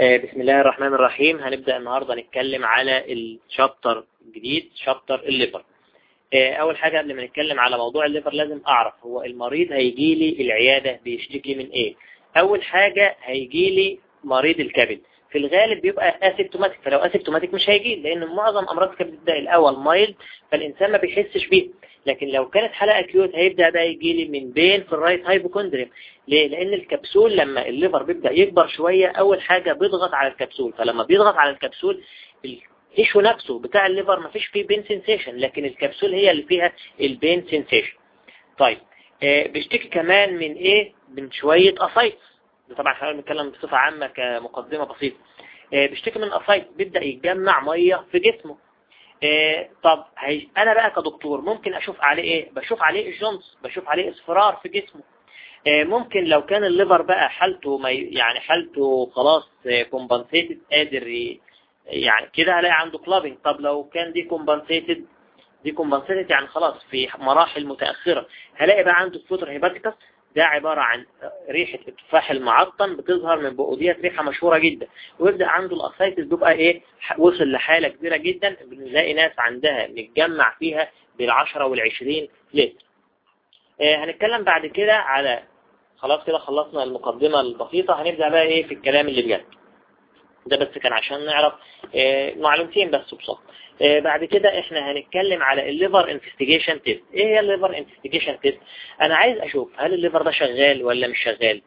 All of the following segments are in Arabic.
بسم الله الرحمن الرحيم. هنبدأ النهاردة نتكلم على ال chapter الجديد chapter ال liver. أول حاجة قبل ما نتكلم على موضوع ال liver لازم أعرف هو المريض هيجي لي العيادة بيشتكي من إيه. أول حاجة هيجي لي مريض الكبد. في الغالب بيبقى asymptomatic فلو asymptomatic مش هيجي لأن معظم أمراض الكبد ده الأول mild فالإنسان ما بيحسش بيه لكن لو كانت حالة acute هيبدأ بقى يجي لي من pain في ال right hypochondrium ليه؟ لأن الكبسول لما ال liver بيبدأ يكبر شوية أول حاجة بيضغط على الكبسول. فلما بيضغط على الكبسول ال tissue نفسه بتاع ال liver ما فيش فيه pain sensation لكن الكبسول هي اللي فيها ال pain sensation طيب آه بيشتكي كمان من إيه؟ من شوية ascites طبعا إحنا بنتكلم بصفة عامة كمقدمة بسيطة. آه بيشتكي من ascites بيبدأ يتجمع مية في جسمه. إيه طب هي أنا بقى كدكتور ممكن أشوف عليه إيه؟ بشوف عليه ال jaundice بشوف عليه إصفرار في جسمه. إيه ممكن لو كان ال liver بقى حالته ما يعني حالته خلاص compensated قادر يعني كده هلاقي عنده clubbing طب لو كان decompensated decompensated يعني خلاص في مراحل متأخرة. هلاقي بقى عنده fetor hepaticus ده عبارة عن ريحة التفاح المعطن بتظهر من بقه. ديت ريحة مشهورة جدا. ويبدأ عنده ال ascites بيبقى إيه؟ وصل لحالة كبيرة جدا. بنلاقي ناس عندها متجمع فيها بالعشرة والعشرين لتر. إيه هنتكلم بعد كده على خلاص كده خلصنا المقدمة البسيطة. هنبدأ بقى إيه؟ في الكلام اللي بجد. ده بس كان عشان نعرف إيه معلومتين بس ببساطة آه بعد كده إحنا هنتكلم على ال liver investigation test. إيه هي ال liver investigation test؟ أنا عايز أشوف هل ال liver ده شغال ولا مش شغال.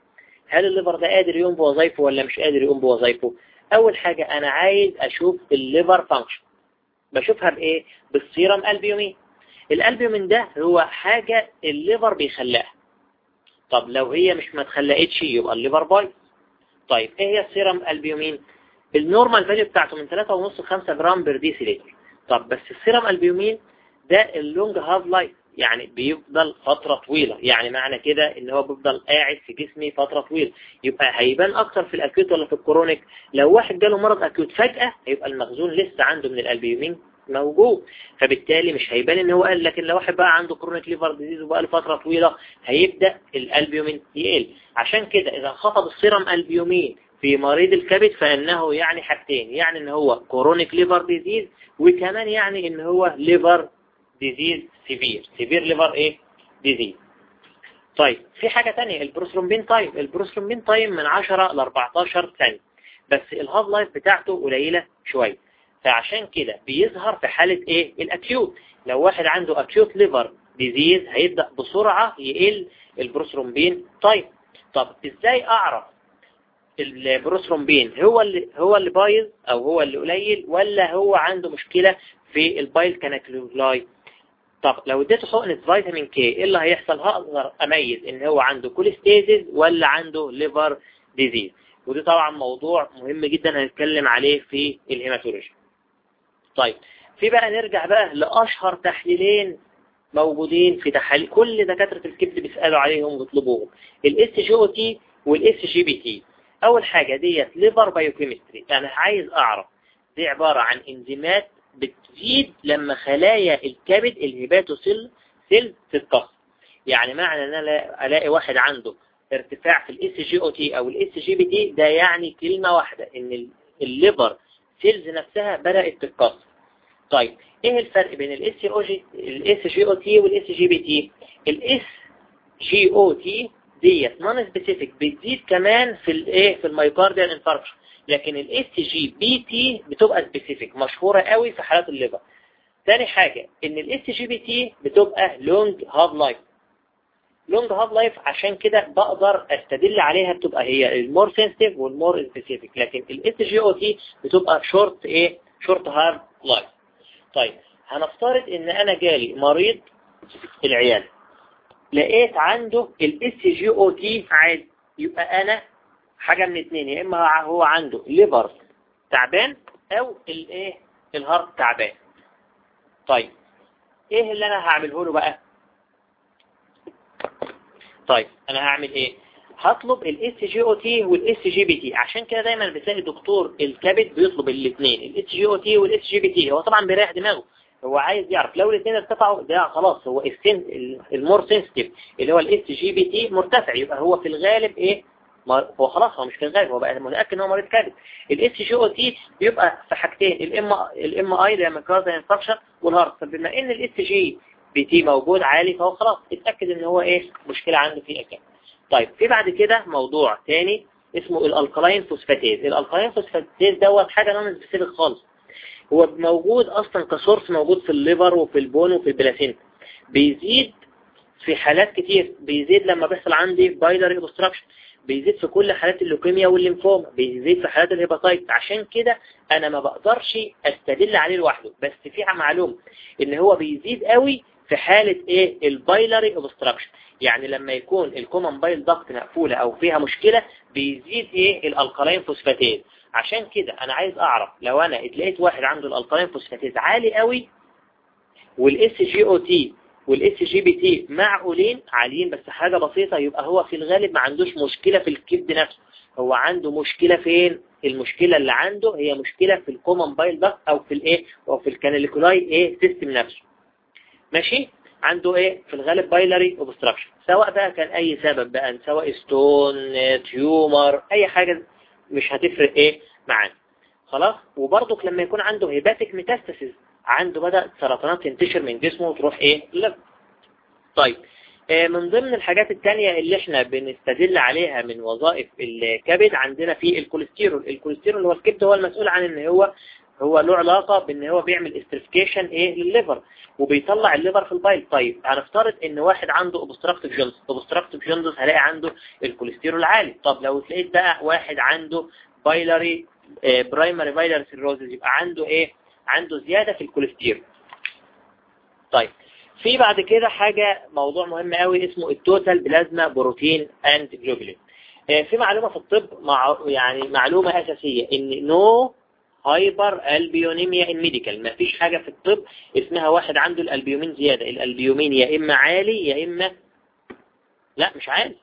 هل ال liver ده قادر يقوم بوظائفه ولا مش قادر يقوم بوظائفه اول حاجة أنا عايز أشوف ال liver function بشوفها بإيه؟ بال serum albumin. الالبيومين ده هو حاجة ال liver بيخلقها. طب لو هي مش ما اتخلقتش يبقى ال liver بايظ طيب إيه هي ال serum albumin؟ ال normal value بتاعته من 3.5 ل 5 gram per deciliter طب بس ال serum albumin ده ال long half life يعني بيفضل فترة طويلة. يعني معنى كده إن هو بيفضل قاعد في جسمي فترة طويلة. يبقى هيبان أكتر في ال acute ولا في ال chronic لو واحد جاله مرض acute فجأة هيبقى المخزون لسه عنده من الألبيومين موجود. فبالتالي مش هيبان إن هو قل لكن لو واحد بقى عنده chronic liver disease وبقى له فترة طويلة هيبدأ الألبيومين يقل. عشان كده إذا انخفض ال serum albumin في مريض الكبد فإنه يعني حاجتين يعني إن هو chronic liver disease وكمان يعني إن هو liver disease severe severe liver إيه؟ disease طيب في حاجة تانية ال prothrombin time ال prothrombin time من 10 ل 14 ثانية بس ال half life بتاعته قليلة شوية. فعشان كده بيظهر في حالة إيه؟ ال acute لو واحد عنده acute liver disease هيبدأ بسرعة يقل ال prothrombin time طب إزاي أعرف البروثرومبين هو اللي هو اللي بايظ أو هو اللي قليل ولا هو عنده مشكلة في ال bile canaliculi طب لو اديته حقنة فيتامين كي إيه اللي هيحصل؟ هقدر أميز إن هو عنده cholestasis ولا عنده liver disease ودي طبعا موضوع مهم جدا هنتكلم عليه في ال hematology. طيب في بقى نرجع بقى لأشهر تحليلين موجودين في تحاليل كل دكاترة الكبد بيسألوا عليهم ويطلبوهم ال SGOT وال SGPT أول حاجة ديت liver biochemistry أنا عايز أعرف دي عبارة عن إنزيمات بتزيد لما خلايا الكبد ال hepatocyte cell تتكسر. يعني معنى إن أنا ألاقي واحد عنده ارتفاع في الاس جي أو تي أو الاس جي بي تي ده يعني كلمة واحدة إن ال liver cells نفسها بدأت تتكسر. طيب إيه الفرق بين الاس أو جي الاس جي أو تي والاس جي بي تي ال SGOT ديت non specific بتزيد كمان في الايه في ال myocardial infarction لكن ال SGPT بتبقى specific مشهورة قوي في حالات ال liver. تاني حاجة إن ال SGPT بتبقى long half life long half life عشان كده بقدر أستدل عليها بتبقى هي ال more sensitive وال more specific لكن ال SGOT بتبقى شورت إيه short half life طيب هنفترض إن أنا جالي مريض العيادة. لقيت عنده ال SGOT عالي. يبقى أنا حاجة من اتنين يا إما هو عنده liver تعبان أو الايه ال heart تعبان. طيب إيه اللي أنا هعمله له بقى؟ طيب أنا هعمل إيه؟ هطلب الاس جي أو تي والاس جي بي تي عشان كده دايما بتلاقي دكتور الكبد بيطلب الاثنين الاس جي أو تي والاس جي بي تي هو طبعا بيريح دماغه. هو عايز يعرف لو الاثنين ارتفعوا ده خلاص هو السن ال more sensitive اللي هو ال SGPT مرتفع يبقى هو في الغالب إيه؟ هو خلاص هو مش في الغالب هو بقى متأكد إن هو مريض كبد ال SGOT بيبقى في حاجتين ال M ال MI هي myocardial infarction وال heart. فبما إن ال SGPT موجود عالي فهو خلاص اتأكد إن هو إيه؟ مشكلة عنده في الكبد طيب في بعد كده موضوع تاني اسمه ال alkaline phosphatase ال alkaline phosphatase دوت حاجة non specific خالص. هو موجود أصلا ك source موجود في ال liver وفي ال bone وفي ال placenta بيزيد في حالات كتير. بيزيد لما بيحصل عندي biliary obstruction بيزيد في كل حالات اللوكيميا والليمفوما. بيزيد في حالات ال hepatitis. عشان كده أنا ما بقدرش أستدل عليه لوحده. بس في معلومه إن هو بيزيد قوي في حالة إيه؟ ال biliary obstruction يعني لما يكون ال common bile duct مقفولة أو فيها مشكلة بيزيد إيه؟ ال alkaline phosphatase عشان كده أنا عايز أعرف لو أنا اتلقيت واحد عنده ال alkaline phosphatase عالي قوي والاس جي أو تي والاس جي بي تي معقولين؟ عاليين بس حاجة بسيطة يبقى هو في الغالب ما عندوش مشكلة في الكبد نفسه. هو عنده مشكلة فين؟ المشكلة اللي عنده هي مشكلة في ال common bile duct أو في الإيه؟ أو في ال canaliculi إيه؟ system نفسه. ماشي؟ عنده إيه؟ في الغالب biliary obstruction سواء بقى كان أي سبب بقى سواء stone tumor أي حاجة مش هتفرق إيه معانا. خلاص؟ وبرضك لما يكون عنده هيباتيك ميتاستاسيس عنده بدأ سرطانات تنتشر من جسمه وتروح إيه؟ لا طيب آه، من ضمن الحاجات التانية اللي إحنا بنستدل عليها من وظائف الكبد عندنا في الكوليسترول. الكوليسترول هو الكبد هو المسؤول عن ان هو هو له علاقة بإن هو بيعمل استرفكيشن إيه للليفر وبيطلع الليفر في البايل طيب هنفترض إن واحد عنده اوبستراكتيف جونز اوبستراكتيف جونز هلاقي عنده الكوليسترول عالي. طب لو تلاقيت بقى واحد عنده biliary primary biliary cirrhosis يبقى عنده إيه؟ عنده زيادة في الكوليسترول. طيب في بعد كده حاجة موضوع مهم قوي اسمه ال total plasma protein and globulin في معلومة في الطب مع يعني معلومة أساسية إن no hyperalbuminemia in medical ما فيش حاجة في الطب اسمها واحد عنده الألبيومين زيادة. الألبيومين يا إما عالي يا إما لا مش عالي.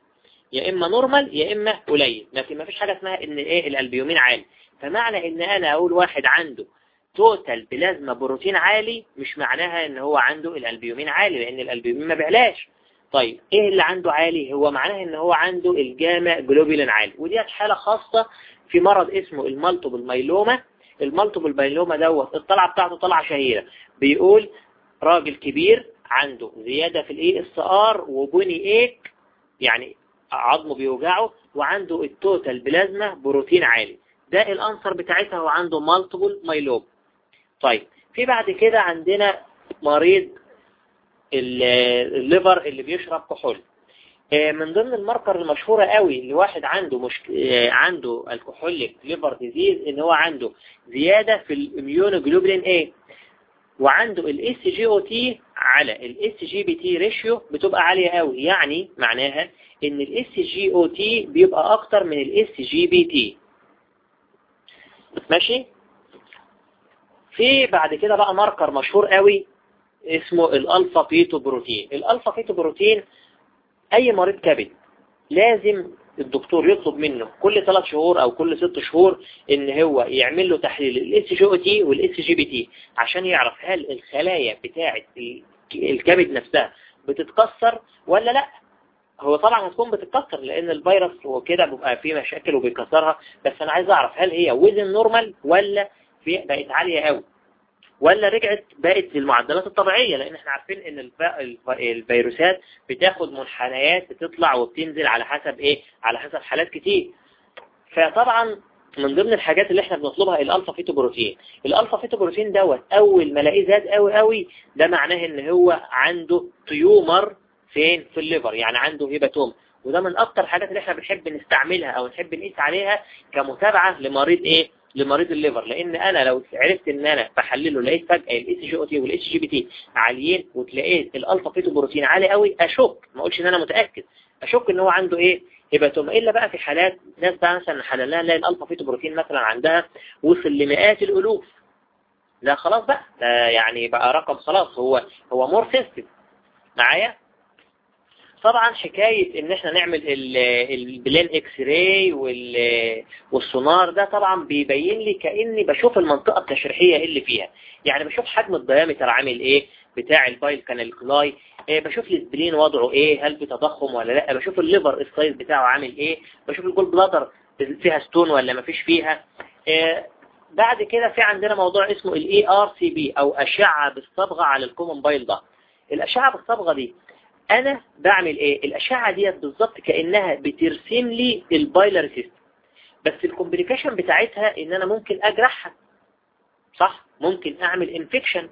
يا إما normal يا إما قليل. لكن ما فيش حاجة اسمها إن إيه الألبيومين عالي. فمعنى إن أنا أقول واحد عنده total plasma protein عالي مش معناها إن هو عنده الألبيومين عالي لأن الألبيومين ما بيعلاش. طيب إيه اللي عنده عالي؟ هو معناه إن هو عنده ال gamma globulin عالي. ودي حالة خاصة في مرض اسمه ال multiple myeloma. ال multiple myeloma دوت الطلعة بتاعته طلعة شهيرة. بيقول راجل كبير عنده زيادة في ال ESR و bony ache يعني عظمه بيوجعه وعنده ال total plasma protein عالي. ده ال answer بتاعتها هو عنده multiple myeloma طيب في بعد كده عندنا مريض ال liver اللي بيشرب كحول. من ضمن ال marker المشهورة قوي اللي واحد عنده مشك... آه، عنده alcoholic liver disease إن هو عنده زيادة في ال immunoglobulin A وعنده ال SGOT على ال SGPT ratio بتبقى عالية قوي. يعني معناها إن ال SGOT بيبقى أكتر من ال SGPT ماشي؟ في بعد كده بقى marker مشهور قوي اسمه ال alpha fetoprotein ال alpha fetoprotein أي مريض كبد لازم الدكتور يطلب منه كل ثلاث شهور أو كل ست شهور إن هو يعمل له تحليل ال SGOT وال SGPT عشان يعرف هل الخلايا بتاعة الكبد نفسها بتتكسر ولا لأ. هو طبعا هتكون بتتكسر لأن الفيروس وكده بيبقى فيه مشاكل وبيكسرها بس أنا عايز أعرف هل هي وزن normal ولا في بقت عالية قوي ولا رجعت بقت للمعدلات الطبيعية؟ لأن إحنا عارفين إن الفيروسات بتاخد منحنيات بتطلع وبتنزل على حسب إيه؟ على حسب حالات كتير. فطبعا من ضمن الحاجات اللي إحنا بنطلبها ال alpha fetoprotein ال alpha fetoprotein دوت أول ما ألاقيه زاد قوي قوي ده معناه إن هو عنده tumor فين؟ في ال liver يعني عنده hepatoma. وده من أكتر الحاجات اللي إحنا بنحب نستعملها أو نحب نقيس عليها كمتابعة لمريض إيه؟ لمريض ال liver لأن أنا لو عرفت إن أنا بحلله لقيت فجأة ال SGOT وال SGPT عاليين وتلاقيت ال alpha fetoprotein عالي قوي أشك ما أقولش إن أنا متأكد أشك إن هو عنده إيه؟ hepatoma. إلا بقى في حالات ناس بقى مثلا حللناها نلاقي ال alpha fetoprotein مثلا عندها وصل لمئات الالوف لا خلاص بقى ده يعني بقى رقم خلاص هو هو more system معايا؟ طبعا حكاية إن إحنا نعمل ال plain X-ray والسونار ده طبعا بيبين لي كأني بشوف المنطقة التشريحية اللي فيها. يعني بشوف حجم ال diameter عامل إيه بتاع ال bile canaliculi إيه بشوف ال spleen وضعه إيه هل في تضخم ولا لأ بشوف ال liver ال size بتاعه عامل إيه بشوف ال gall bladder فيها stone ولا ما فيش فيها. إيه بعد كده في عندنا موضوع اسمه ال ERCP أو أشعة بالصبغة على ال common bile duct. الأشعة بالصبغة دي أنا بعمل إيه؟ الأشعة ديت بالظبط كأنها بترسم لي ال biliary system بس ال complication بتاعتها إن أنا ممكن أجرحها. صح؟ ممكن أعمل infection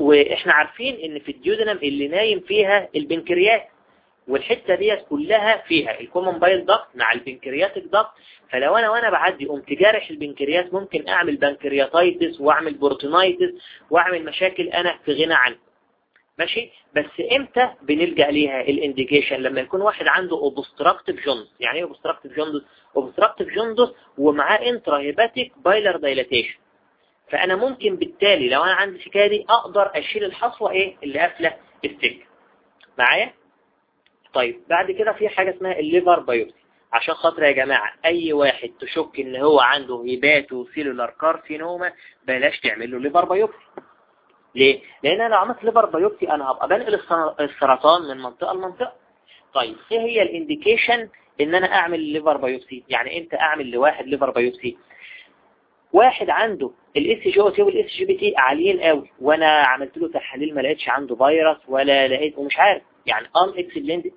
وإحنا عارفين إن في ال duodenum اللي نايم فيها البنكرياس. والحتة ديت كلها فيها ال common bile duct مع ال pancreatic duct فلو أنا وأنا بعدي قمت جارح البنكرياس ممكن أعمل pancreatitis وأعمل peritonitis وأعمل مشاكل أنا في غنى عنها ماشي؟ بس إمتى بنلجأ ليها ال indication لما يكون واحد عنده obstructive jaundice يعني إيه obstructive jaundice obstructive jaundice ومعاه intrahepatic biliary dilatation فأنا ممكن بالتالي لو أنا عندي الحكاية دي أقدر أشيل الحصوة إيه؟ اللي قافلة السكه معايا؟ طيب بعد كده في حاجة اسمها ال liver biopsy عشان خاطر يا جماعة أي واحد تشك إن هو عنده hepatocellular carcinoma بلاش تعمل له liver biopsy ليه؟ لأن أنا لو عملت liver biopsy أنا هبقى بنقل السرطان من منطقة لمنطقة. طيب إيه هي ال indication إن أنا أعمل liver biopsy يعني إمتى أعمل لواحد liver biopsy واحد عنده ال SGOT وال SGPT عاليين قوي وأنا عملت له تحاليل ما لقيتش عنده فيروس ولا لقيت ومش عارف يعني unexplained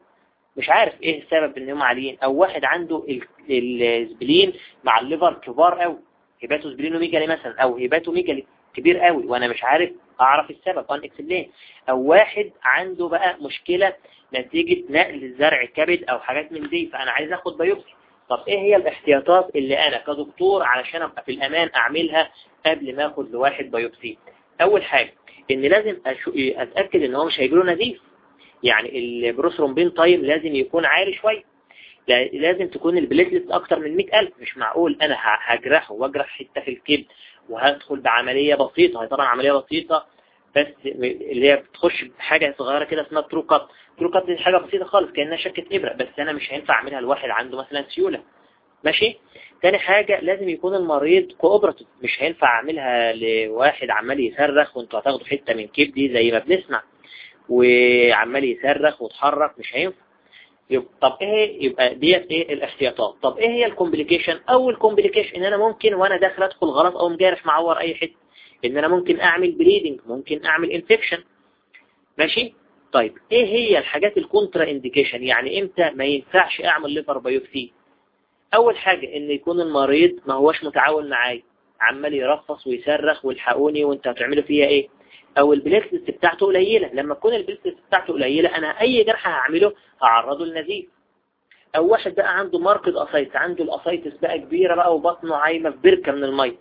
مش عارف إيه السبب إن هم عاليين. أو واحد عنده ال spleen مع ال liver كبار قوي hepatosplenomegaly مثلا؟ أو hepatomegaly كبير قوي وأنا مش عارف أعرف السبب. explain أو واحد عنده بقى مشكلة نتيجة نقل زرع كبد أو حاجات من دي فأنا عايز آخد biopsy طب إيه هي الاحتياطات اللي أنا كدكتور علشان أبقى في الأمان أعملها قبل ما آخد لواحد biopsy أول حاجة إن لازم أتأكد إن هو مش هيجيله نزيف. يعني ال prothrombin time لازم يكون عالي شوية. لازم تكون ال platelet أكتر من 100000 مش معقول أنا هجرحه وأجرح حتة في الكبد وهدخل بعملية بسيطة. هي طبعا عملية بسيطة بس اللي هي بتخش بحاجة صغيرة كده اسمها Tru-Cut Tru-Cut دي حاجة بسيطة خالص كأنها شكة إبرة بس أنا مش هينفع أعملها لواحد عنده مثلا سيولة. ماشي؟ تاني حاجة لازم يكون المريض cooperative مش هينفع أعملها لواحد عمال يصرخ وأنتوا هتاخدوا حتة من كبدي زي ما بنسمع. وعمال يصرخ وتحرك مش هينفع. طب إيه يبقى ديت إيه الاحتياطات؟ طب إيه هي ال complication؟ أول complication إن أنا ممكن وأنا داخل أدخل غلط أو جارح معور أي حتة. إن أنا ممكن أعمل bleeding ممكن أعمل infection ماشي؟ طيب إيه هي الحاجات ال contraindication يعني إمتى ما ينفعش أعمل liver biopsy أول حاجة إن يكون المريض ما هوش متعاون معايا. عمال يرفص ويصرخ والحقوني وأنت هتعملوا فيها إيه؟ أو ال platelet بتاعته قليلة. لما تكون ال platelet بتاعته قليلة أنا أي جرح هعمله هعرضه للنزيف. أو واحد بقى عنده marked ascites عنده ال ascites بقى كبيرة بقى وبطنه عايمة في بركة من المية.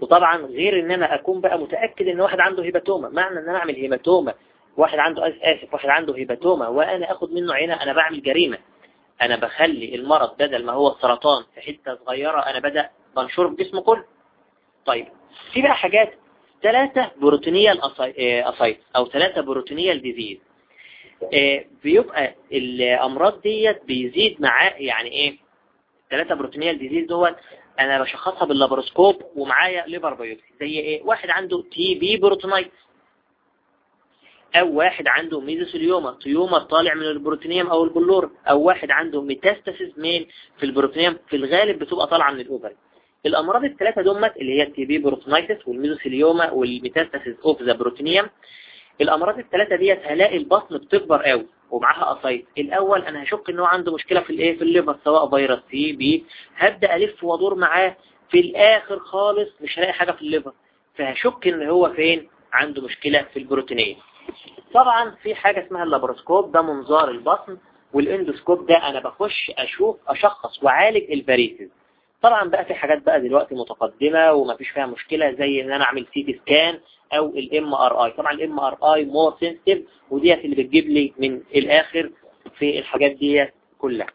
وطبعا غير إن أنا أكون بقى متأكد إن واحد عنده هيباتوما. معنى إن أنا أعمل هيباتوما. واحد عنده آسف واحد عنده هيباتوما. وأنا آخد منه عينة أنا بعمل جريمة. أنا بخلي المرض بدل ما هو السرطان في حتة صغيرة أنا بدأ بنشره في جسمه كله. طيب في بقى حاجات ثلاثة بروتينية الأسايت أو ثلاثة بروتينية الديزيز. بيبقى الأمراض ديت بيزيد معاه يعني إيه؟ ثلاثة peritoneal disease دوت أنا بشخصها بال laparoscope ومعايا liver biopsy. زي إيه؟ واحد عنده TB peritonitis. أو واحد عنده mesothelioma tumor طالع من ال peritoneum أو ال pleura. أو واحد عنده metastasis مين في ال peritoneum. في الغالب بتبقى طالعة من ال ovary الأمراض الثلاثة ديت اللي هي ال TB peritonitis وال mesothelioma وال metastasis of the peritoneum الأمراض الثلاثة ديت هلاقي البطن بتكبر قوي ومعاها ascites. الأول أنا هشك إن هو عنده مشكلة في الإيه؟ في ال liver سواء فيروس C B. هبدأ ألف وأدور معاه في الآخر خالص مش هلاقي حاجة في ال liver. فهشك إن هو فين؟ عنده مشكلة في ال peritoneum. طبعا في حاجة اسمها ال laparoscope ده منظار البطن وال endoscope ده أنا بخش أشوف أشخص وعالج ال varices طبعا بقى في حاجات بقى دلوقتي متقدمة وما فيش فيها مشكلة زي إن أنا أعمل CT scan أو ال MRI طبعا ال MRI more sensitive وديت اللي بتجيب لي من الآخر في الحاجات دي كلها.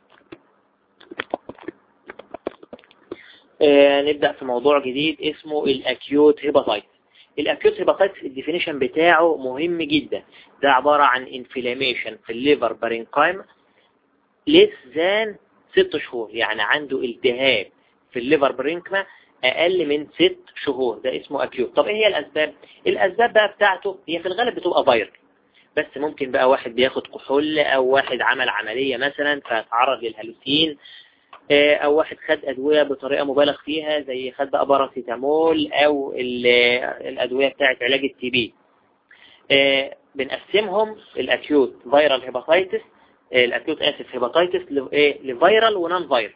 آه نبدأ في موضوع جديد اسمه ال acute hepatitis ال acute hepatitis ال definition بتاعه مهم جدا. ده عبارة عن inflammation في ال liver parenchyma less than ست شهور يعني عنده التهاب. في ال liver parenchyma أقل من ست شهور. ده اسمه acute طب إيه هي الأسباب؟ الأسباب بقى بتاعته هي في الغالب بتبقى viral بس ممكن بقى واحد بياخد كحول أو واحد عمل عملية مثلا فتعرض لل halothane آه، أو واحد خد أدوية بطريقة مبالغ فيها زي خد بقى باراسيتامول أو الأدوية بتاعت علاج ال TB آه، بنقسمهم ال acute viral hepatitis ال acute آسف hepatitis ل viral و non viral.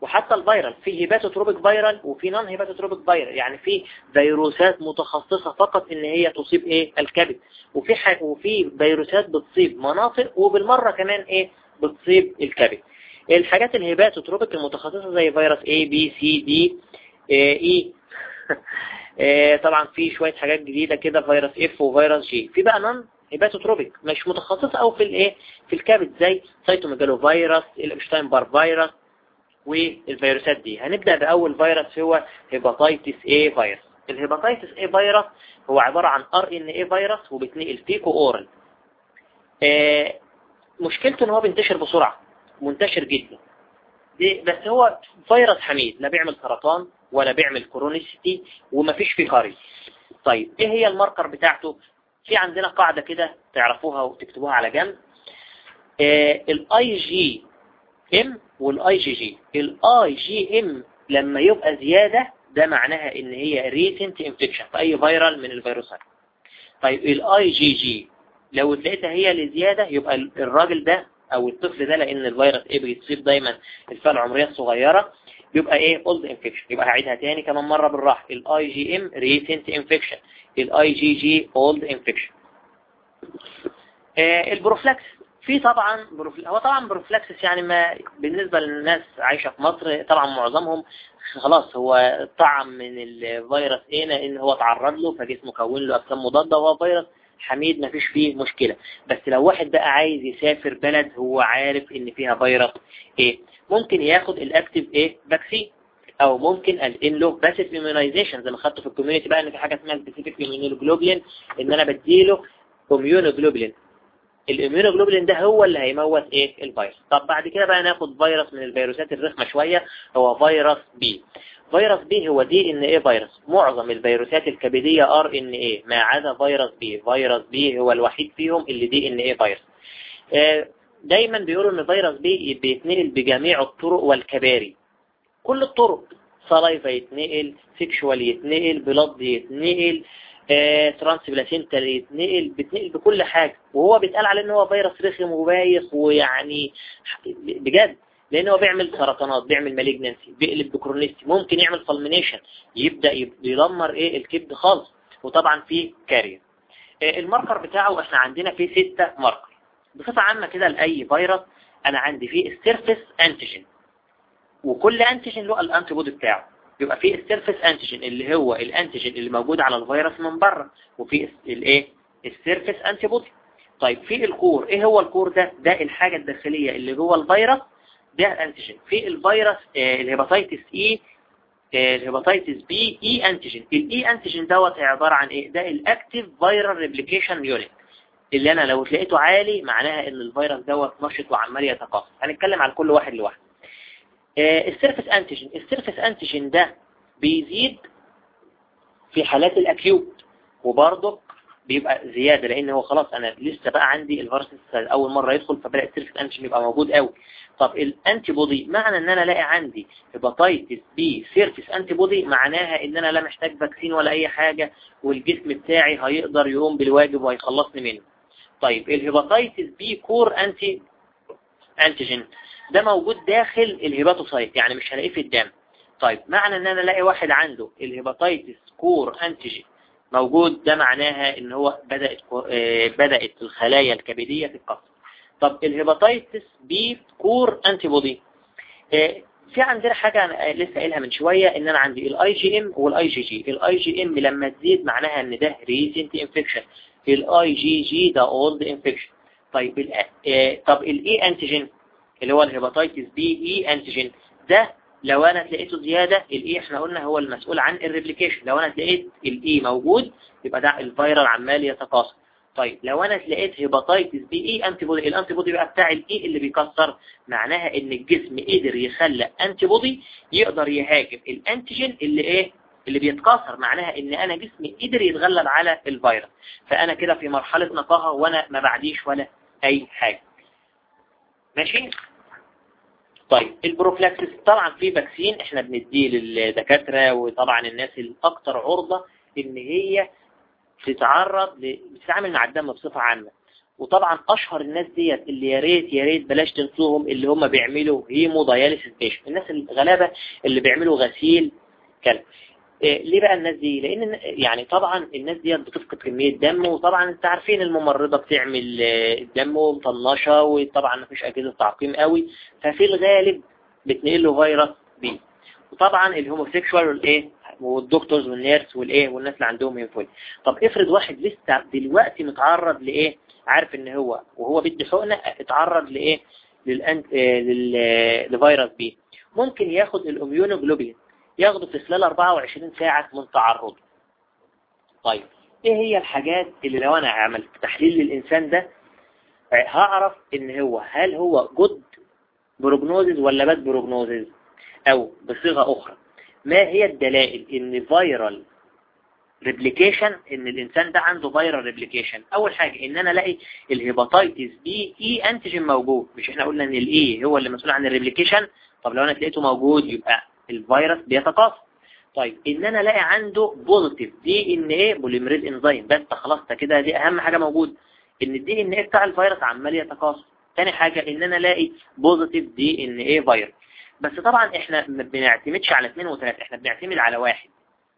وحتى ال viral في hepatotropic viral وفي non hepatotropic viral يعني في فيروسات متخصصة فقط إن هي تصيب إيه؟ الكبد. وفي. وفي فيروسات بتصيب مناطق وبالمرة كمان إيه؟ بتصيب الكبد. الحاجات ال hepatotropic المتخصصة زي فيروس A B C D E طبعا في شوية حاجات جديدة كده فيروس F وفيروس G. في بقى non hepatotropic مش متخصصة أو في الإيه؟ في الكبد زي cytomegalovirus ال Epstein-Barr virus والفيروسات دي. هنبدأ بأول فيروس هو hepatitis A virus. ال hepatitis A virus هو عبارة عن RNA virus وبتنقل feco-oral آه مشكلته إن هو بينتشر بسرعة. منتشر جدا. بس هو فيروس حميد. لا بيعمل سرطان ولا بيعمل chronicity ومفيش فيه carrier طيب إيه هي ال marker بتاعته؟ في عندنا قاعدة كده تعرفوها وتكتبوها على جنب. ال IgM وال IgG ال IgM لما يبقى زيادة ده معناها إن هي recent infection في أي viral من الفيروسات. طيب الاي جي جي لو لقيتها هي اللي زيادة يبقى الراجل ده أو الطفل ده لأن الفيروس A بيصيب دايما الفئة العمرية الصغيرة يبقى إيه old infection يبقى هعيدها تاني كمان مرة بالراحة. ال IgM recent infection ال IgG old infection ال prophylaxis. في طبعا هو طبعا prophylaxis يعني ما بالنسبة للناس عايشة في مصر طبعا معظمهم خلاص هو طعم من الفيروس A لأن هو تعرض له فجسمه كون له اجسام مضادة وهو فيروس حميد ما فيش فيه مشكلة. بس لو واحد بقى عايز يسافر بلد هو عارف إن فيها فيروس A ممكن ياخد ال active A vaccine أو ممكن أعمل له passive immunization زي ما خدته في ال community بقى إن في حاجة اسمها specific immunoglobulin إن أنا بديله immunoglobulin. ال immunoglobulin ده هو اللي هيموت إيه؟ الفيروس. طب بعد كده بقى ناخد فيروس من الفيروسات الرخمة شوية هو فيروس B فيروس B هو DNA virus. معظم الفيروسات الكبدية RNA ما عدا فيروس B فيروس B هو الوحيد فيهم اللي DNA virus. دايما بيقولوا إن فيروس B بيتنقل بجميع الطرق والكباري. كل الطرق. saliva يتنقل sexual يتنقل blood يتنقل. آه، transplacental يتنقل بتنقل بكل حاجة. وهو بيتقال عليه إن هو فيروس رخم وبايخ ويعني بجد. لأن هو بيعمل سرطانات بيعمل malignancy بيقلب ب chronicity ممكن يعمل fulmination يبدأ يدمر إيه؟ الكبد خالص. وطبعا في carrier آه، ال marker بتاعه إحنا عندنا فيه ستة marker. بصفة عامة كده لأي فيروس أنا عندي فيه ال surface antigen وكل antigen له ال antibody بتاعه. يبقى في ال surface antigen اللي هو ال antigen اللي موجود على الفيروس من بره وفي الايه ال surface antibody طيب في ال core إيه هو ال core ده؟ ده الحاجة الداخلية اللي جوه الفيروس ده ال antigen في الفيروس آه ال hepatitis e آه ال hepatitis B e antigen ال e antigen دوت عبارة عن إيه؟ ده ال active viral replication unit اللي أنا لو لقيته عالي معناها إن الفيروس دوت نشط وعمال يتكاثر هنتكلم عن كل واحد لوحده. ال surface antigen. ال surface antigen ده بيزيد في حالات ال acute وبرضه بيبقى زيادة لأن هو خلاص أنا لسه بقى عندي الفيروس أول مرة يدخل فبدأ ال surface antigen يبقى موجود قوي طب ال antibody معنى إن أنا ألاقي عندي hepatitis B surface antibody معناها إن أنا لا محتاج vaccine ولا أي حاجة والجسم بتاعي هيقدر يقوم بالواجب وهيخلصني منه. طيب ال hepatitis B core anti antigen. ده موجود داخل ال hepatocyte يعني مش هلاقيه في الدم. طيب معنى إن أنا ألاقي واحد عنده ال hepatitis core antigen موجود ده معناها إن هو بدأت بدأت الخلايا الكبدية تتكسر. طب ال hepatitis B core antibody في عندنا حاجة أنا لسه قايلها من شوية إن أنا عندي ال IgM وال IgG ال IgM لما تزيد معناها إن ده recent infection الاي جي جي ده old infection طيب ال طب ال e antigen اللي هو ال hepatitis B e antigen ده لو أنا لقيته زيادة ال e إحنا قلنا هو المسؤول عن ال replication. لو أنا لقيت ال e موجود يبقى ده ال viral عمال يتكاثر طيب لو أنا لقيت hepatitis B e antibody ال antibody بقى بتاع ال e اللي بيكسر معناها إن الجسم قدر يخلق antibody يقدر يهاجم ال antigen اللي إيه؟ اللي بيتكاثر. معناها إن أنا جسمي قدر يتغلب على الفيروس فأنا كده في مرحلة نقاهة وأنا ما بعديش ولا أي حاجة. ماشي؟ طيب ال prophylaxis طبعا في vaccine إحنا بنديه للدكاترة وطبعا الناس الاكثر عرضة إن هي تتعرض بتتعامل مع الدم بصفة عامة. وطبعا أشهر الناس ديت اللي يا ريت يا ريت بلاش تنسوهم اللي هم بيعملوا hemodialysis patient الناس الغلابة اللي بيعملوا غسيل كلى. ليه بقى الناس دي؟ لأن يعني طبعا الناس دي بتفقد كمية دم وطبعا أنت عارفين الممرضة بتعمل الدم ومطنشة وطبعا مفيش أجهزة تعقيم قوي ففي الغالب بتنقل له فيروس B وطبعا ال homosexual والإيه وال doctors وال nurse والإيه والناس اللي عندهم هيمفولي طب افرض واحد لسه دلوقتي متعرض لإيه؟ عارف إن هو وهو بيدي حقنة اتعرض لإيه؟ لل anti... لفيروس B ممكن ياخد ال immunoglobulin. ياخده في خلال 24 ساعة من تعرضه. طيب إيه هي الحاجات اللي لو أنا عملت تحليل للإنسان ده هعرف إن هو هل هو good prognosis ولا bad prognosis أو بصيغة أخرى ما هي الدلائل إن viral replication إن الإنسان ده عنده viral replication أول حاجة إن أنا ألاقي ال hepatitis B e antigen موجود. مش إحنا قلنا إن ال e هو اللي مسؤول عن ال replication طب لو أنا لقيته موجود يبقى الفيروس بيتكاثر طيب ان أنا الاقي عنده positive DNA polymerase enzyme بس خلاص ده كده دي أهم حاجة موجود إن ال DNA بتاع الفيروس عمال يتكاثر تاني حاجة ان أنا الاقي positive DNA virus بس طبعا إحنا ما بنعتمدش على اثنين وثلاثة إحنا بنعتمد على واحد.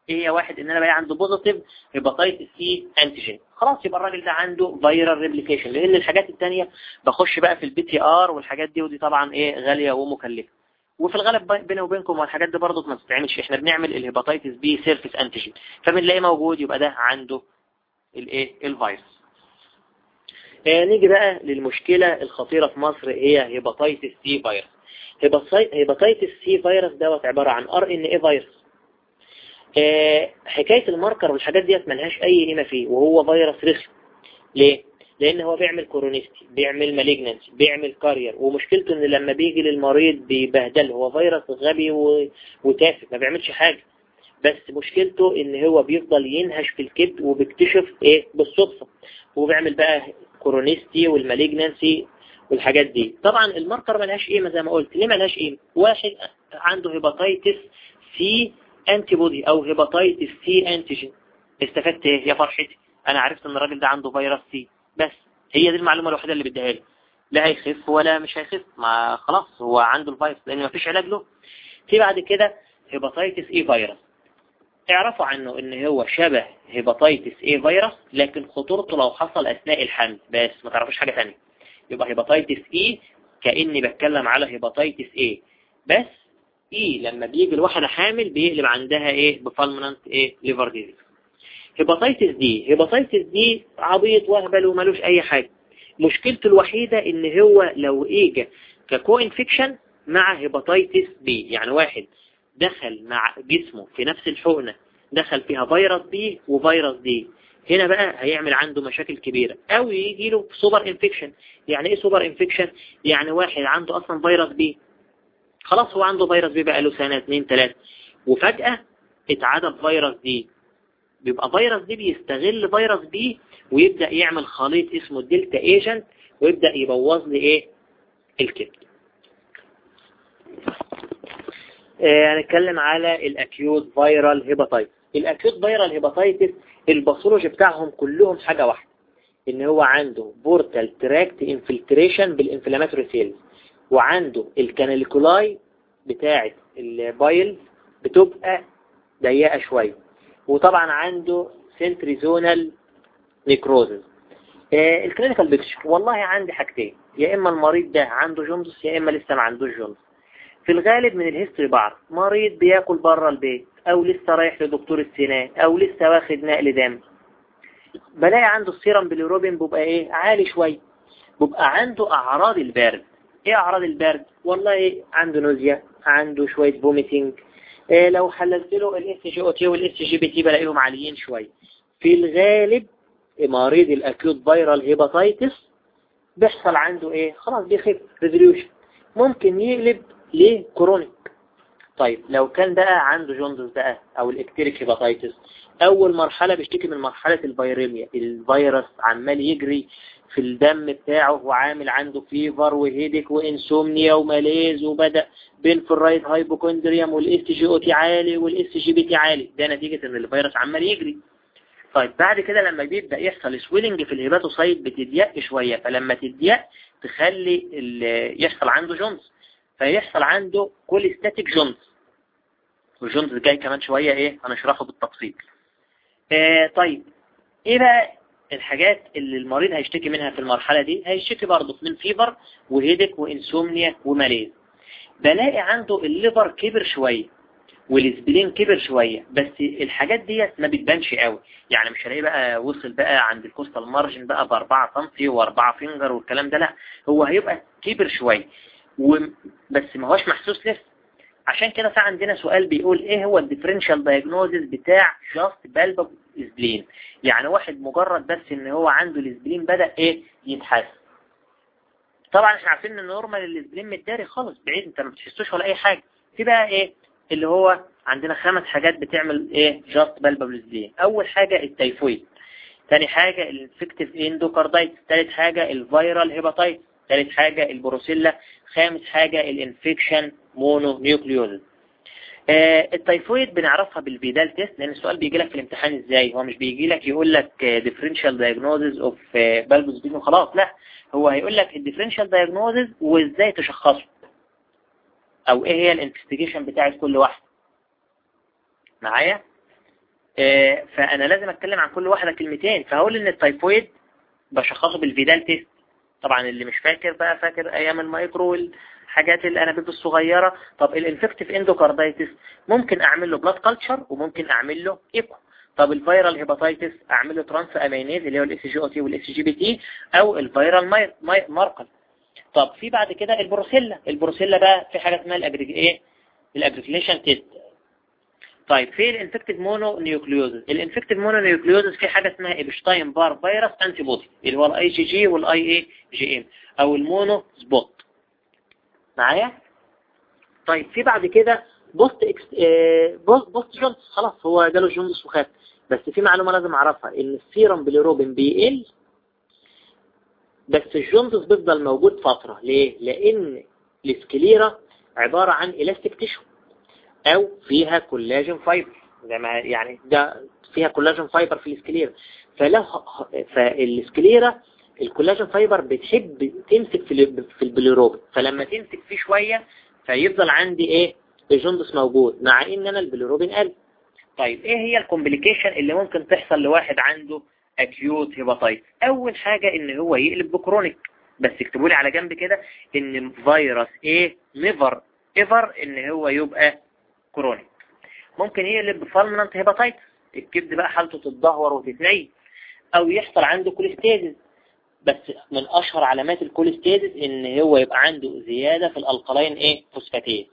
إيه هي واحد؟ ان أنا بقى عنده positive hepatitis e antigen خلاص يبقى الراجل ده عنده viral replication لأن الحاجات الثانية بخش بقى في ال PCR والحاجات دي ودي طبعا إيه غالية ومكلفة. وفي الغالب بيني وبينكم والحاجات دي برضه ما بتتعملش. إحنا بنعمل ال hepatitis B surface antigen. فبنلاقيه موجود يبقى ده عنده الايه الفيروس آه نيجي بقى للمشكلة الخطيرة في مصر هي hepatitis C virus hepatitis C virus دوت عبارة عن RNA virus حكاية ال marker والحاجات ديت ملهاش أي قيمة فيه وهو فيروس رخم. ليه؟ لأن هو بيعمل chronicity بيعمل malignancy بيعمل carrier. ومشكلته إن لما بيجي للمريض بيبهدل هو فيروس غبي وتافه ما بيعملش حاجة. بس مشكلته إن هو بيفضل ينهش في الكبد وبيكتشف إيه؟ بالصدفة. وبيعمل بقى chronicity وال malignancy والحاجات دي. طبعا ال marker ملهاش قيمة زي ما قلت. ليه ملهاش قيمة؟ واحد عنده hepatitis C antibody أو hepatitis C antigen استفدت إيه يا فرحتي؟ أنا عرفت إن الراجل ده عنده فيروس C بس هي دي المعلومة الوحيدة اللي بديها لي. لا هيخف ولا مش هيخف ما خلاص هو عنده الفيروس لأن ما فيش علاج له. في بعد كده hepatitis E virus. اعرفوا عنه إن هو شبه hepatitis A virus لكن خطورته لو حصل أثناء الحمل. بس ما تعرفوش حاجة ثانية يبقى hepatitis E كأني بتكلم على hepatitis A بس E لما بيجي الواحدة حامل بيقلب عندها إيه ب fulminant إيه liver disease. hepatitis D hepatitis D عبيط وهبل ومالوش أي حاجة. مشكلته الوحيدة إن هو لو اجى ك co-infection مع hepatitis B يعني واحد دخل مع جسمه في نفس الحقنة دخل فيها فيروس B وفيروس D هنا بقى هيعمل عنده مشاكل كبيرة. أو يجي له super infection. يعني إيه super infection؟ يعني واحد عنده أصلا فيروس B خلاص هو عنده فيروس B بقى له سنة اتنين تلاتة. وفجأة اتعدى فيروس D بيبقى فيروس D بيستغل فيروس B ويبدأ يعمل خليط اسمه ال delta agent ويبدأ يبوظ لي إيه؟ الكبد. هنتكلم على ال acute viral hepatitis. ال acute viral hepatitis ال pathology بتاعهم كلهم حاجة واحدة إن هو عنده portal tract infiltration بال inflammatory cells وعنده ال canaliculi بتاعة ال bile بتبقى ضيقة شوية. وطبعا عنده centrizonal necrosis آه ال clinical picture والله عندي حاجتين. يا إما المريض ده عنده jaundice يا إما لسه ما عندوش jaundice في الغالب من ال history بعض مريض بياكل بره البيت أو لسه رايح لدكتور السنان أو لسه واخد نقل دم. بلاقي عنده ال serum bilirubin بيبقى إيه؟ عالي شوية بيبقى عنده أعراض البرد. إيه أعراض البرد؟ والله إيه؟ عنده nausea عنده شوية vomiting لو حللت له الاس جي أو تي والاس جي بي تي بلاقيهم عاليين شوية في الغالب مريض ال acute viral hepatitis بيحصل عنده إيه؟ خلاص بيخف resolution ممكن يقلب ليه؟ chronic طيب لو كان بقى عنده jaundice بقى أو ال icteric hepatitis أول مرحلة بيشتكي من مرحلة ال viremia الفيروس عمال يجري في الدم بتاعه وعامل عنده fever و headache و insomnia و malaise وبدأ ال right hypochondrium وال SGOT عالي وال SGPT عالي. ده نتيجة إن الفيروس عمال يجري. طيب بعد كده لما بيبدأ يحصل swelling في ال hepatocyte بتضيق شوية. فلما تضيق تخلي يحصل عنده jaundice فيحصل عنده cholestatic jaundice وال jaundice جاي كمان شوية إيه؟ هنشرحه بالتفصيل. آه طيب إيه بقى الحاجات اللي المريض هيشتكي منها في المرحلة دي هيشتكي برضه من fever و headache و insomnia و malaise بلاقي عنده ال liver كبر شوية وال spleen كبر شوية بس الحاجات دي ما بتبانش قوي. يعني مش هلاقي بقى وصل بقى عند ال costal margin بقى باربعة سنتي وأربعة finger والكلام ده لا. هو هيبقى كبر شوية. بس ما هوش محسوس لسه. عشان كده في عندنا سؤال بيقول إيه هو ال differential diagnosis بتاع just palpable spleen يعني واحد مجرد بس إن هو عنده ال spleen بدأ إيه؟ يتحس طبعا إحنا عارفين إن normal ال spleen متداري خالص بعيد أنت ما بتحسوش ولا أي حاجة. في بقى إيه؟ اللي هو عندنا خمس حاجات بتعمل إيه؟ just palpable spleen أول حاجة التيفويد. ثاني حاجة ال infective endocarditis ثالث حاجة ال viral hepatitis ثالث حاجة البروسيلا. خامس حاجة ال infectious mononucleosis التيفويد بنعرفها بال Widal test لأن السؤال بيجي لك في الامتحان إزاي؟ هو مش بيجي لك يقول لك differential diagnosis of palpable spleen وخلاص لا هو هيقول لك ال differential diagnosis وإزاي تشخصه. أو إيه هي ال investigation بتاعت كل واحد معايا؟ آه فأنا لازم أتكلم عن كل واحدة كلمتين فهقول إن التيفويد بشخصه بال Widal test. طبعا اللي مش فاكر بقى فاكر أيام المايكرو والحاجات الانابيب الصغيرة طب ال infective endocarditis ممكن أعمل له blood culture وممكن أعمل له ايكو طب ال viral hepatitis أعمل له transaminase اللي هو الاس جي أو تي والاس جي بي تي أو ال viral marker طب في بعد كده ال brucella. ال brucella بقى في حاجة اسمها ال aggreg- إيه؟ ال aggregation test طيب في ال infective mononucleosis ال infective mononucleosis في حاجة اسمها Epstein-Barr virus antibody اللي هو ال IgG وال IgM أو ال monospot معايا؟ طيب في بعد كده post إكس آه post jaundice خلاص هو جاله jaundice وخف بس في معلومة لازم أعرفها إن ال serum bilirubin بيقل بس ال jaundice بيفضل موجود فترة. ليه؟ لأن ال sclera عبارة عن elastic tissue أو فيها collagen fiber زي ما يعني ده فيها collagen fiber في ال sclera فلو فال sclera ال collagen fiber بتحب تمسك في في البليروبين فلما تمسك فيه شوية فيفضل عندي إيه؟ ال jaundice موجود مع إن أنا البليروبين قل طيب إيه هي ال complication اللي ممكن تحصل لواحد عنده acute hepatitis أول حاجة إن هو يقلب ب chronic. بس اكتبوا لي على جنب كده إن فيروس A never ever إن هو يبقى chronic. ممكن يقلب ب fulminant hepatitis الكبد بقى حالته تتدهور وتتنيل. أو يحصل عنده cholestasis بس من أشهر علامات ال cholestasis إن هو يبقى عنده زيادة في ال alkaline إيه؟ phosphatase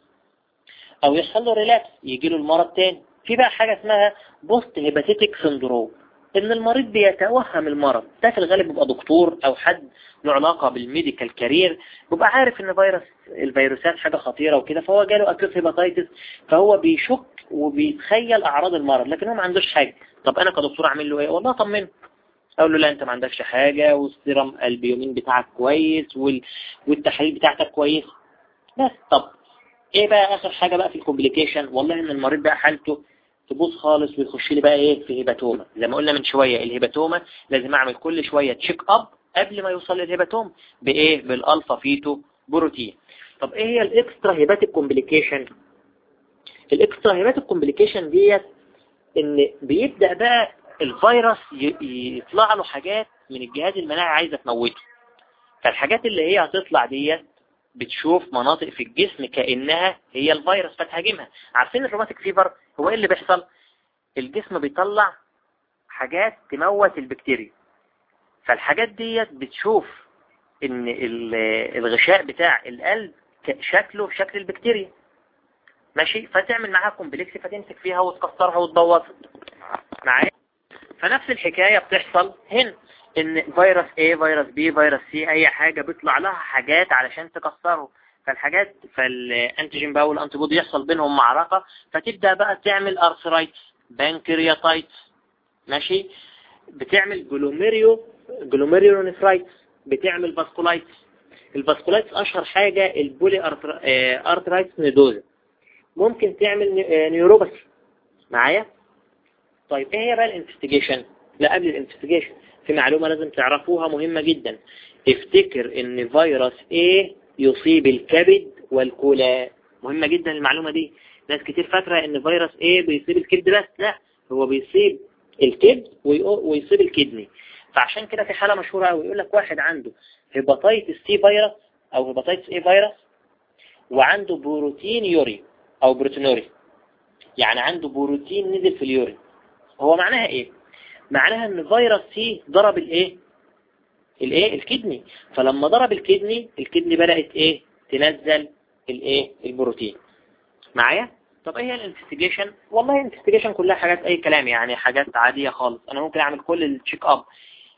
أو يحصل له relapse يجي له المرض تاني. في بقى حاجة اسمها post hepatitic syndrome إن المريض بيتوهم المرض. ده في الغالب بيبقى دكتور أو حد له علاقة بال medical career بيبقى عارف إن فيروس الفيروسات حاجة خطيرة وكده فهو جاله acute hepatitis فهو بيشك وبيتخيل أعراض المرض لكن هو ما عندوش حاجة. طب أنا كدكتور أعمل له إيه؟ والله طمنه. أقول له لا أنت ما عندكش حاجة وال serum albumin بتاعك كويس وال... والتحاليل بتاعتك كويس. بس طب إيه بقى آخر حاجة بقى في ال complication؟ والله إن المريض بقى حالته تبوظ خالص ويخش لي بقى إيه في hepatoma. زي ما قلنا من شوية ال hepatoma لازم أعمل كل شوية check up قبل ما يوصل لل hepatoma بإيه؟ بال alpha fetoprotein. طب إيه هي ال extrahepatic complication؟ ال extrahepatic complication ديت إن بيبدأ بقى الفيروس يطلع له حاجات من الجهاز المناعي عايزة تموته. فالحاجات اللي هي هتطلع ديت بتشوف مناطق في الجسم كأنها هي الفيروس فتهاجمها. عارفين ال rheumatic fever هو إيه اللي بيحصل؟ الجسم بيطلع حاجات تموت البكتيريا. فالحاجات ديت بتشوف إن الغشاء بتاع القلب شكله شكل البكتيريا. ماشي؟ فتعمل معاها complex فتمسك فيها وتكسرها وتبوظها. معايا؟ فنفس الحكاية بتحصل هنا إن فيروس A فيروس B فيروس C أي حاجة بيطلع لها حاجات علشان تكسره. فالحاجات فال antigen بقى وال antibody يحصل بينهم معركة فتبدأ بقى تعمل arthritis pancreatitis ماشي؟ بتعمل glomerulo glomerulonephritis بتعمل vasculitis ال vasculitis أشهر حاجة ال polyarteritis nodosa ممكن تعمل neuropathy معايا؟ طيب إيه هي بقى ال investigation؟ لا قبل ال investigation. في معلومة لازم تعرفوها مهمة جدا. افتكر إن فيروس C يصيب الكبد والكلى؟ مهمة جدا المعلومة دي. ناس كتير فاكرة إن فيروس C بيصيب الكبد بس. لا هو بيصيب الكبد ويصيب ال kidney. فعشان كده في حالة مشهورة قوي يقول لك واحد عنده hepatitis C virus أو hepatitis A virus وعنده proteinuria أو proteinuria يعني عنده بروتين نزل في ال urine. هو معناها إيه؟ معناها إن فيروس C ضرب الإيه؟ الإيه؟ ال kidney. فلما ضرب ال kidney ال kidney بدأت إيه؟ تنزل الإيه؟ البروتين. معايا؟ طب إيه هي ال investigation؟ والله ال investigation كلها حاجات أي كلام يعني حاجات عادية خالص. أنا ممكن أعمل كل ال check up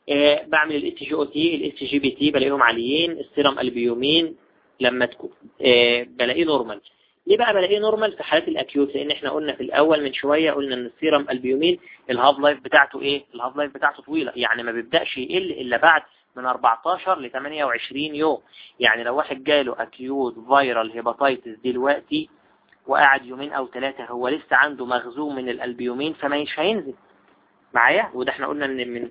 إيه بعمل الاس جي أو تي الاس جي بي تي بلاقيهم عاليين. ال serum albumin لما تكون إيه بلاقيه normal ليه بقى بلاقيه normal في حالات ال acute لأن إحنا قلنا في الأول من شوية قلنا إن ال serum albumin ال half life بتاعته إيه؟ ال half life بتاعته طويلة يعني ما بيبدأش يقل إلا بعد من 14 ل 28 يوم. يعني لو واحد جاله acute viral hepatitis دلوقتي وقعد يومين أو ثلاثة هو لسه عنده مخزون من الألبيومين فما مش هينزل. معايا؟ وده إحنا قلنا إن من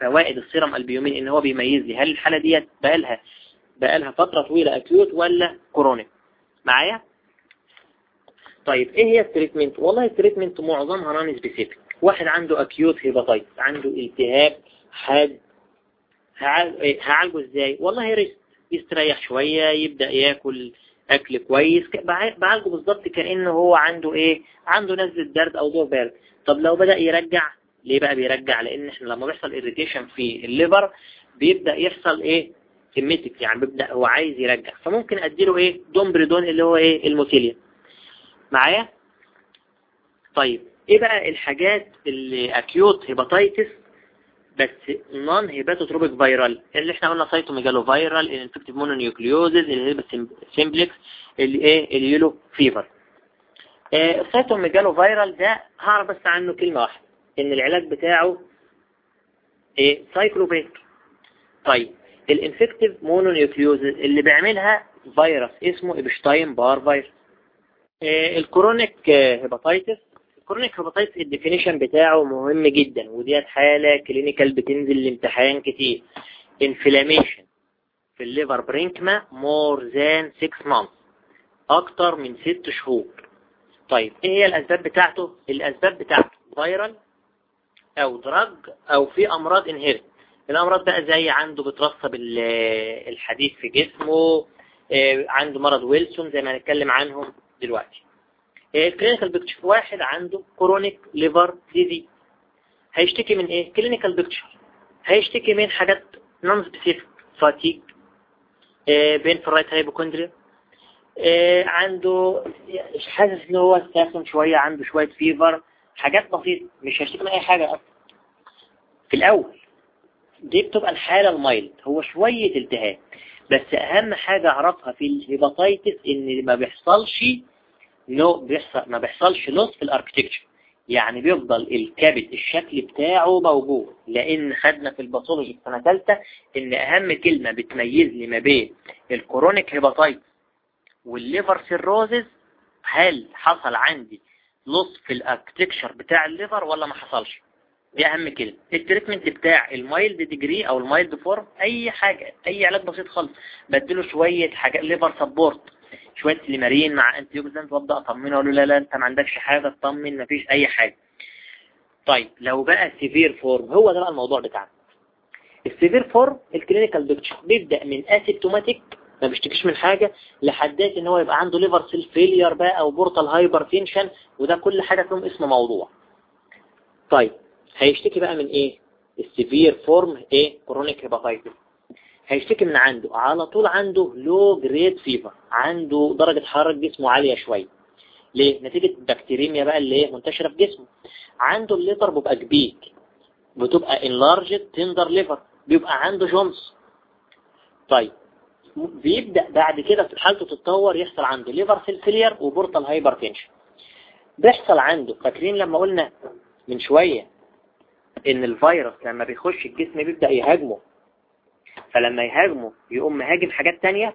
فوائد ال serum albumin إن هو بيميز لي. هل الحالة ديت بقالها بقالها فترة طويلة acute ولا chronic معايا؟ طيب إيه هي ال treatment؟ والله ال treatment معظمها non specific واحد عنده acute hepatitis عنده التهاب حاد هعالجه إزاي؟ والله rest يستريح شوية يبدأ ياكل أكل كويس بعالجه بالظبط كأنه هو عنده إيه؟ عنده نزلة برد أو دور برد طب لو بدأ يرجع ليه بقى بيرجع؟ لأن إحنا لما بيحصل irritation في ال liver بيبدأ يحصل إيه؟ emetic يعني بيبدأ هو عايز يرجع. فممكن أديله إيه؟ domperidone اللي هو إيه؟ ال Motilium معايا؟ طيب إيه بقى الحاجات اللي acute hepatitis بس non hepatotropic viral اللي إحنا قلنا cytomegalo viral ال infective mononucleosis اللي herpes simplex اللي إيه ال yellow fever ال cytomegalo viral ده هعرف بس عنه كلمة واحدة إن العلاج بتاعه إيه؟ cyclovir طيب ال infective mononucleosis اللي بيعملها فيروس اسمه Epstein Barr virus. ال chronic hepatitis ال chronic hepatitis ال definition بتاعه مهم جدا وديت حالة clinical بتنزل الامتحان كتير. inflammation في ال liver parenchyma more than 6 month أكتر من 6 شهور. طيب إيه هي الأسباب بتاعته؟ الأسباب بتاعته viral أو drug أو في أمراض inherited الأمراض بقى زي عنده بترسب الحديد في جسمه عنده مرض ويلسون زي ما هنتكلم عنهم. دلوقتي. ال clinical picture واحد عنده chronic liver disease هيشتكي من إيه؟ clinical picture هيشتكي من حاجات non specific fatigue pain في ال right hypochondria عنده حاسس إن هو ساخن شوية عنده شوية fever حاجات بسيطة مش هيشتكي من أي حاجة أصلا. في الأول دي بتبقى الحالة ال mild. هو شوية التهاب. بس أهم حاجة أعرفها في ال hepatitis إن ما بيحصلش no بيحصل ما بيحصلش loss في ال architecture يعني بيفضل الكبد الشكل بتاعه موجود. لأن خدنا في ال pathology في سنة ثالثه إن أهم كلمة بتميز لي ما بين ال chronic hepatitis وال liver cirrhosis هل حصل عندي loss في ال architecture بتاع ال liver ولا ما حصلش؟ دي أهم كلمة؟ ال treatment بتاع ال mild degree أو ال mild form أي حاجة أي علاج بسيط خالص. بديله شوية حاجات liver support. شوية silymarin مع anti وأبدأ أطمنه أقول له لا لا أنت ما عندكش حاجة اطمن مفيش أي حاجة. طيب لو بقى severe form هو ده بقى الموضوع بتاعنا. ال severe form ال clinical picture بيبدأ من asymptomatic ما بيشتكيش من حاجة لحدات إن هو يبقى عنده liver cell failure بقى أو portal hypertension وده كل حاجة فيهم اسم موضوع. طيب هيشتكي بقى من إيه؟ ال severe form إيه؟ chronic hepatitis. هيشتكي من عنده على طول عنده low grade fever عنده درجة حرارة جسمه عالية شوية. ليه؟ نتيجة bacteremia بقى اللي هي منتشرة في جسمه. عنده ال liver بيبقى كبير بتبقى enlarged tender liver بيبقى عنده jaundice طيب بيبدأ بعد كده حالته تتطور يحصل عنده liver cell failure و portal hypertension بيحصل عنده فاكرين لما قلنا من شوية إن الفيروس لما بيخش الجسم بيبدأ يهاجمه. فلما يهاجمه يقوم مهاجم حاجات تانية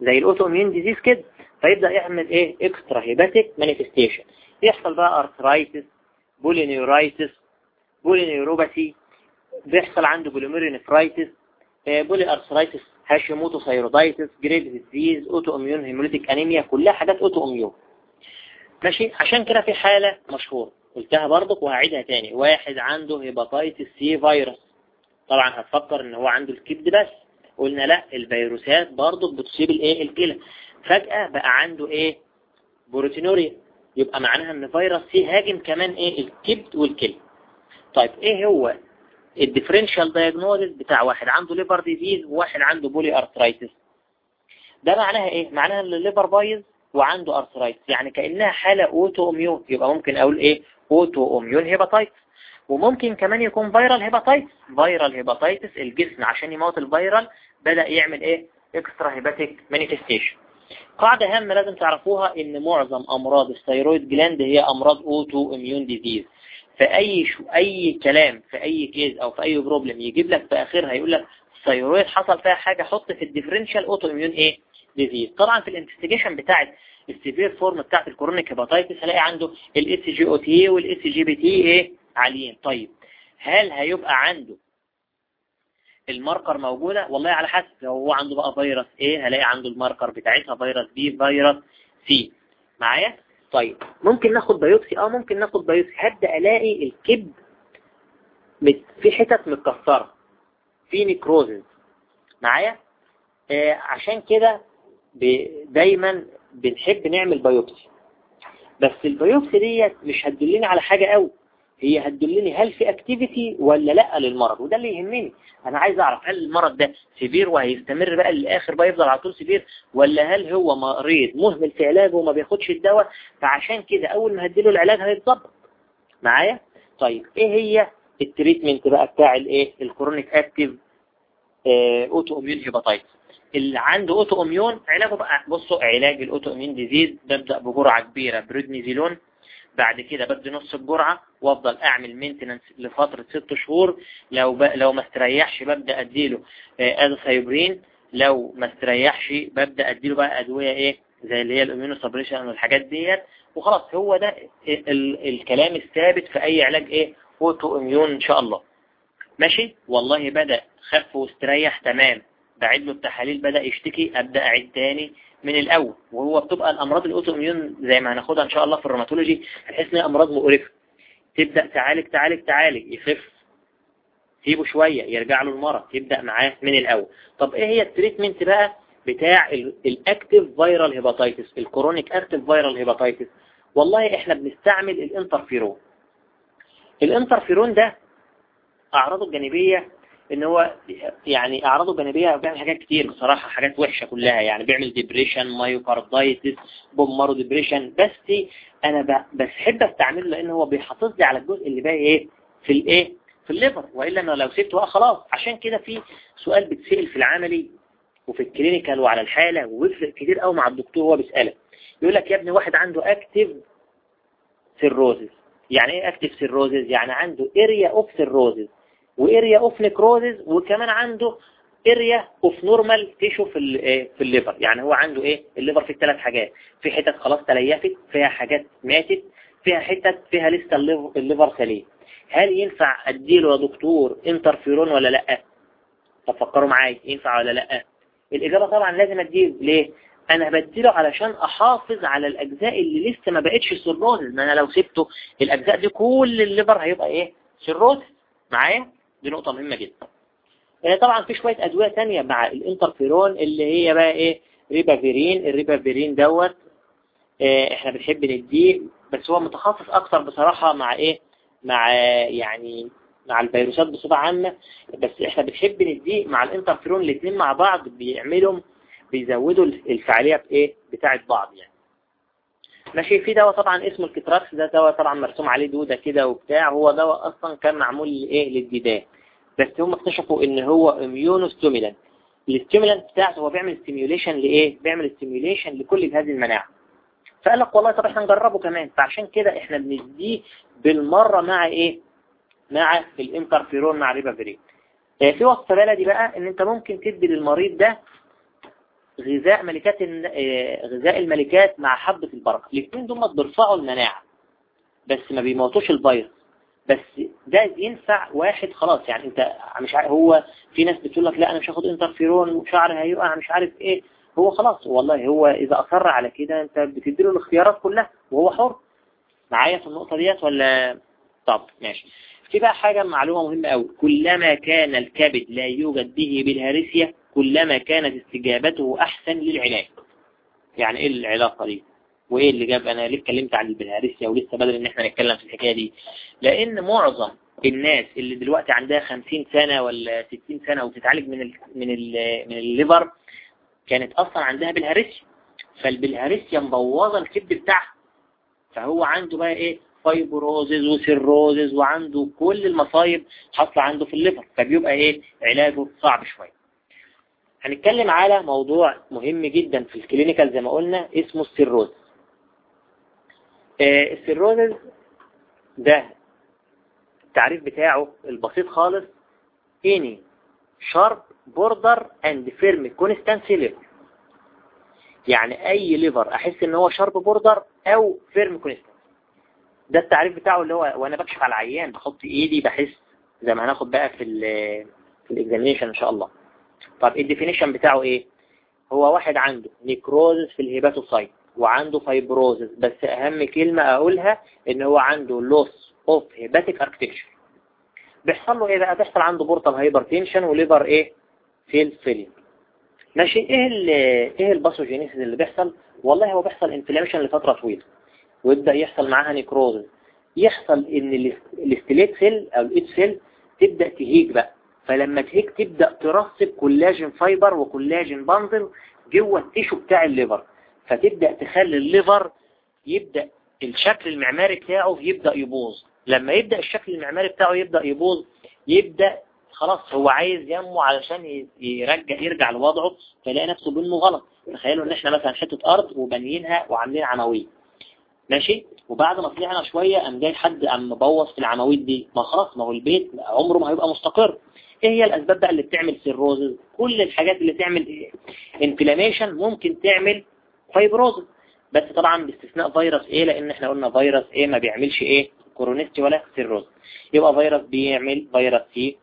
زي ال autoimmune disease كده. فيبدأ يعمل إيه؟ extrahepatic manifestation. يحصل بقى arthritis polyneuritis polyneuropathy. بيحصل عنده glomerulonephritis polyarthritis Hashimoto thyroiditis Graves disease autoimmune hemolytic anemia كلها حاجات autoimmune ماشي؟ عشان كده في حالة مشهورة. قلتها برضك وهعيدها تاني. واحد عنده hepatitis C virus. طبعا هتفكر إن هو عنده الكبد بس. قلنا لا الفيروسات برضك بتصيب الإيه؟ الكلى. فجأة بقى عنده إيه؟ proteinuria. يبقى معناها إن فيروس C هاجم كمان إيه؟ الكبد والكلى. طيب إيه هو ال differential diagnosis بتاع واحد عنده liver disease وواحد عنده polyarthritis ده معناها إيه؟ معناها إن ال liver بايظ وعنده arthritis يعني كأنها حالة autoimmune يبقى ممكن أقول إيه؟ autoimmune hepatitis وممكن كمان يكون viral hepatitis viral hepatitis الجسم عشان يموت ال viral بدأ يعمل إيه؟ extrahepatic manifestation قاعدة هامة لازم تعرفوها إن معظم أمراض ال thyroid gland هي أمراض autoimmune disease فأي شو أي كلام في أي case أو في أي problem يجيب لك في آخرها يقول لك ال thyroid حصل فيها حاجة حط في ال differential autoimmune إيه؟ disease طبعا في ال investigation بتاعت ال severe form بتاعت ال chronic hepatitis هلاقي عنده الاس جي أو تي والاس جي بي تي إيه عاليين. طيب هل هيبقى عنده ال marker موجودة؟ والله على حسب. لو هو عنده بقى فيروس A هلاقي عنده ال marker بتاعتها فيروس B فيروس C معايا؟ طيب ممكن ناخد biopsy آه ممكن ناخد biopsy هبدأ ألاقي الكبد في حتت متكسرة. في necrosis. معايا؟ آه عشان كده دايما بنحب نعمل biopsy بس ال biopsy ديت مش هتدلني على حاجة قوي. هي هتدلني هل في activity ولا لأ للمرض وده اللي يهمني. أنا عايز أعرف هل المرض ده severe وهيستمر بقى للآخر بقى يفضل على طول severe ولا هل هو مريض مهمل في علاجه وما بياخدش الدواء؟ فعشان كده أول ما هديله العلاج هيتظبط. معايا؟ طيب إيه هي ال treatment بقى بتاع الايه ال chronic active autoimmune hepatitis اللي عنده autoimmune علاجه بقى بصوا علاج ال autoimmune disease ببدأ بجرعة كبيرة بريدنيزيلون بعد كده بدي نص الجرعة وأفضل أعمل maintenance لفترة ست شهور. لو ب... لو ما استريحش ببدأ أديله azathioprine لو ما استريحش ببدأ أديله بقى أدوية إيه زي اللي هي ال immunosuppression والحاجات ديت. وخلاص هو ده ال... الكلام الثابت في أي علاج إيه autoimmune إن شاء الله. ماشي؟ والله بدأ خف واستريح تمام. بعد له التحاليل بدأ يشتكي أبدأ أعيد تاني من الأول. وهو بتبقى الأمراض ال autoimmune زي ما هناخدها إن شاء الله في ال rheumatology هنحس إنها أمراض مقرفة. تبدأ تعالج تعالج تعالج يخف. سيبه شوية يرجع له المرض يبدأ معاه من الأول. طب إيه هي ال treatment بقى؟ بتاع ال active viral hepatitis ال chronic active viral hepatitis والله إحنا بنستعمل ال interferon ال interferon ده أعراضه الجانبية إن هو يعني أعراضه جانبيه بيعمل حاجات كتير بصراحة حاجات وحشة كلها يعني بيعمل depression myocarditis bone marrow depression بس أنا بحب أستعمله لأن هو بيحافظ لي على الجزء اللي باقي إيه؟ في الإيه؟ في ال liver. وإلا أنا لو سبته بقى خلاص. عشان كده في سؤال بتسأل في العملي وفي ال clinical وعلى الحالة ويفرق كتير قوي مع الدكتور وهو بيسألك يقول لك يا ابني واحد عنده active cirrhosis يعني إيه active cirrhosis يعني عنده area of cirrhosis و area of necrosis وكمان عنده area of normal tissue في في ال liver. يعني هو عنده إيه؟ ال liver فيه ثلاث حاجات. في حتت خلاص تليفت فيها حاجات ماتت فيها حتت فيها لسه ال liver سليم. هل ينفع أديله يا دكتور انترفيرون ولا لأ؟ تفكروا معايا ينفع ولا لأ؟ الإجابة طبعا لازم أديله. ليه؟ أنا بديله علشان أحافظ على الأجزاء اللي لسه ما بقتش cirrhosis ما أنا لو سبته الأجزاء دي كل ال liver هيبقى إيه؟ cirrhosis معايا؟ دي نقطة مهمة جدا. طبعا في شوية أدوية تانية مع الإنترفيرون اللي هي بقى إيه؟ ribavirin ال ribavirin دوت آه إحنا بنحب نديه بس هو متخصص أكتر بصراحة مع إيه؟ مع يعني مع الفيروسات بصفة عامة. بس إحنا بنحب نديه مع الإنترفيرون الاثنين مع بعض بيعملوا بيزودوا الفعالية بايه بتاعة بعض يعني. ماشي في دواء طبعا اسمه ال Ketrax ده دواء طبعا مرسوم عليه دودة كده وبتاع هو دواء أصلا كان معمول لإيه؟ للديدان بس هم اكتشفوا إن هو immunostimulant ال stimulant بتاعته هو بيعمل stimulation لإيه؟ بيعمل stimulation لكل جهاز المناعة. فقال لك والله طب إحنا نجربه كمان. فعشان كده إحنا بنديه بالمرة مع إيه؟ مع الانترفيرون مع ribavirin آه، في وصفة بلدي بقى إن أنت ممكن تدي للمريض ده غذاء ملكات آه، غذاء الملكات مع حبة البركة. الاثنين دول بيرفعوا المناعة بس ما بيموتوش الفيروس. بس ده ينفع واحد خلاص يعني انت مش عارف هو في ناس بتقول لك لا أنا مش هاخد انترفيرون وشعري هيقع مش عارف إيه. هو خلاص والله هو إذا أصر على كده انت بتديله الاختيارات كلها وهو حر. معايا في النقطة ديت ولا؟ طب ماشي. في بقى حاجة معلومة مهمة قوي كلما كان الكبد لا يوجد به بالهارسية كلما كانت استجابته أحسن للعلاج. يعني إيه العلاقة دي؟ وإيه اللي جاب؟ أنا ليه اتكلمت عن البلهارسيا ولسه بدل إن إحنا نتكلم في الحكاية دي؟ لأن معظم الناس اللي دلوقتي عندها 50 سنة ولا 60 سنة وتتعالج من ال من ال من ال liver كانت أصلا عندها بلهارسيا فالبلهارسيا مبوظة الكبد بتاعها. فهو عنده بقى إيه؟ fibrosis و cirrhosis وعنده كل المصايب حاصله عنده في ال liver. فبيبقى إيه؟ علاجه صعب شوية. هنتكلم على موضوع مهم جدا في ال clinical زي ما قلنا اسمه ال cirrhosis آه ال cirrhosis ده التعريف بتاعه البسيط خالص. any sharp border and firm consistency liver يعني أي liver أحس إن هو sharp border أو firm consistency ده التعريف بتاعه اللي هو وأنا بكشف على العيان بحط إيدي بحس زي ما هناخد بقى في ال في ال examination إن شاء الله. طب ال definition بتاعه إيه؟ هو واحد عنده necrosis في ال hepatocyte وعنده fibrosis بس أهم كلمة أقولها إن هو عنده loss of hepatic architecture بيحصل له إيه بقى؟ بيحصل عنده portal hypertension و liver إيه؟ fail failure ماشي؟ إيه إيه ال pathogenesis اللي بيحصل؟ والله هو بيحصل inflammation لفترة طويلة. ويبدأ يحصل معاها necrosis يحصل إن ال stellate cell أو ال Ito cell تبدأ تهيج بقى. فلما تهيج تبدأ ترسب collagen fiber و collagen bundle جوه ال tissue بتاع ال liver. فتبدأ تخلي ال liver يبدأ الشكل المعماري بتاعه يبدأ يبوظ. لما يبدأ الشكل المعماري بتاعه يبدأ يبوظ يبدأ خلاص هو عايز ينمو علشان يرجع يرجع لوضعه فيلاقي نفسه بينمو غلط. تخيلوا إن إحنا مثلا حتة أرض وبنينها وعاملين عناوين. ماشي؟ وبعد ما طلعنا شوية قام جاي حد قام مبوظ في العناوين دي. ما خلاص ما هو البيت عمره ما هيبقى مستقر. إيه هي الأسباب بقى اللي بتعمل cirrhosis كل الحاجات اللي تعمل inflammation ممكن تعمل fibrosis بس طبعا باستثناء فيروس A؟ لأن إحنا قلنا فيروس A؟ ما بيعملش إيه؟ chronicity ولا cirrhosis يبقى فيروس B يعمل فيروس C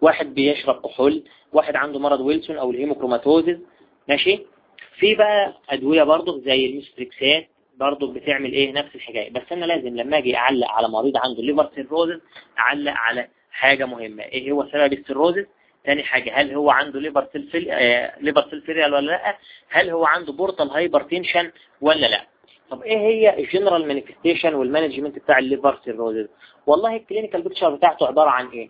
واحد بيشرب كحول. واحد عنده مرض ويلسون أو ال hemochromatosis. ماشي؟ في بقى أدوية برضه زي المستريكسات. برضه بتعمل إيه؟ نفس الحكاية. بس أنا لازم لما أجي أعلق على مريض عنده liver cirrhosis أعلق على حاجة مهمة. إيه هو سبب ال cirrhosis تاني حاجة هل هو عنده liver cell آه liver cell ولا لأ؟ هل هو عنده portal hypertension ولا لأ؟ طب إيه هي ال general manifestation وال management بتاع ال liver cirrhosis والله ال clinical picture بتاعته عبارة عن إيه؟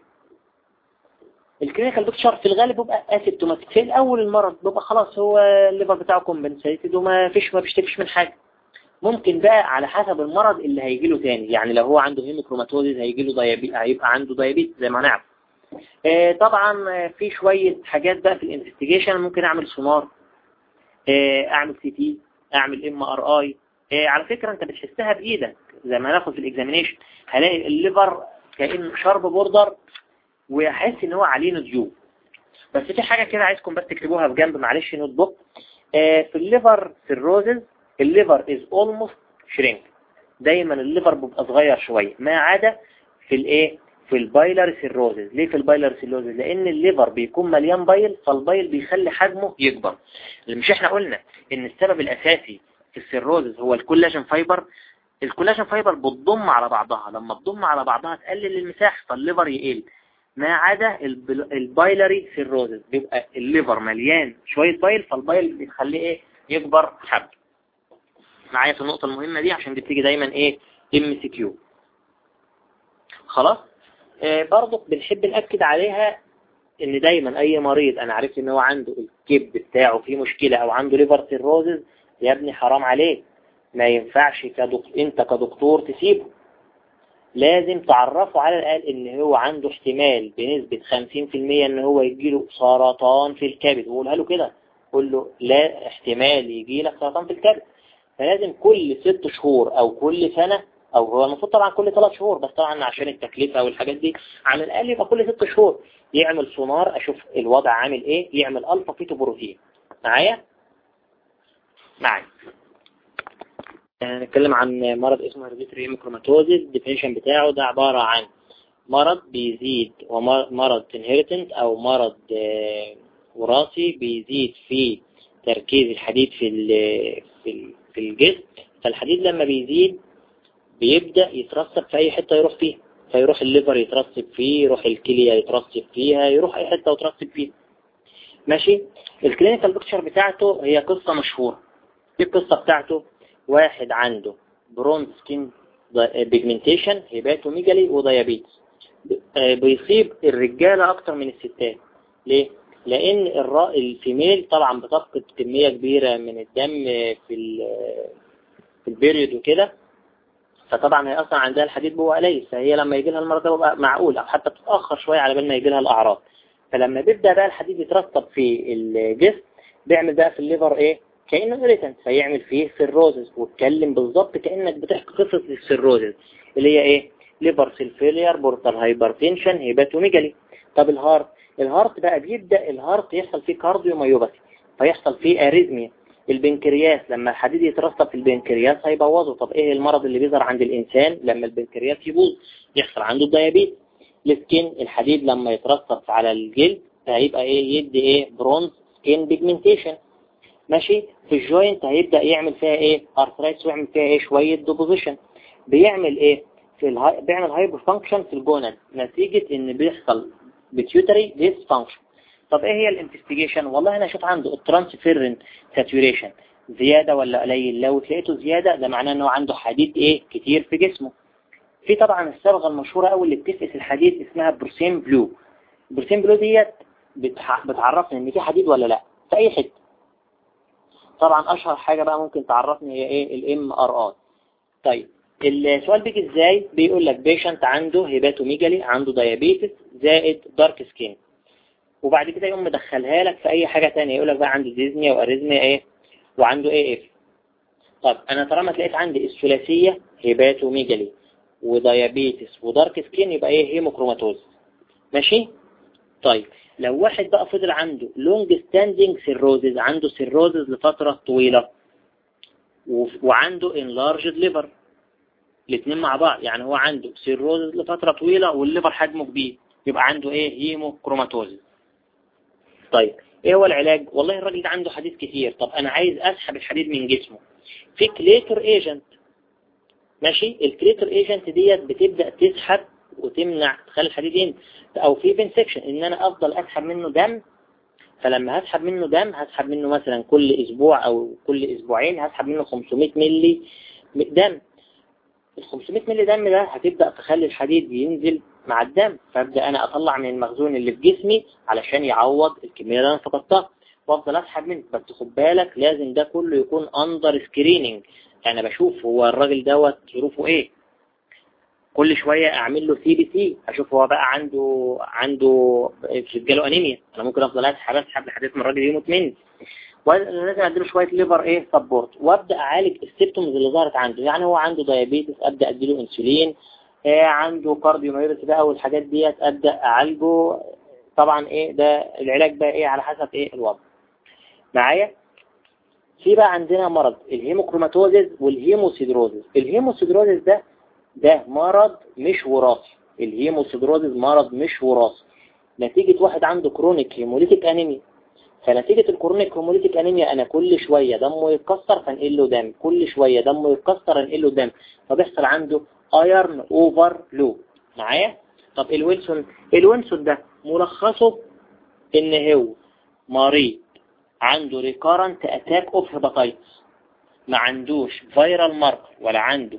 ال clinical picture في الغالب بيبقى asymptomatic في الأول المرض بيبقى خلاص هو ال liver بتاعه compensated وما فيش ما بيشتكيش من حاجة. ممكن بقى على حسب المرض اللي هيجي له تاني. يعني لو هو عنده hemochromatosis هيجي له هيبقى عنده diabetes زي ما نعرف. آه طبعا في شوية حاجات بقى في ال investigation ممكن أعمل سونار آه أعمل CT أعمل MRI على فكرة أنت بتحسها بإيدك. زي ما هناخد في ال examination هلاقي ال liver كأنه sharp border ويحس إن هو عليه nodule بس في حاجة كده عايزكم بس تكتبوها بجنب معلش notebook. آه في ال liver cirrhosis ال liver is almost shrink دايما ال liver بيبقى صغير شوية ما عدا في الايه؟ في ال biliary cirrhosis ليه في ال biliary cirrhosis لأن ال liver بيكون مليان bile فال bile بيخلي حجمه يكبر. مش إحنا قلنا إن السبب الأساسي في ال cirrhosis هو ال collagen fiber. ال collagen fiber بتضم على بعضها. لما تضم على بعضها تقلل المساحة فال liver يقل. ما عدا ال biliary cirrhosis بيبقى ال liver مليان شوية bile فال bile بيخليه إيه؟ يكبر حب معايا في النقطة المهمة دي عشان بتيجي دايما إيه؟ MCQ خلاص؟ آه برضو بنحب نأكد عليها إن دايما أي مريض أنا عرفت إن هو عنده الكبد بتاعه فيه مشكلة أو عنده liver cirrhosis يا ابني حرام عليك. ما ينفعش كدكتور أنت كدكتور تسيبه. لازم تعرفه على الأقل إن هو عنده احتمال بنسبة 50% إن هو يجيله سرطان في الكبد. وقولها له كده. قول له لا احتمال يجي لك سرطان في الكبد. فلازم كل ست شهور أو كل سنة أو هو المفروض طبعا كل ثلاث شهور بس طبعا عشان التكلفة والحاجات دي على الأقل يبقى كل ست شهور يعمل سونار أشوف الوضع عامل إيه يعمل alpha fetoprotein. معايا؟ معايا. نتكلم عن مرض اسمه hereditary hemochromatosis ال definition بتاعه ده عبارة عن مرض بيزيد ومرض inherited أو مرض وراثي بيزيد في تركيز الحديد في في في الجسم فالحديد لما بيزيد بيبدأ يترسب في أي حتة يروح فيها. فيروح ال liver يترسب فيه يروح الكلية يترسب فيها يروح أي حتة وترسب فيها. ماشي؟ ال clinical picture بتاعته هي قصة مشهورة. إيه القصة بتاعته. واحد عنده bronze skin pigmentation hepatomegaly و diabetes بيصيب الرجالة أكتر من الستات. ليه؟ لأن ال female طبعا بتفقد كمية كبيرة من الدم في في ال period وكده. فطبعا هي أصلا عندها الحديد بقى قليل فهي لما يجي لها المرض ده بقى معقول أو حتى بتتأخر شوية على بال ما يجي لها الأعراض. فلما بيبدأ بقى الحديد يترسب في الجسم بيعمل بقى في ال liver إيه؟ كأنه irritant فيعمل فيه cirrhosis واتكلم بالظبط كأنك بتحكي قصة ال cirrhosis اللي هي إيه؟ liver cell failure portal hypertension hepatomegaly طب ال heart ال heart بقى بيبدأ ال heart يحصل فيه cardiomyopathy فيحصل فيه arrhythmia البنكرياس لما الحديد يترسب في البنكرياس هيبوظه. طب إيه المرض اللي بيظهر عند الإنسان لما البنكرياس يبوظ؟ يحصل عنده ال diabetes ال skin الحديد لما يترسب على الجلد هيبقى إيه؟ يدي إيه؟ bronze skin pigmentation ماشي؟ في ال joint هيبدأ يعمل فيها إيه؟ arthritis ويعمل فيها إيه؟ شوية deposition بيعمل إيه؟ في ال هاي... بيعمل hyper function في ال gonadal. نتيجة إن بيحصل pituitary dysfunction طب إيه هي ال investigation؟ والله أنا أشوف عنده ال transferrin saturation زيادة ولا قليل؟ لو لقيته زيادة ده معناه إنه عنده حديد إيه؟ كتير في جسمه. في طبعا الصبغة المشهورة قوي اللي بتفقس الحديد اسمها Prussian blue Prussian blue ديت بتعرفني إن في حديد ولا لأ. في أي حتة. طبعا أشهر حاجة بقى ممكن تعرفني هي إيه؟ ال MRI طيب. السؤال بيجي إزاي؟ بيقول لك patient عنده hepatomegaly عنده diabetes زائد dark skin وبعد كده يقوم مدخلها لك في أي حاجة تانية. يقول لك بقى عنده dyspnea و arrhythmia إيه؟ وعنده إيه if طب أنا طالما تلاقيت عندي الثلاثية hepatomegaly و diabetes و dark skin يبقى إيه؟ hemochromatosis ماشي؟ طيب لو واحد بقى فضل عنده long standing cirrhosis عنده cirrhosis لفترة طويلة وعنده enlarged liver الاثنين مع بعض. يعني هو عنده cirrhosis لفترة طويلة وال liver حجمه كبير. يبقى عنده إيه؟ hemochromatosis طيب إيه هو العلاج؟ والله الراجل ده عنده حديد كتير. طب أنا عايز أسحب الحديد من جسمه. في chelator agent ماشي؟ ال chelator agent ديت بتبدأ تسحب وتمنع تخلي الحديد ينزل أو في venesection إن أنا أفضل أسحب منه دم. فلما هسحب منه دم هسحب منه مثلا كل أسبوع أو كل أسبوعين هسحب منه 500 ملي دم. ال 500 ملي دم ده هتبدأ تخلي الحديد ينزل مع الدم فأبدأ أنا أطلع من المخزون اللي في جسمي علشان يعوض الكمية اللي أنا فقدتها. وأفضل أسحب منه بس خد بالك لازم ده كله يكون under screening أنا بشوف هو الراجل دوت ظروفه إيه. كل شوية أعمل له CBC أشوف هو بقى عنده عنده جاله أنيميا. أنا ممكن أفضل أسحب أسحب لحد ما الراجل يموت مني. ولازم اديله شوية liver إيه support وأبدأ أعالج ال symptoms اللي ظهرت عنده. يعني هو عنده diabetes أبدأ أديله انسولين إيه عنده cardiomyopathy بقى والحاجات ديت أبدأ أعالجه. طبعا إيه ده العلاج بقى إيه على حسب إيه الوضع. معايا؟ في بقى عندنا مرض ال hemochromatosis وال hemosiderosis ال hemosiderosis ده ده مرض مش وراثي. ال hemosiderosis مرض مش وراثي. نتيجة واحد عنده chronic hemolytic anemia فنتيجة ال chronic hemolytic anemia أنا كل شوية دمه يتكسر فانقل له دم كل شوية دمه يتكسر انقل له دم فبيحصل عنده iron overload معايا؟ طب ال Wilson ال Wilson ده ملخصه إن هو مريض عنده recurrent attack of hepatitis ما عندوش viral marker ولا عنده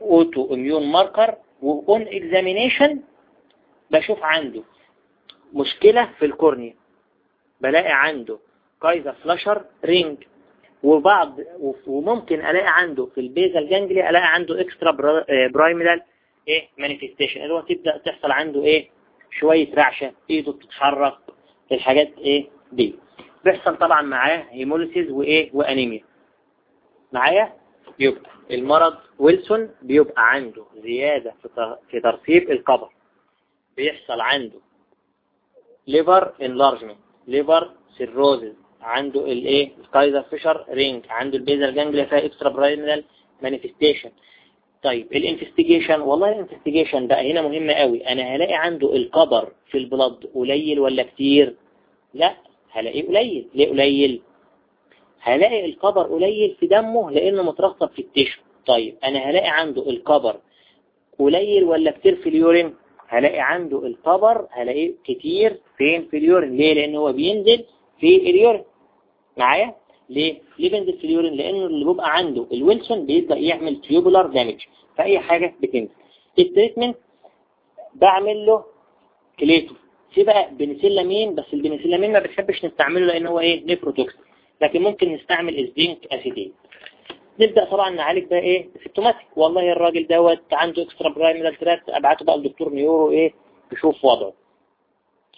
autoimmune marker و on examination بشوف عنده مشكلة في ال cornea. بلاقي عنده Kayser-Fleischer ring وبعض وممكن ألاقي عنده في ال basal ganglia ألاقي عنده extrapyramidal إيه manifestation اللي هو تبدأ تحصل عنده إيه شوية رعشة إيده بتتحرك الحاجات إيه دي. بيحصل طبعا معاه hemolysis وإيه وأنيميا. معايا؟ يبقى المرض ويلسون بيبقى عنده زيادة في ترسيب ال copper. بيحصل عنده liver enlargement liver cirrhosis عنده الايه ال Kayser-Fleischer ring عنده ال basal ganglia فيها extrapyramidal manifestation طيب ال investigation والله ال investigation بقى هنا مهمة قوي. أنا هلاقي عنده ال copper في ال blood قليل ولا كتير؟ لا هلاقيه قليل. ليه قليل؟ هلاقي ال copper قليل في دمه لأنه مترسب في ال tissue طيب أنا هلاقي عنده ال copper قليل ولا كتير في ال urine؟ هلاقي عنده ال copper هلاقيه كتير فين؟ في ال urine. ليه؟ لأن هو بينزل في ال urine. معايا؟ ليه؟ ليه بينزل في ال urine؟ لأنه اللي بيبقى عنده الويلسون بيبدأ يعمل tubular damage فأي حاجة بتنزل. ال treatment بعمل له chelator. في بقى بنسلامين بس البنسلامين ما بتحبش نستعمله لأن هو إيه؟ nephrotoxic. لكن ممكن نستعمل ال zinc acetate. نبدأ طبعا نعالج بقى إيه؟ symptomatic والله الراجل دوت عنده extrapyramidal tract أبعته بقى لدكتور neuro إيه؟ يشوف وضعه.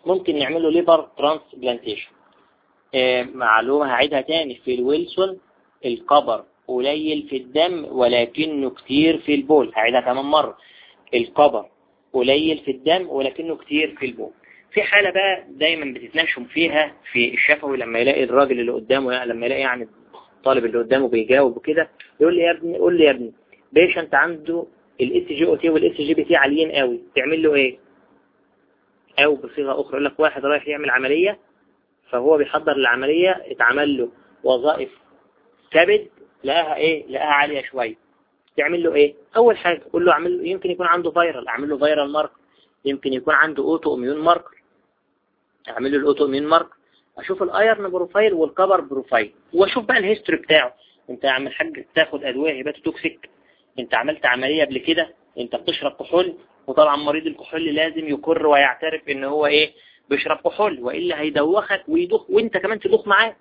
ممكن نعمل له liver transplantation إيه معلومة هعيدها تاني. في ال Wilson ال copper قليل في الدم ولكنه كتير في البول. هعيدها كمان مرة. ال copper قليل في الدم ولكنه كتير في البول. في حالة بقى دايما بتتناقشوا فيها في الشفوي لما يلاقي الراجل اللي قدامه يعني لما يلاقي يعني الطالب اللي قدامه بيجاوب وكده يقول لي يا ابني قول لي يا ابني patient عنده الاس جي أو تي والاس جي بي تي عاليين قوي؟ تعمل له إيه؟ أو بصيغة أخرى يقول لك واحد رايح يعمل عملية فهو بيحضر العملية اتعمل له وظائف كبد لقاها إيه؟ لقاها عالية شوية. تعمل له إيه؟ اول حاجة قول له اعمل يمكن يكون عنده viral اعمل له viral marker يمكن يكون عنده autoimmune marker اعمل له ال autoimmune marker أشوف ال iron profile وال copper profile. وأشوف بقى ال history بتاعه. أنت يا عم الحاج بتاخد أدوية hepatotoxic أنت عملت عملية قبل كده. أنت بتشرب كحول. وطبعا مريض الكحول لازم يقر ويعترف إن هو إيه؟ بيشرب كحول. وإلا هيدوخك ويدوخ وأنت كمان تدوخ معاه.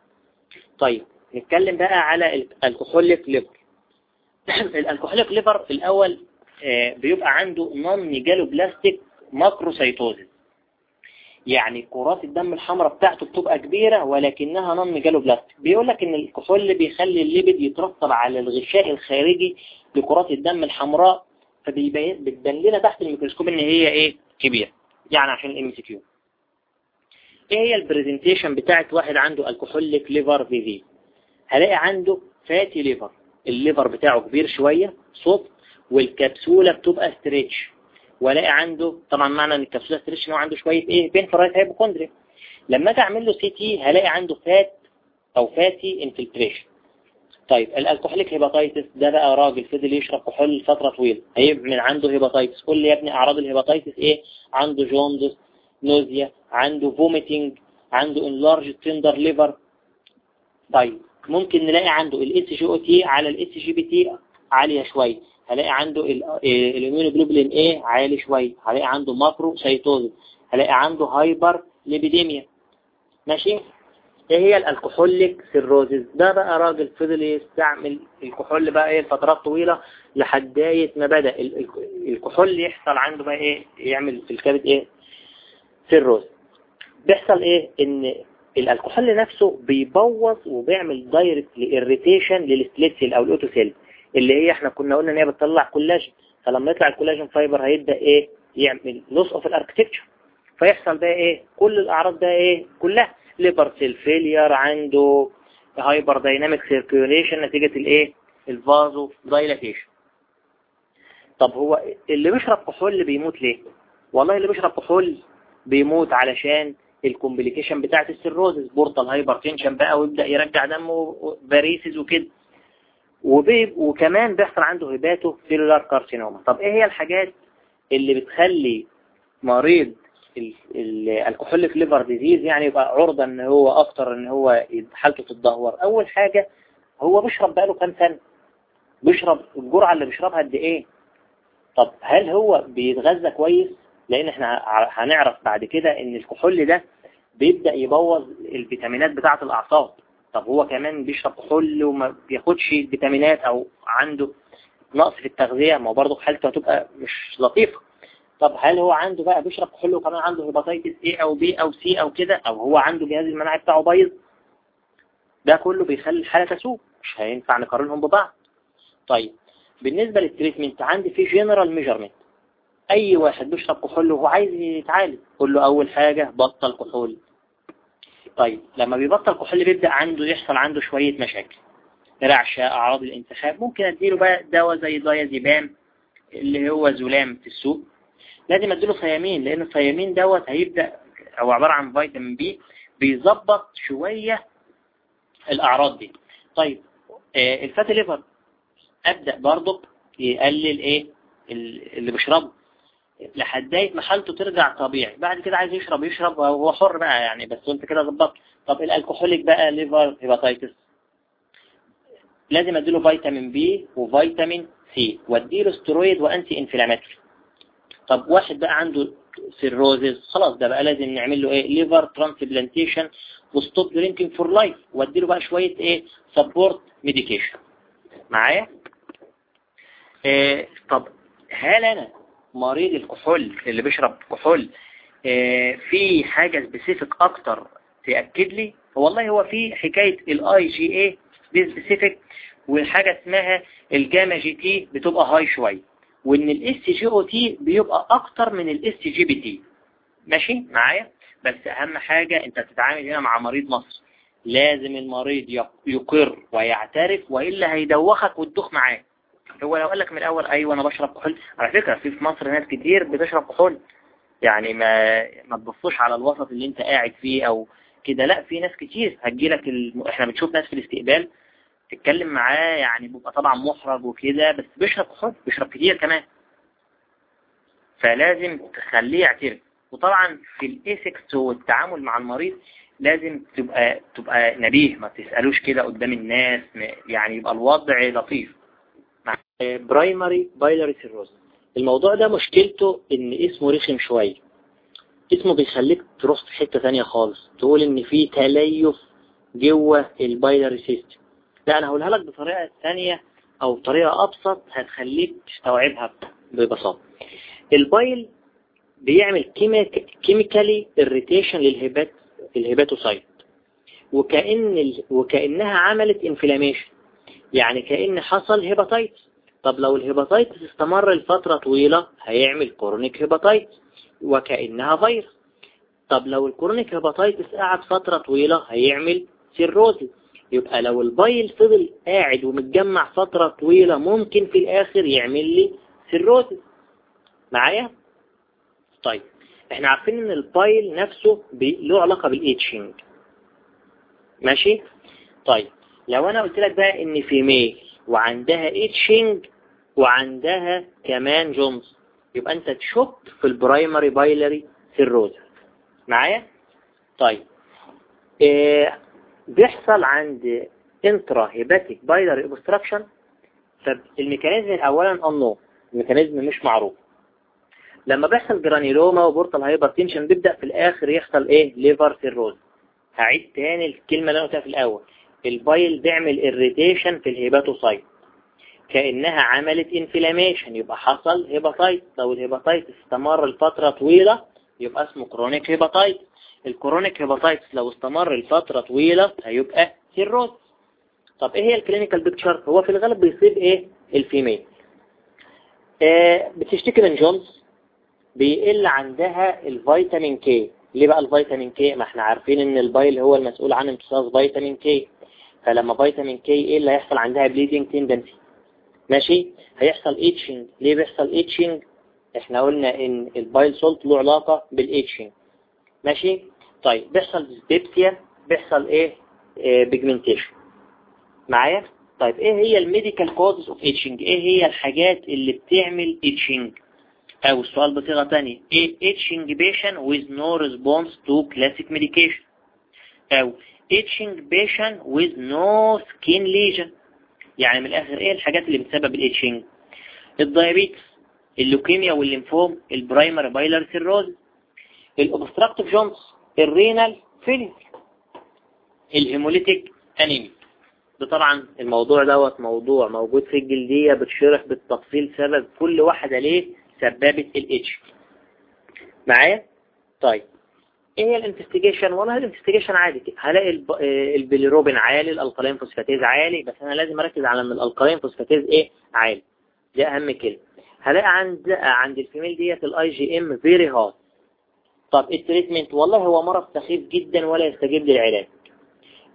طيب نتكلم بقى على ال alcoholic liver. ال alcoholic liver الأول بيبقى عنده non-megaloblastic macrocytosis يعني كرات الدم الحمراء بتاعته بتبقى كبيرة ولكنها non-megaloblastic. بيقول لك إن الكحول بيخلي ال lipid يترسب على الغشاء الخارجي لكرات الدم الحمراء فبتبان لنا تحت الميكروسكوب إن هي إيه؟ كبيرة. يعني عشان ال MCQ إيه هي ال presentation بتاعت واحد عنده alcoholic liver في هلاقي عنده fatty liver ال liver بتاعه كبير شوية soft والكبسولة بتبقى stretched والاقي عنده طبعا معنى إن الكبسولة stretched انه عنده شوية إيه pain في ال right hypochondria لما أجي أعمل له CT هلاقي عنده fat أو fatty infiltration طيب ال alcoholic hepatitis ده بقى راجل فضل يشرب كحول فترة طويلة. هيعمل عنده hepatitis. قول لي يا ابني أعراض ال hepatitis إيه؟ عنده jaundice nausea عنده vomiting عنده enlarged tender liver طيب ممكن نلاقي عنده الاس جي أو تي على الاس جي بي تي عالية شوية. هلاقي عنده ال immunoglobulin إيه عالي شوية. هلاقي عنده macrocytosis هلاقي عنده hyperlipidemia ماشي؟ إيه هي alcoholic cirrhosis ده بقى راجل فضل يستعمل الكحول بقى إيه لفترات طويلة لحداية ما بدأ. الكحول يحصل عنده بقى إيه؟ يعمل في الكبد إيه؟ cirrhosis. بيحصل إيه؟ إن الكحول نفسه بيبوظ وبيعمل direct irritation لل stellate أو ال Ito cell. اللي هي إحنا كنا قلنا إن هي بتطلع كولاجين فلما يطلع ال collagen fiber هيبدأ إيه؟ يعمل loss of ال architecture فيحصل بقى إيه؟ كل الأعراض ده إيه؟ كلها. liver cell failure عنده hyperdynamic circulation نتيجة الايه ال vasodilatation طب هو اللي بيشرب كحول بيموت ليه؟ والله اللي بيشرب كحول بيموت علشان ال complications بتاعت ال cirrhosis portal hypertension بقى ويبدأ يرجع دمه varices وكده. وكمان بيحصل عنده hepatocellular carcinoma طب إيه هي الحاجات اللي بتخلي مريض ال alcoholic liver disease يعني يبقى عرضة إن هو أكتر إن هو حالته تتدهور؟ أول حاجة هو بيشرب بقاله كام سنة؟ بيشرب الجرعة اللي بيشربها قد إيه؟ طب هل هو بيتغذى كويس؟ لأن إحنا هنعرف بعد كده إن الكحول ده بيبدأ يبوظ الفيتامينات بتاعة الأعصاب. طب هو كمان بيشرب كحول وما بياخدش فيتامينات أو عنده نقص في التغذية ما هو برضه حالته هتبقى مش لطيفة. طب هل هو عنده بقى بيشرب كحول وكمان عنده هيباتيتس A أو B أو C أو كده أو هو عنده جهاز المناعي بتاعه بايظ؟ ده كله بيخلي الحالة تسوء مش هينفع نقارنهم ببعض. طيب بالنسبة لل treatment عندي في general management أي واحد بيشرب كحول وهو عايز يتعالج قول له أول حاجة بطل كحول طيب لما بيبطل كحول بيبدأ عنده يحصل عنده شوية مشاكل. رعشة أعراض الانسحاب ممكن أديله بقى دواء زي دايازيبام اللي هو زولام في السوق. لازم أديله thiamine لأن ال thiamine دوت هيبدأ أو عبارة عن فيتامين بي بيظبط شوية الأعراض دي. طيب آه ال fatty liver أبدأ برضه يقلل إيه؟ اللي بيشربه. لحد ما حالته ترجع طبيعي. بعد كده عايز يشرب يشرب وهو حر بقى يعني. بس انت كده ظبطت طب ال alcoholic بقى liver hepatitis. لازم اديله فيتامين B وفيتامين C. واديله steroid و anti-inflammatory. طب واحد بقى عنده cirrhosis خلاص ده بقى لازم نعمل له إيه؟ liver transplantation و stop drinking for life. واديله بقى شوية إيه؟ supportive medication معايا؟ إيه طب هل أنا مريض الكحول اللي بيشرب كحول إيه في حاجة specific أكتر تأكد لي؟ والله هو في حكاية ال IgA دي specific وحاجة اسمها ال gamma GT بتبقى high شوية وإن ال SGOT بيبقى أكتر من ال SGPT ماشي؟ معايا؟ بس أهم حاجة أنت بتتعامل هنا مع مريض مصري. لازم المريض يقر ويعترف وإلا هيدوخك وتدوخ معاه. هو لو قال لك من الأول أيوة أنا بشرب كحول. على فكرة في في مصر ناس كتير بتشرب كحول. يعني ما ما تبصوش على الوسط اللي أنت قاعد فيه أو كده. لا في ناس كتير. هتجيلك الم... إحنا بنشوف ناس في الاستقبال تتكلم معاه يعني بيبقى طبعا محرج وكده بس بيشرب كحول بيشرب كتير كمان. فلازم تخليه يعترف. وطبعا في ال ethics والتعامل مع المريض لازم تبقى تبقى نبيه ما تسألوش كده قدام الناس يعني يبقى الوضع لطيف. primary biliary cirrhosis الموضوع ده مشكلته إن اسمه رخم شوية. اسمه بيخليك تروح في حتة ثانية خالص. تقول إن في تليف جوه ال biliary system. لا أنا هقولها لك بطريقة ثانية أو طريقة أبسط هتخليك تستوعبها ببساطة. ال bile بيعمل chemical irritation لل hepat ال hepatocyte وكأن ال... وكأنها عملت inflammation يعني كأن حصل hepatitis طب لو ال hepatitis استمر لفترة طويلة هيعمل chronic hepatitis وكأنها فيروس. طب لو ال chronic hepatitis قعد فترة طويلة هيعمل cirrhosis يبقى لو ال bile فضل قاعد ومتجمع فترة طويلة ممكن في الآخر يعمل لي cirrhosis معايا؟ طيب إحنا عارفين إن ال bile نفسه له علاقة بال itching ماشي؟ طيب لو أنا قلت لك بقى إن female وعندها itching وعندها كمان jaundice. يبقى انت تشك في ال primary biliary cirrhosis معايا؟ طيب. آه بيحصل عند intrahepatic biliary obstruction طب ال mechanism اولا انو ال mechanism مش معروف. لما بيحصل granuloma و portal hypertension بيبدأ في الآخر يحصل إيه؟ liver cirrhosis هعيد تاني الكلمة اللي أنا قلتها في الأول. ال bile بيعمل irritation في ال hepatocyte. كأنها عملت inflammation يبقى حصل hepatitis لو ال hepatitis استمر لفترة طويلة يبقى اسمه chronic hepatitis ال chronic hepatitis لو استمر لفترة طويلة هيبقى cirrhosis طب إيه هي ال clinical picture هو في الغالب بيصيب إيه؟ ال female. آه بتشتكي من jaundice بيقل عندها ال vitamin K ليه بقى ال vitamin K ما إحنا عارفين إن ال bile هو المسؤول عن امتصاص vitamin K فلما vitamin K إيه اللي هيحصل عندها bleeding tendency ماشي؟ هيحصل itching ليه بيحصل itching إحنا قلنا ان ال bile salt له علاقة بال itching ماشي؟ طيب بيحصل dyspepsia بيحصل إيه, pigmentation معايا؟ طيب إيه هي ال medical causes of itching إيه هي الحاجات اللي بتعمل itching أو السؤال بصيغة تانية. إيه itching patient with no response to classic medication أو itching patient with no skin lesion. يعني من الآخر إيه الحاجات اللي بتسبب الاتشنج الدايابيتس اللوكيميا والليمفوم البرايمري بايلر سيروز الاوبستراكتيف جونز الرينال فيلير الهيموليتيك انيميا ده طبعا الموضوع دوت موضوع موجود في الجلدية بتشرح بالتفصيل سبب كل واحدة ليه سببت ال itch معايا؟ طيب. إيه هي ال investigation؟ والله ال investigation عادي هلاقي آه، البيليروبين عالي ال alkaline phosphatase عالي بس أنا لازم أركز على إن ال alkaline phosphatase إيه؟ عالي. ده أهم كلمة. هلاقي عند عند ال female ديت ال IgM very high طب ال treatment والله هو مرض سخيف جدا ولا يستجيب للعلاج.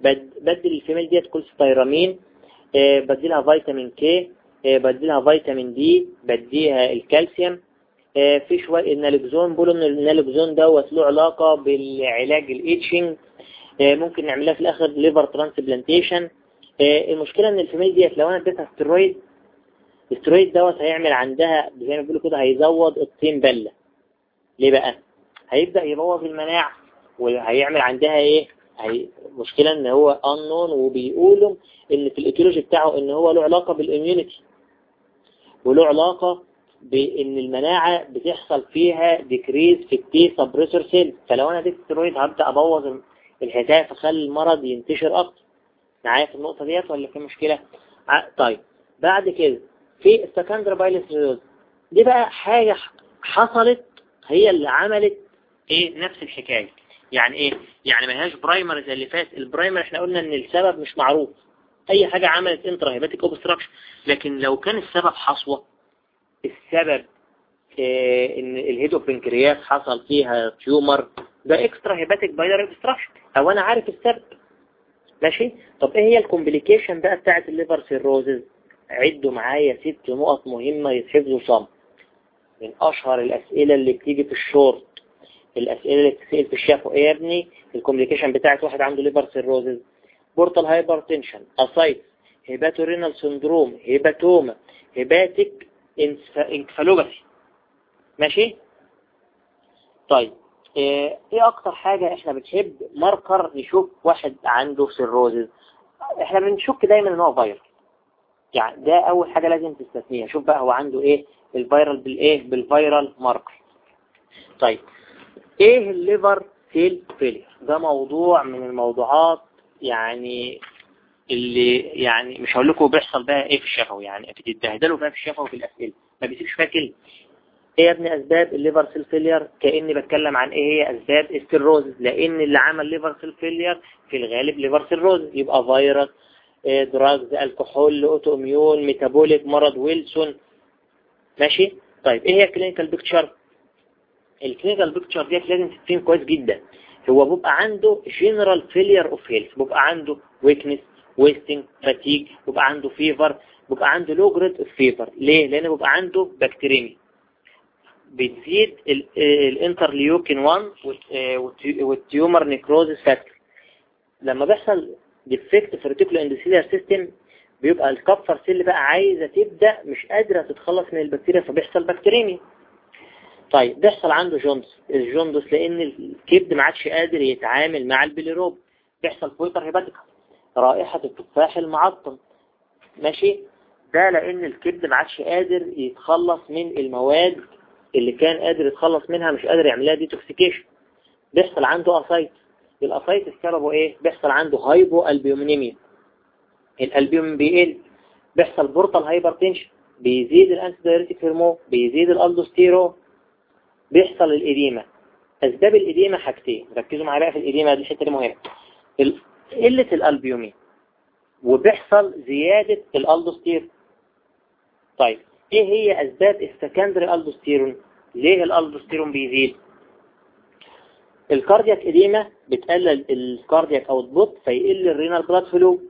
بدي ال female ديت cholestyramine آه، بديلها vitamin K آه، بديلها vitamin D بديها الكالسيوم في شوية ال naloxone بيقولوا ان ال naloxone دوت له علاقة بالعلاج ال itching ممكن نعملها في الآخر liver transplantation. المشكلة إن ال female ديت لو أنا اديتها steroid ال steroid دوت هيعمل عندها زي ما بيقولوا كده هيزود الطين بلة. ليه بقى؟ هيبدأ يبوظ المناعة وهيعمل عندها إيه؟ هي مشكلة إن هو unknown وبيقولوا إن في ال etiology بتاعه إن هو له علاقة بال immunity وله علاقة بإن المناعة بتحصل فيها decrease في ال T suppressor cell فلو أنا اديت سترويد هبدأ أبوظ الحكاية فخلي المرض ينتشر أكتر. معايا في النقطة ديت ولا في مشكلة؟ طيب. بعد كده في ال secondary biliary دي بقى حاجة حصلت هي اللي عملت إيه؟ نفس الحكاية. يعني إيه؟ يعني ما هياش primary زي اللي فات. ال primary إحنا قلنا إن السبب مش معروف. أي حاجة عملت intrahepatic obstruction لكن لو كان السبب حصوة السبب إيه إن ال head of pancreas حصل فيها tumor ده extrahepatic biliary obstruction أو أنا عارف السبب؟ ماشي؟ طب إيه هي ال complication بقى بتاعت ال liver cirrhosis عدوا معايا ست نقط مهمة يتحفظوا صم. من أشهر الأسئلة اللي بتيجي في الشورت. الأسئلة اللي بتسأل في الشفوي إيه يا ابني؟ ال complication بتاعت واحد عنده liver cirrhosis portal hypertension ascites hepatorenal syndrome hepatoma hepatic encephalopathy ماشي؟ طيب إيه أكتر حاجة إحنا بنحب marker نشوف واحد عنده cirrhosis؟ إحنا بنشك دايما إن هو فيروس يعني ده أول حاجة لازم تستثنيها. شوف بقى هو عنده إيه ال viral بالإيه بال viral marker طيب إيه ال liver cell failure ده موضوع من الموضوعات يعني اللي يعني مش هقول لكم بيحصل بقى إيه في الشفوي يعني بتتبهدلوا بقى في الشفوي في الاسئله ما بيسيبش فيها كلمة. إيه يا ابني أسباب ال liver cell failure؟ كأني بتكلم عن إيه هي أسباب ال cirrhosis لأن اللي عمل liver cell failure في الغالب liver cirrhosis يبقى فيروس drugs alcohol autoimmune metabolic مرض ويلسون. ماشي؟ طيب إيه هي ال clinical picture؟ ال clinical picture ديت لازم تتفهم كويس جدا. هو بيبقى عنده general failure of health بيبقى عنده weakness wasting fatigue بيبقى عنده fever بيبقى عنده low grade fever ليه؟ لأن بيبقى عنده bacteremia بتزيد ال interleukin 1 وال tumor necrosis factor لما بيحصل defect في ال reticuloendothelial system بيبقى ال Kupffer cell بقى عايزة تبدأ مش قادرة تتخلص من البكتيريا فبيحصل bacteremia طيب بيحصل عنده jaundice ال jaundice لأن الكبد ما عادش قادر يتعامل مع البيليروب. بيحصل fetor hepaticus رائحة التفاح المعطن ماشي؟ ده لأن الكبد ما عادش قادر يتخلص من المواد اللي كان قادر يتخلص منها مش قادر يعملها detoxication بيحصل عنده ascites ال ascites سببه إيه؟ بيحصل عنده hypoalbuminemia ال albumin بيقل. بيحصل portal hypertension بيزيد ال antidiuretic hormone بيزيد الالدوستيرون بيحصل ال edema. أسباب ال edema حاجتين. ركزوا معايا في الإديمة دي الحتة دي مهمة. قلة الألبيومين وبيحصل زيادة الألدوستيرون. طيب إيه هي أسباب ال secondary aldosterone؟ ليه الألدوستيرون بيزيد؟ ال cardiac edema بتقلل ال cardiac output فيقل ال renal blood flow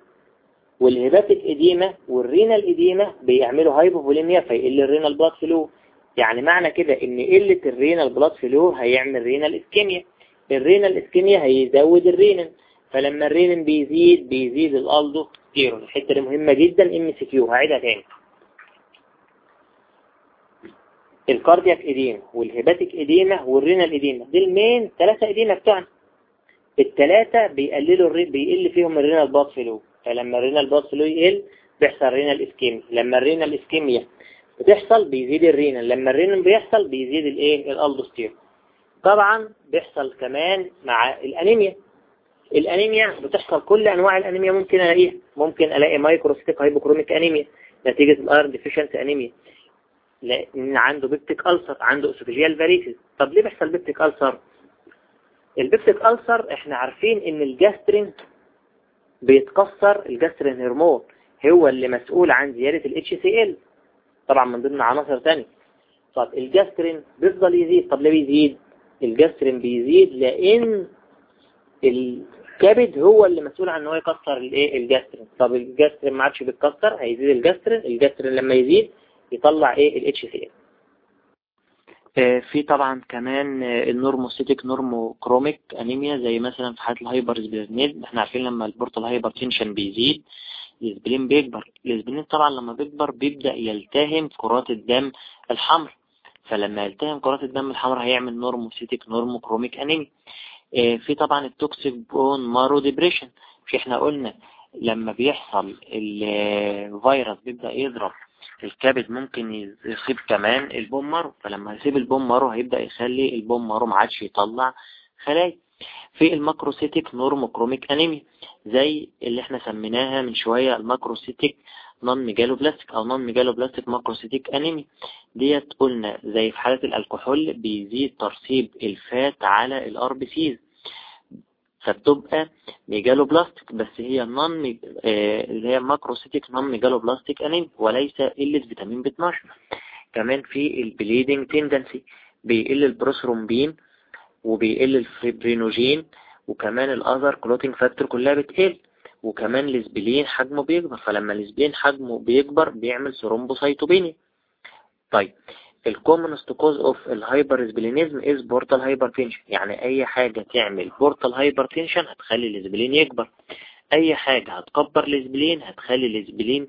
وال hepatic edema وال renal edema بيعملوا hypovolemia فيقل ال renal blood flow يعني معنى كده إن قلة ال renal blood flow هيعمل renal ischemia ال renal ischemia هيزود الرينال. فلما الرينال بيزيد بيزيد الالدو ستيرون الحتة دي مهمة جدا MCQ. هعيدها تاني. ال cardiac edema وال hepatic edema وال renal edema دي المين؟ ثلاثة edema بتوعنا. الثلاثه بيقللوا ال re... بيقل فيهم ال renal blood flow. فلما ال renal blood flow يقل بيحصل renal ischemia لما ال renal ischemia بتحصل بيزيد الرينال. لما الرينال بيحصل بيزيد الإيه؟ الالدوستيرون طبعا بيحصل كمان مع الأنيميا. الأنيميا بتحصل كل أنواع الأنيميا. ممكن ألاقيها. ممكن ألاقي microcytic hypochromic anemia نتيجة ال iron deficiency anemia لأن عنده peptic ulcer عنده esophageal varices طب ليه بيحصل peptic ulcer ال peptic ulcer إحنا عارفين إن الجاسترين بيتكسر الجاسترين هرمون. هو اللي مسؤول عن زيادة ال HCl طبعا من ضمن عناصر تانية. طب الجاسترين بيفضل يزيد. طب ليه بيزيد؟ الجاسترين بيزيد لأن الكبد هو اللي مسؤول عن إن هو يكسر الإيه؟ الجاسترين. طب الجاسترين ما عادش بيتكسر هيزيد ال gastrin. ال gastrin لما يزيد يطلع إيه؟ ال HCl آه، في طبعا كمان ال normocytic normochromic anemia زي مثلا في حالة ال hypersplenism إحنا عارفين لما ال portal hypertension بيزيد ال spleen بيكبر. ال spleen طبعا لما بيكبر بيبدأ يلتهم كرات الدم الحمر. فلما يلتهم كرات الدم الحمراء هيعمل normocytic normochromic anemia. آه، في طبعا ال toxic bone marrow depression مش إحنا قلنا لما بيحصل الفيروس بيبدأ يضرب الكبد ممكن يصيب كمان ال bone marrow فلما يصيب ال bone marrow هيبدأ يخلي ال bone marrow ما عادش يطلع خلايا. في ال macrocytic normochromic anemia زي اللي إحنا سميناها من شوية ال macrocytic non megaloblastic أو non megaloblastic macrocytic anemia ديت قلنا زي في حالة الكحول بيزيد ترسيب ال fat على ال RBCs فبتبقى megaloblastic بس هي non meg... اللي هي macrocytic non megaloblastic anemia وليس قلة فيتامين ب 12 كمان في ال bleeding tendency بيقل البروثرومبين وبيقل ال fibrinogen وكمان ال other clotting factor كلها بتقل. وكمان ال spleen حجمه بيكبر فلما ال spleen حجمه بيكبر بيعمل thrombocytopenia طيب ال commonest cause of ال hypersplenism is portal hypertension يعني أي حاجة تعمل portal hypertension هتخلي ال spleen يكبر. أي حاجة هتكبر ال spleen هتخلي ال spleen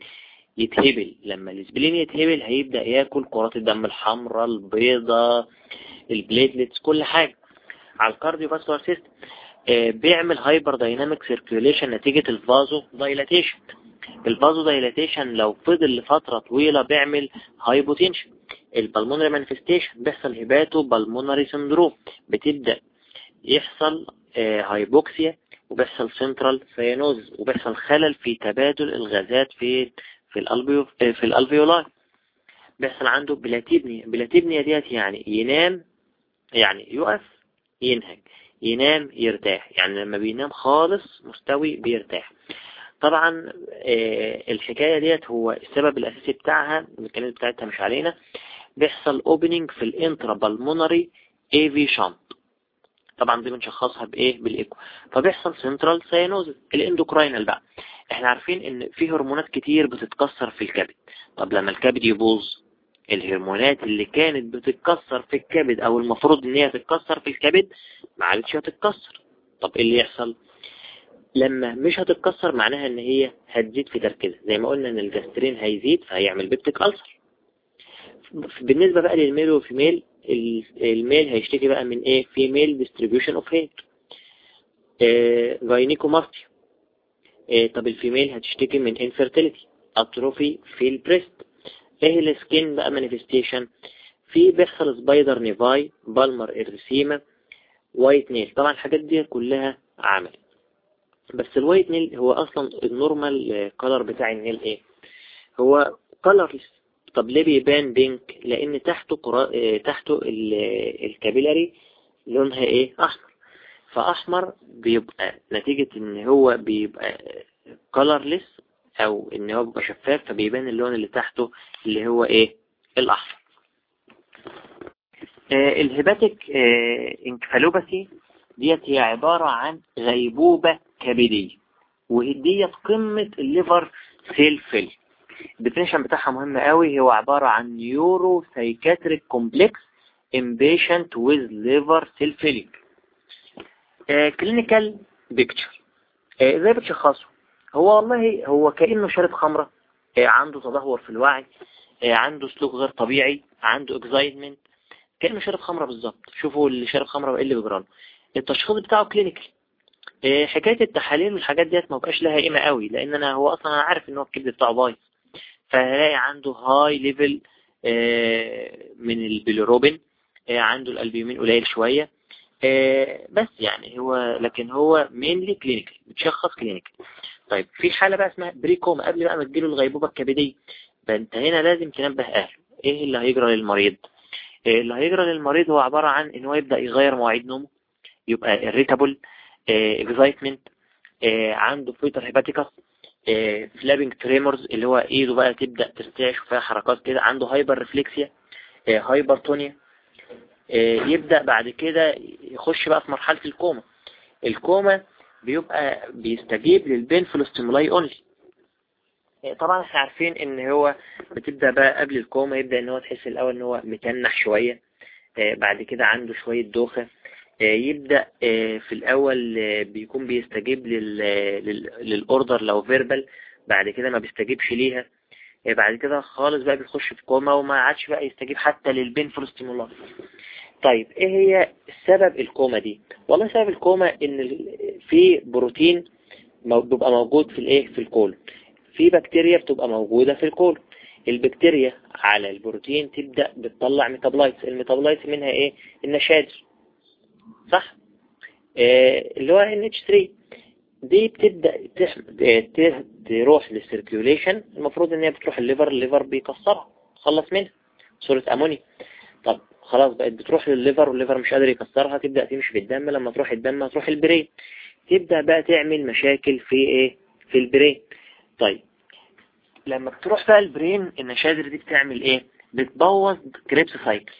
يتهبل. لما ال spleen يتهبل هيبدأ ياكل كرات الدم الحمراء البيضاء ال platelets كل حاجة. على ال cardiovascular system بيعمل hyperdynamic circulation نتيجة ال vasodilatation ال vasodilatation لو فضل لفترة طويلة بيعمل hypotension ال pulmonary manifestation بيحصل hepatopulmonary syndrome بتبدأ يحصل hypoxia وبيحصل central cyanosis وبيحصل خلل في تبادل الغازات في في ال alveo في ال alveoli. بيحصل عنده platypnea. platypnea ديت يعني ينام يعني يقف ينهج. ينام يرتاح. يعني لما بينام خالص مستوي بيرتاح. طبعا الحكاية ديت هو السبب الأساسي بتاعها ال mechanism بتاعتها مش علينا. بيحصل opening في ال intrapulmonary AV shunt طبعا دي بنشخصها بإيه؟ بالايكو فبيحصل central cyanosis ال endocrinal بقى. إحنا عارفين إن في هرمونات كتير بتتكسر في الكبد. طب لما الكبد يبوظ الهرمونات اللي كانت بتتكسر في الكبد أو المفروض إن هي تتكسر في الكبد ما عادتش هتتكسر. طب إيه اللي يحصل؟ لما مش هتتكسر معناها إن هي هتزيد في تركيزها. زي ما قلنا إن الجسترين هيزيد فهيعمل peptic ulcer. بالنسبة بقى لل male وال female ال male هيشتكي بقى من إيه؟ female distribution of hair gynecomastia طب ال female هتشتكي من infertility atrophy في ال breast. إيه ال skin بقى manifestation في بيحصل spider nevi palmar erythema white nail طبعا الحاجات دي كلها عمل. بس ال white nail هو أصلا ال normal color بتاع ال nail إيه؟ هو colorless طب ليه بيبان pink لأن تحته قرا... تحته ال capillary لونها إيه؟ أحمر. فأحمر بيبقى نتيجة إن هو بيبقى colorless أو إن هو بيبقى شفاف فبيبان اللون اللي تحته اللي هو إيه؟ الأحمر. آه ال hepatic آه encephalopathy ديت هي عبارة عن غيبوبة كبدية وديت قمة ال liver cell failure ال definition بتاعها مهم قوي هو عبارة عن neuropsychiatric complex patient with liver cell failure. clinical picture إزاي بتشخصه؟ هو والله هو كأنه شارب خمرة آه عنده تدهور في الوعي آه عنده سلوك غير طبيعي عنده excitement كأنه شارب خمرة بالظبط. شوفوا اللي شارب خمرة وإيه اللي بيجراله التشخيص بتاعه clinical آه حكاية التحاليل والحاجات ديت ما بقاش لها قيمة قوي لأن أنا هو أصلا أنا عارف إن هو الكبد بتاعه بايظ. فهلاقي عنده high level من البيليروبين عنده الألبيومين قليل شوية. بس يعني هو لكن هو mainly clinical بتشخص clinical طيب في حالة بقى اسمها precoma قبل بقى ما تجيله الغيبوبة الكبدية. فانت هنا لازم تنبه أهله. إيه اللي هيجرى للمريض؟ آه اللي هيجرى للمريض؟ هو عبارة عن إن هو يبدأ يغير مواعيد نومه يبقى irritable excitement آه عنده fetor hepaticus flapping tremors اللي هو إيده بقى تبدأ ترتعش وفيها حركات كده عنده hyperreflexia hypertonia يبدأ بعد كده يخش بقى في مرحلة ال coma. ال coma بيبقى بيستجيب لل painful stimuli only طبعا إحنا عارفين إن هو بتبدأ بقى قبل الكوما يبدأ إن هو تحس الأول إن هو متنح شوية بعد كده عنده شوية دوخة يبدأ في الأول بيكون بيستجيب لل order لو verbal بعد كده ما بيستجيبش ليها بعد كده خالص بقى بيخش في كوما وما عادش بقى يستجيب حتى لل painful stimuli طيب إيه هي سبب الكوما دي؟ والله سبب الكوما إن في بروتين بيبقى موجود في الإيه؟ في ال colon. في بكتيريا بتبقى موجودة في ال colon. البكتيريا على البروتين تبدأ بتطلع metabolites ال metabolites منها إيه؟ النشادر صح؟ آه اللي هو NH3 دي بتبدأ تروح لل circulation المفروض إن هي بتروح ال liver. ال liver بيكسرها. تخلص منها. صورة أمونيا. طب خلاص بقت بتروح للل liver وال liver مش قادر يكسرها تبدأ تمشي في الدم لما تروح الدم هتروح ال brain تبدأ بقى تعمل مشاكل في إيه؟ في ال brain طيب لما بتروح بقى ال brain النشادر دي بتعمل إيه؟ بتبوظ Krebs cycle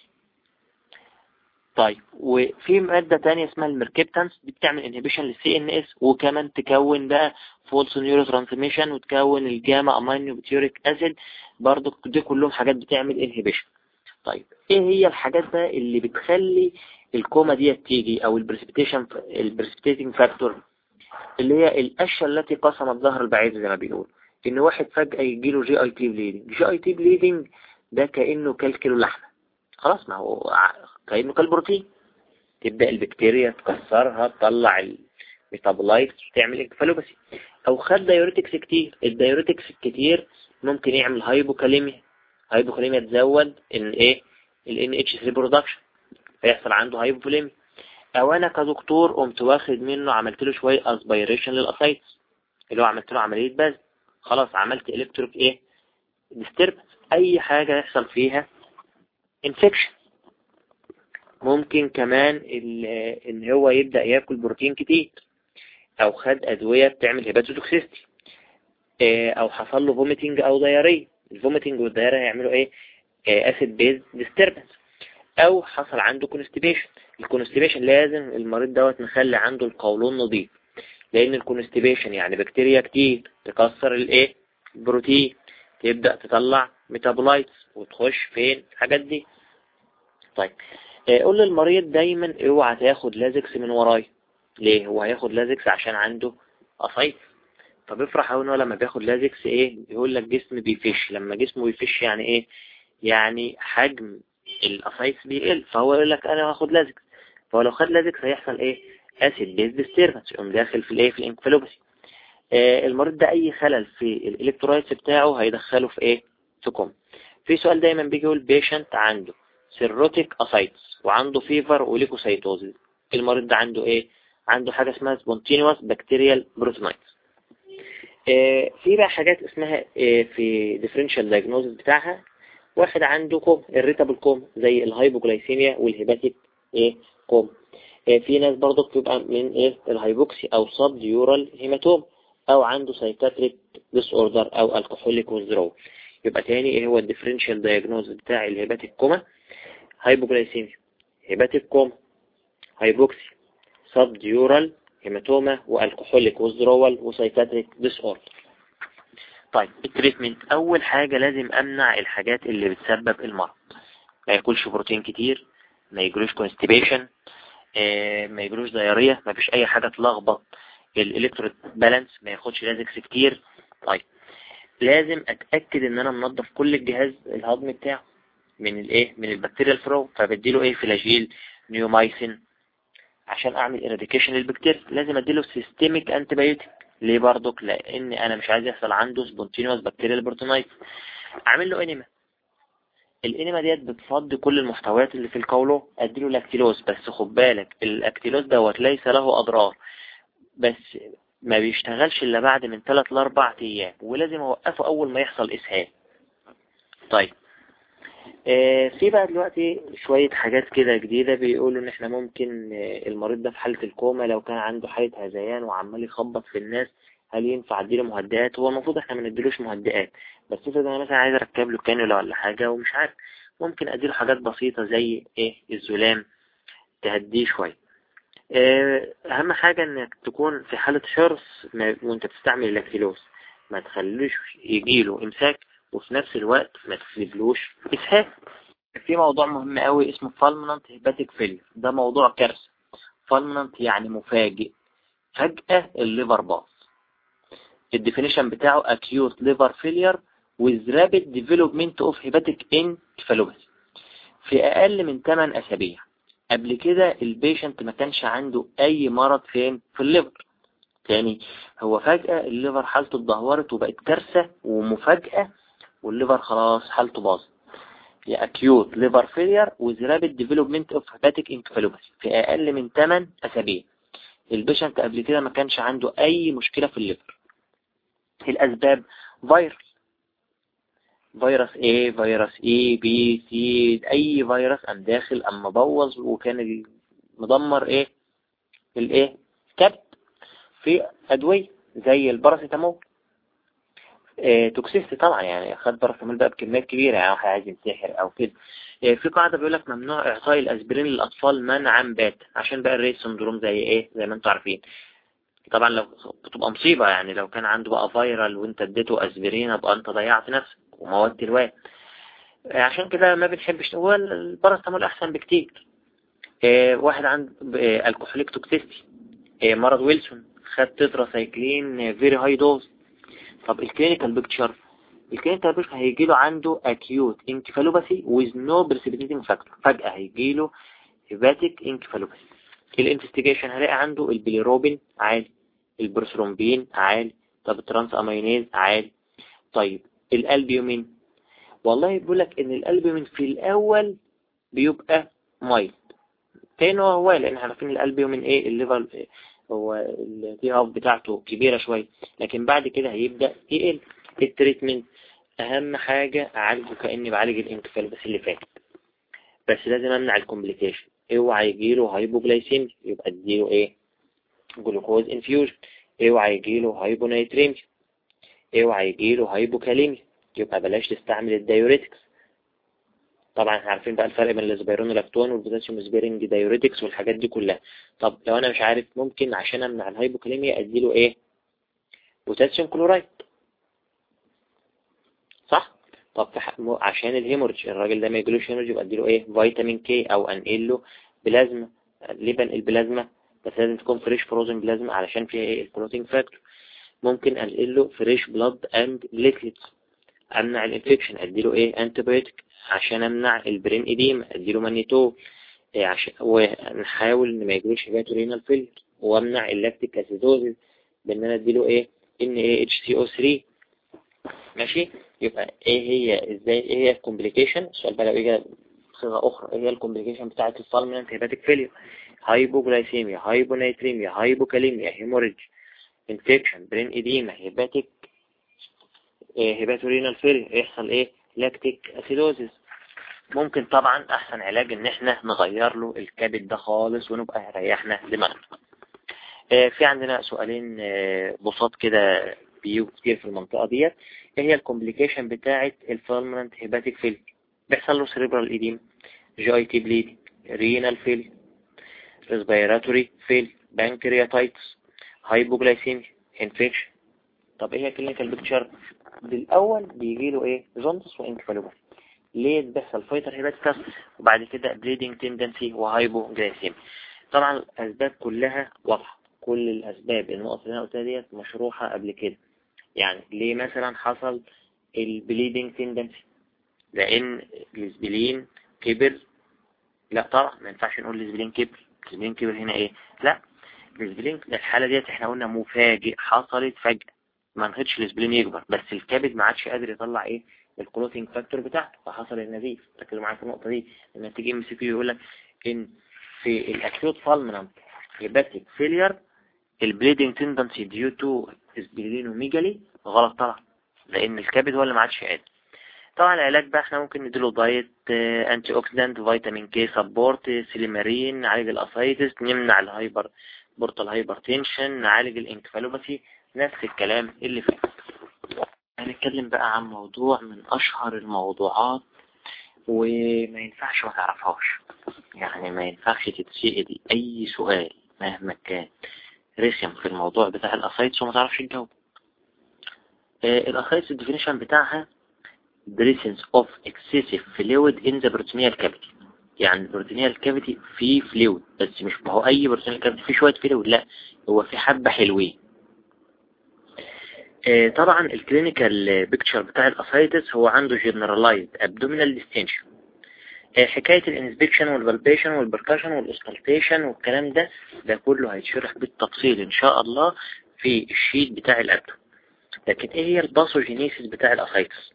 طيب وفي مادة تانية اسمها ال mercaptans دي بتعمل inhibition لل CNS وكمان تكون بقى false neurotransmission وتكون ال gamma aminobutyric acid برضو دي كلهم حاجات بتعمل inhibition طيب إيه هي الحاجات بقى اللي بتخلي الكوما دي تيجي أو ال precipitation ال precipitating factor اللي هي القشة التي قسمت ظهر البعير زي ما بيقول. إن واحد فجأة يجيله جي اي تي بليدنج جي اي تي بليدنج ده كأنه كال كيلو لحمة. خلاص ما هو كأنه كالبروتين تبدأ البكتيريا تكسرها تطلع ال metabolite تعمل encephalopathy أو خد diuretics كتير. ال diuretics الكتير ممكن يعمل hypokalemia hypokalemia تزود N إيه ال H3 production فيحصل عنده hypokalemia أو أنا كدكتور قمت واخد منه عملت له شوية aspiration لل ascites اللي هو عملت له عملية بزل خلاص عملت electrolyte إيه disturbance أي حاجة يحصل فيها infection ممكن كمان إن هو يبدأ ياكل بروتين كتير. أو خد أدوية بتعمل hepatotoxicity أو حصل له vomiting أو diarrhea ال vomiting وال diarrhea هيعملوا إيه؟ acid base disturbance أو حصل عنده constipation ال constipation لازم المريض دوت نخلي عنده القولون نظيف. لأن ال constipation يعني بكتيريا كتير تكسر الإيه؟ البروتين. تبدأ تطلع metabolites وتخش فين؟ الحاجات دي. طيب قول للمريض دايما اوعى تاخد Lasix من وراي. ليه؟ هو هياخد Lasix عشان عنده ascites طب افرح هو لما بياخد Lasix إيه يقول لك جسم بيفش. لما جسمه بيفش يعني إيه؟ يعني حجم القصيف بيقل. فهو يقول لك أنا هاخد Lasix. فهو لو خد Lasix هيحصل إيه؟ acid base disturbance يقوم داخل في الإيه؟ في ال encephalopathy آه المريض ده أي خلل في ال electrolytes بتاعه هيدخله في إيه؟ في كوم. في سؤال دايما بيجي يقول patient عنده cirrhotic ascites وعنده fever و leukocytosis المريض ده عنده إيه؟ عنده حاجة اسمها spontaneous bacterial peritonitis في بقى حاجات اسمها آه في differential diagnosis بتاعها. واحد عنده coma irritable coma زي ال hypoglycemia وال hepatic إيه كوم. آه في ناس برضه بتبقى من إيه ال hypoxia أو subdural hematoma أو عنده psychiatric disorder أو alcoholic withdrawal يبقى تاني إيه هو ال differential diagnosis بتاع ال hepatic coma. hypoglycemia hepatic coma hypoxia subdural hematoma و alcoholic withdrawal و psychiatric disorder طيب ال treatment أول حاجة لازم أمنع الحاجات اللي بتسبب المرض. ما ياكلش بروتين كتير ما يجروش constipation آه ما يجروش diarrhea ما فيش أي حاجة تلخبط. ال electrolyte balance ما ياخدش Lasix كتير. طيب لازم أتأكد إن أنا منظف كل الجهاز الهضمي بتاعه من الإيه؟ من البكتيريا الفرو فبديله إيه؟ Flagyl neomycin عشان أعمل eradication للبكتيريا لازم اديله systemic antibiotic ليه برضك لأن أنا مش عايز يحصل عنده spontaneous bacterial peritonitis أعمل له enema ال enema ديت بتفضي كل المحتويات اللي في القولون اديله لاكتيلوز بس خد بالك الاكتيلوز دوت ليس له أضرار. بس ما بيشتغلش إلا بعد من 3 ل 4 أيام ولازم أوقفه أول ما يحصل إسهال. طيب. في بقى دلوقتي شوية حاجات كده جديدة بيقولوا إن إحنا ممكن آه المريض ده في حالة الكوما لو كان عنده حالة هذيان وعمال يخبط في الناس هل ينفع أديله مهدئات؟ هو المفروض إحنا ما نديلوش مهدئات بس افرض أنا مثلا عايز أركب له كانولا ولا حاجة ومش عارف ممكن أديله حاجات بسيطة زي إيه؟ الزلام تهديه شوية. آه، أهم حاجة إنك تكون في حالة حرص وأنت بتستعمل الاكتيلوز ما تخليش يجيله إمساك وفي نفس الوقت ما تسيبلوش إسهال. في موضوع مهم قوي اسمه fulminant hepatic failure ده موضوع كارثة. fulminant يعني مفاجئ. فجأة ال liver باظ. ال definition بتاعه acute liver failure with rapid development of hepatic encephalopathy في أقل من 8 أسابيع. قبل كده ال patient ما كانش عنده أي مرض فين في ال liver. تاني هو فجأة ال liver حالته اتدهورت وبقت كارثة ومفاجأة وال liver خلاص حالته باظت. يا acute liver failure with rapid development of hepatic encephalopathy. في أقل من 8 أسابيع. ال patient قبل كده ما كانش عنده أي مشكلة في ال liver. الأسباب فيروس فيروس A فيروس A B C أي فيروس أم داخل أم مبوظ وكان مدمر إيه؟ الإيه كبد في أدوية زي الباراسيتامول. إيه toxicity طبعا يعني خد باراسيتامول بقى بكميات كبيرة يعني واحد عايز ينتحر أو كده. إيه في قاعدة بيقول لك ممنوع إعطاء الأسبرين للأطفال منعا باتا عشان بقى ال Reye's syndrome زي إيه؟ زي ما أنتم عارفين. طبعا لو بتبقى مصيبة يعني لو كان عنده بقى viral وأنت اديته أسبرين ابقى أنت ضيعت نفسك وموت الواد. عشان كده ما بنحبش هو الباراسيتامول أحسن بكتير. واحد عنده alcoholic toxicity. مرض ويلسون خد tetracycline very high dose طب ال clinical picture ال clinical picture هيجي له عنده acute encephalopathy with no precipitating factor فجأة هيجي له hepatic encephalopathy ال investigation هلاقي عنده البيليروبين عالي البروثرومبين عالي طب ال transaminase عالي. طيب الالبيومين والله بيقول لك إن الالبيومين في الأول بيبقى مايل تاني هو لأن إحنا عارفين الالبيومين إيه؟ ال level هو ال T half بتاعته كبيرة شوية. لكن بعد كده هيبدأ يقل ال treatment أهم حاجة اعالجه كأني بعالج ال encephalopathy اللي فات. بس لازم امنع ال complication. اوعى يجيله hypoglycemia يبقى اديله إيه؟ glucose infusion اوعى يجيله hyponatremia اوعى يجيله hypokalemia يبقى بلاش تستعمل ال diuretics طبعا إحنا عارفين بقى الفرق بين ال spironolactone وال potassium sparing diuretics والحاجات دي كلها. طب لو أنا مش عارف ممكن عشان أمنع ال hypokalemia أديله إيه؟ potassium chloride. صح؟ طب عشان ال hemorrhage الراجل ده ما يجيلوش hemorrhage يبقى أديله إيه؟ فيتامين K أو أنقل له بلازما ليه بنقل بلازما بس لازم تكون fresh frozen plasma علشان فيها إيه؟ ال clotting factor ممكن أنقل له fresh blood and platelets أمنع ال infection أديله إيه؟ antibiotic عشان امنع ال brain edema أديله مانيتو إيه عشان ونحاول ان ما يجيلوش hepatorenal failure وأمنع ال lactic acidosis بإن أنا أديله إيه ان إيه اتش سي أو 3 ماشي؟ يبقى إيه هي إزاي إيه هي ال complication السؤال بقى لو اجى بصيغة أخرى إيه هي ال complication بتاعة ال fulminant hepatic failure hypoglycemia hyponatremia hypokalemia hemorrhage infection brain edema hepatic hepatorenal failure يحصل إيه؟ lactic acidosis ممكن طبعا أحسن علاج إن إحنا نغير له الكبد ده خالص ونبقى ريحنا دماغنا. في عندنا سؤالين بساط كده بيجوا كتير في المنطقة ديت. إيه هي ال complication بتاعة ال fulminant hepatic failure بيحصل له cerebral edema GIT bleeding renal failure respiratory failure pancreatitis hypoglycemia infection طب إيه هي clinical picture بالأول بيجي له إيه؟ jaundice و encephalopathy ليه بيحصل؟ fetor hepaticus وبعد كده bleeding tendency و hypoglycemia طبعا الأسباب كلها واضحة. كل الأسباب النقط اللي أنا قلتها ديت مشروحة قبل كده. يعني ليه مثلا حصل ال bleeding tendency لأن ال spleen كبر. لا طبعا ما ينفعش نقول ال spleen كبر. ال spleen كبر هنا إيه؟ لا. ال spleen الحالة ديت إحنا قلنا مفاجئ حصلت فجأة. ما نخدش ال spleen يكبر بس الكبد ما عادش قادر يطلع إيه؟ ال clotting factor بتاعته فحصل النزيف. ركزوا معايا في النقطة دي؟ تيجي MCQ يقول لك إن في ال acute fulminant hepatic failure ال bleeding tendency due to splenomegaly غلط طبعا لأن الكبد هو اللي ما عادش قادر. طبعا العلاج بقى إحنا ممكن نديله diet antioxidant vitamin K support silymarin نعالج ال ascites نمنع ال hyper portal hypertension نعالج ال encephalopathy. نفس الكلام اللي فات. هنتكلم بقى عن موضوع من أشهر الموضوعات وما ينفعش ما تعرفهاش. يعني ما ينفعش تتسئل أي سؤال مهما كان رسم في الموضوع بتاع ال ascites وما تعرفش تجاوب آه، ال ascites ال definition بتاعها presence of excessive fluid in the peritoneal cavity. يعني ال peritoneal cavity فيه fluid بس مش هو أي peritoneal cavity فيه شوية fluid لا هو في حبة حلوين. طبعا ال clinical picture بتاع ال ascites هو عنده generalized abdominal distension حكاية الانسبكشن والبالبيشن والبركاشن والاسكالتيشن والكلام ده ده كله هيتشرح بالتفصيل إن شاء الله في ال sheet بتاع ال abdo. لكن إيه هي ال pathogenesis بتاع ال ascites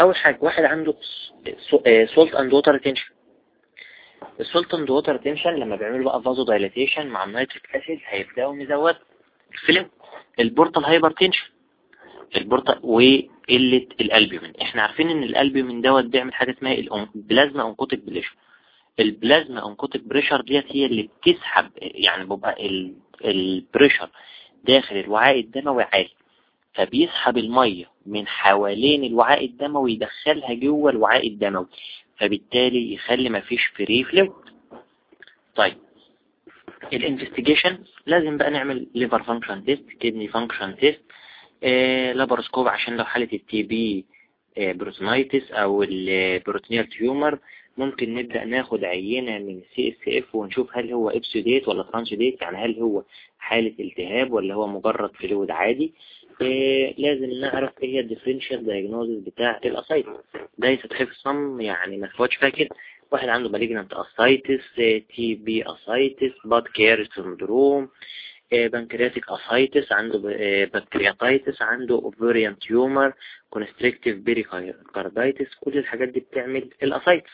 أول حاجة واحد عنده salt and water retention ال salt and water retention لما بيعملوا بقى vasodilatation مع ال nitric oxide هيبدأوا يزود ال volume ال portal hypertension ال portal وقلة الالبيومين إحنا عارفين إن الالبيومين دوت بيعمل حاجة اسمها ال plasma oncotic pressure ال plasma oncotic pressure ديت هي اللي بتسحب يعني بيبقى ال pressure داخل الوعاء الدموي عالي. فبيسحب المية من حوالين الوعاء الدموي يدخلها جوه الوعاء الدموي. فبالتالي يخلي مفيش free fluid طيب ال investigation لازم بقى نعمل liver function test kidney function test laparoscope عشان لو حالة ال TB peritonitis أو ال peritoneal tumor ممكن نبدأ ناخد عينة من CSF ونشوف هل هو exudate ولا transudate يعني هل هو حالة التهاب ولا هو مجرد fluid عادي. إيه لازم نعرف إيه هي ال differential diagnosis بتاع ال ascites ده يتحفظ صم يعني ما تفوتش فاكر واحد عنده malignant ascites TB ascites Budd-Chiari syndrome pancreatic ascites عنده بكتيرياتايتس عنده ovarian tumor constrictive pericarditis كل الحاجات دي بتعمل ال ascites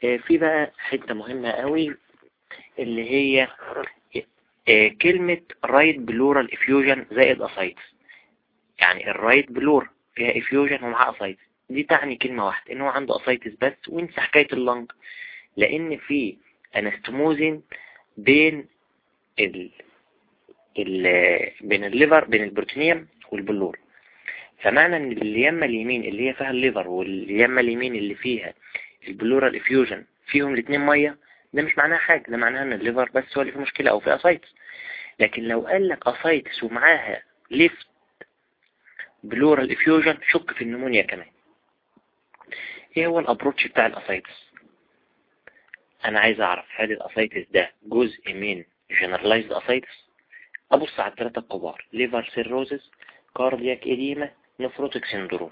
في بقى حتة مهمة قوي اللي هي كلمة right pleural effusion زائد ascites يعني ال right pleura فيها effusion ومعها ascites دي تعني كلمة واحدة ان هو عنده ascites بس وانسى حكاية ال lung. لأن في anastomosis بين ال ال بين ال liver بين ال peritoneum وال pleura. فمعنى إن اليمة اليمين اللي هي فيها ال liver واليمة اليمين اللي فيها ال pleural effusion فيهم الاثنين مية ده مش معناها حاجة ده معناها إن ال liver بس هو اللي فيه مشكلة أو في ascites لكن لو قال لك ascites ومعاها left pleural effusion شك في ال pneumonia كمان. إيه هو ال approach بتاع ال ascites أنا عايز اعرف هل ال ascites ده جزء من generalized ascites ابص على الثلاثه الكبار liver cirrhosis cardiac edema nephrotic syndrome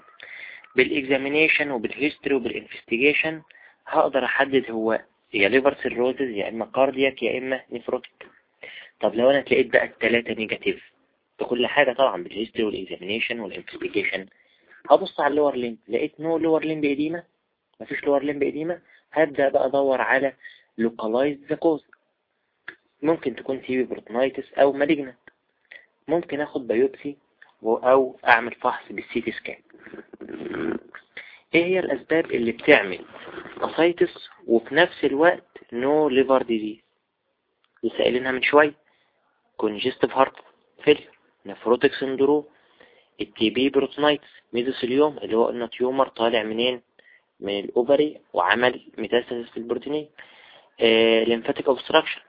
بال examination وبال history وبال investigation هقدر أحدد هو يا liver cirrhosis يا إما cardiac يا إما nephrotic طب لو أنا تلاقيت بقى الثلاثه negative بكل حاجة طبعا بال history وال examination وال investigation هبص على ال lower limb لقيت no lower limb edema مفيش lower limb edema هبدأ بقى أدور على localized cause. ممكن تكون TB peritonitis أو malignant ممكن آخد biopsy أو أعمل فحص بال CT scan إيه هي الأسباب اللي بتعمل ascites وفي نفس الوقت no liver disease لسه قايلينها من شوية. congestive heart failure nephrotic syndrome ال TB peritonitis mesothelioma اللي هو قلنا tumor طالع منين؟ من ال ovary وعمل metastasis في ال peritoneum آه lymphatic obstruction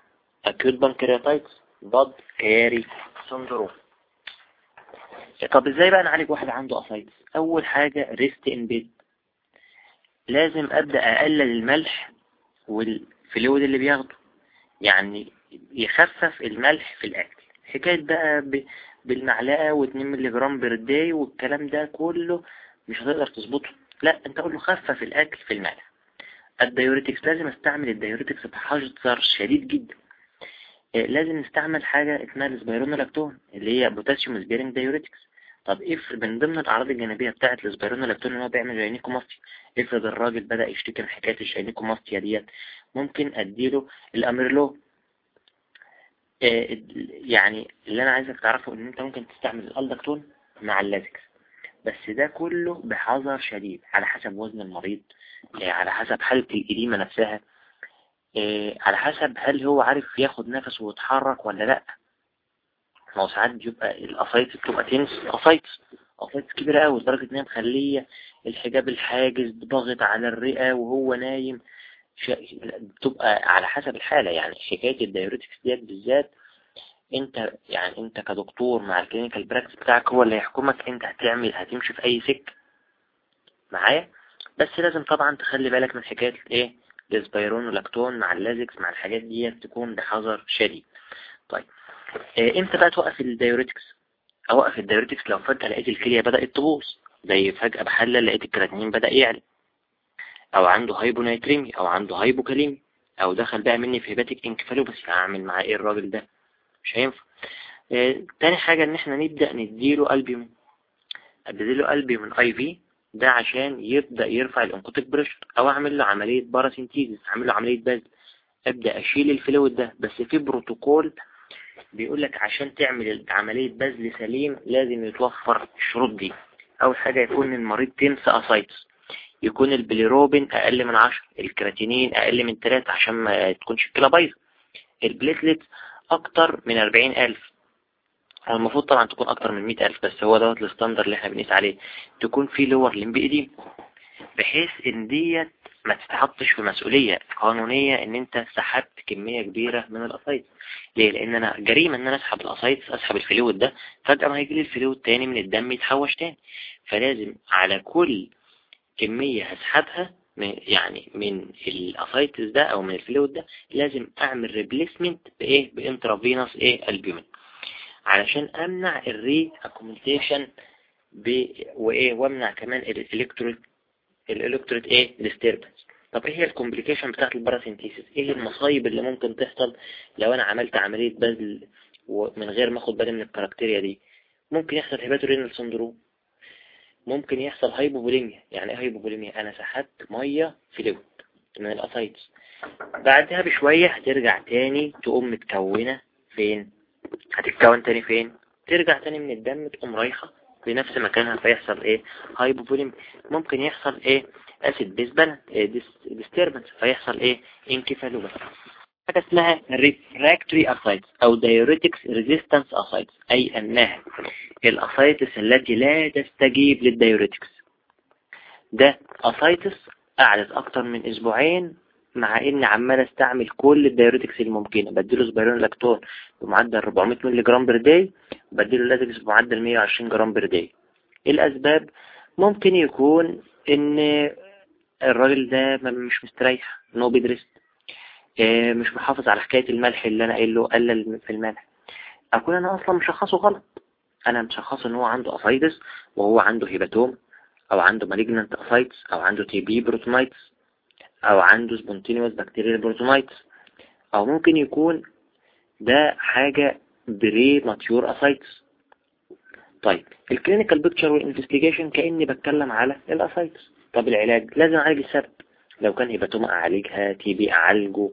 acute pancreatitis Budd-Chiari syndrome. طب إزاي بقى نعالج واحد عنده ascites أول حاجة rest in bed لازم أبدأ أقلل الملح وال fluid اللي بياخده يعني يخفف الملح في الأكل. حكاية بقى ب... بالمعلقة و2 ملي جرام per day والكلام ده كله مش هتقدر تظبطه. لا أنت قول له خفف الأكل في الملح ال diuretics لازم أستعمل ال diuretics بحذر شديد جدا. لازم نستعمل حاجة اسمها ال spironolactone اللي هي potassium sparing diuretics طب افرض من ضمن الأعراض الجانبية بتاعه ال spironolactone إن هو بيعمل gynecomastia افرض الراجل بدأ يشتكي من حكاية ال gynecomastia ديت ممكن أديله ال amiloride. آه، يعني اللي أنا عايزك تعرفه إن أنت ممكن تستعمل ال Aldactone مع ال Lasix بس ده كله بحذر شديد على حسب وزن المريض آه، على حسب حالة ال edema نفسها آه، على حسب هل هو عارف ياخد نفسه ويتحرك ولا لأ. ما هو ساعات بيبقى ال ascites بتبقى tense ascites ascites كبيرة قوي لدرجة إن هي مخلية الحجاب الحاجز ضاغط على الرئة وهو نايم بتبقى على حسب الحالة يعني حكاية ال diuretics ديت بالذات انت يعني انت كدكتور مع ال clinical practice بتاعك هو اللي يحكمك انت هتعمل هتمشي في أي سك معايا؟ بس لازم طبعا تخلي بالك من حكاية إيه؟ ال spironolactone مع ال Lasix مع الحاجات دي تكون بحذر شديد. طيب. إيه إمتى بقى توقف ال diuretics؟ اوقف ال diuretics لو فجأة لقيت الكلية بدأت تبوظ. زي فجأة بحلل لقيت الكراتين بدأ يعلى. أو عنده hyponatremia أو عنده hypokalemia أو دخل بقى مني في hepatic encephalopathy. هعمل معاه إيه الراجل ده؟ مش هينفع. آه تاني حاجة إن إحنا نبدأ نديله البيومين اديله albumin IV ده عشان يبدأ يرفع ال oncotic pressure أو أعمل له عملية paracentesis أعمل له عملية بذل أبدأ أشيل ال fluid ده. بس في بروتوكول بيقول لك عشان تعمل عملية بذل سليم لازم يتوفر الشروط دي. أول حاجة يكون المريض tense ascites يكون البليروبين أقل من 10 الكراتينين أقل من 3 عشان ما تكونش الكلى بايظة. ال platelet أكتر من 40000 المفروض طبعا تكون أكتر من 100000 بس هو دوت ال standard اللي إحنا بنقيس عليه. تكون في lower limb edema بحيث إن ديت ما تتحطش في مسؤولية قانونية إن أنت سحبت كمية كبيرة من ال ascites. ليه؟ لأن أنا جريمة إن أنا أسحب ال ascites أسحب ال fluid ده فجأة ما هيجي لي ال fluid تاني من الدم يتحوش تاني. فلازم على كل كمية هسحبها يعني من ال ascites ده أو من ال fluid ده لازم أعمل replacement بإيه؟ ب intravenous إيه؟ البيومين علشان أمنع ال reaccumulation وإيه؟ وأمنع كمان ال electrolyte ال electrolyte إيه؟ disturbance طب إيه هي ال complication بتاعت ال paracentesis؟ إيه المصايب اللي ممكن تحصل لو أنا عملت عملية بذل ومن غير ما آخد بالي من ال criteria دي؟ ممكن يحصل hepatorenal syndrome. ممكن يحصل hypovolemia يعني إيه hypovolemia أنا سحبت مية fluid من ال ascites بعدها بشوية هترجع تاني تقوم متكونة فين؟ هتتكون تاني فين؟ ترجع تاني من الدم تقوم رايحة بنفس مكانها فيحصل إيه؟ hypovolemia ممكن يحصل إيه؟ acid base balance disturbance فيحصل إيه؟ encephalopathy حاجة اسمها refractory ascites أو diuretics resistance ascites أي أنها ال ascites التي لا تستجيب لل diuretics ده ascites قعدت أكتر من أسبوعين مع إني عمال أستعمل كل ال diuretics الممكنة. بديله spironolactone بمعدل 400 مللي جرام per day وبديله Lasix بمعدل 120 جرام per day الأسباب ممكن يكون إن الراجل ده مش مستريح إن هو بيدرس. مش محافظ على حكاية الملح اللي أنا قايل له قلل في الملح. أكون أنا أصلا مشخصه غلط. أنا مشخصه إن هو عنده ascites وهو عنده hepatoma أو عنده malignant ascites أو عنده TB peritonitis أو عنده spontaneous bacterial peritonitis أو ممكن يكون ده حاجة premature ascites طيب ال clinical picture وال investigation كأني بتكلم على ال ascites طب العلاج؟ لازم أعالج السبب. لو كان hepatoma أعالجها TB أعالجه.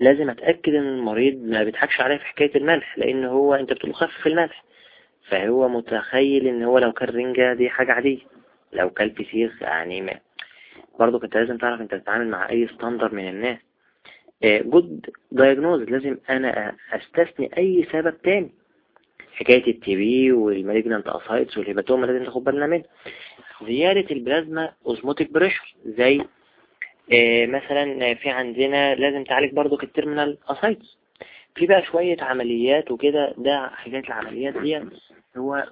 لازم أتأكد إن المريض ما بيضحكش عليه في حكاية الملح لأن هو أنت بتقول خفف الملح. فهو متخيل إن هو لو كان رنجة دي حاجة عادية. لو كان فسيخ يعني ما. برضو كنت لازم تعرف أنت تتعامل مع أي standard من الناس. good diagnosis لازم أنا أستثني أي سبب تاني. حكاية ال TB وال malignant ascites وال hepatoma لازم تاخد بالنا منها زيادة ال plasma osmotic pressure زي آه مثلا في عندنا لازم تعالج برضو ال terminal ascites في بقى شوية عمليات وكده ده حاجات العمليات دي هو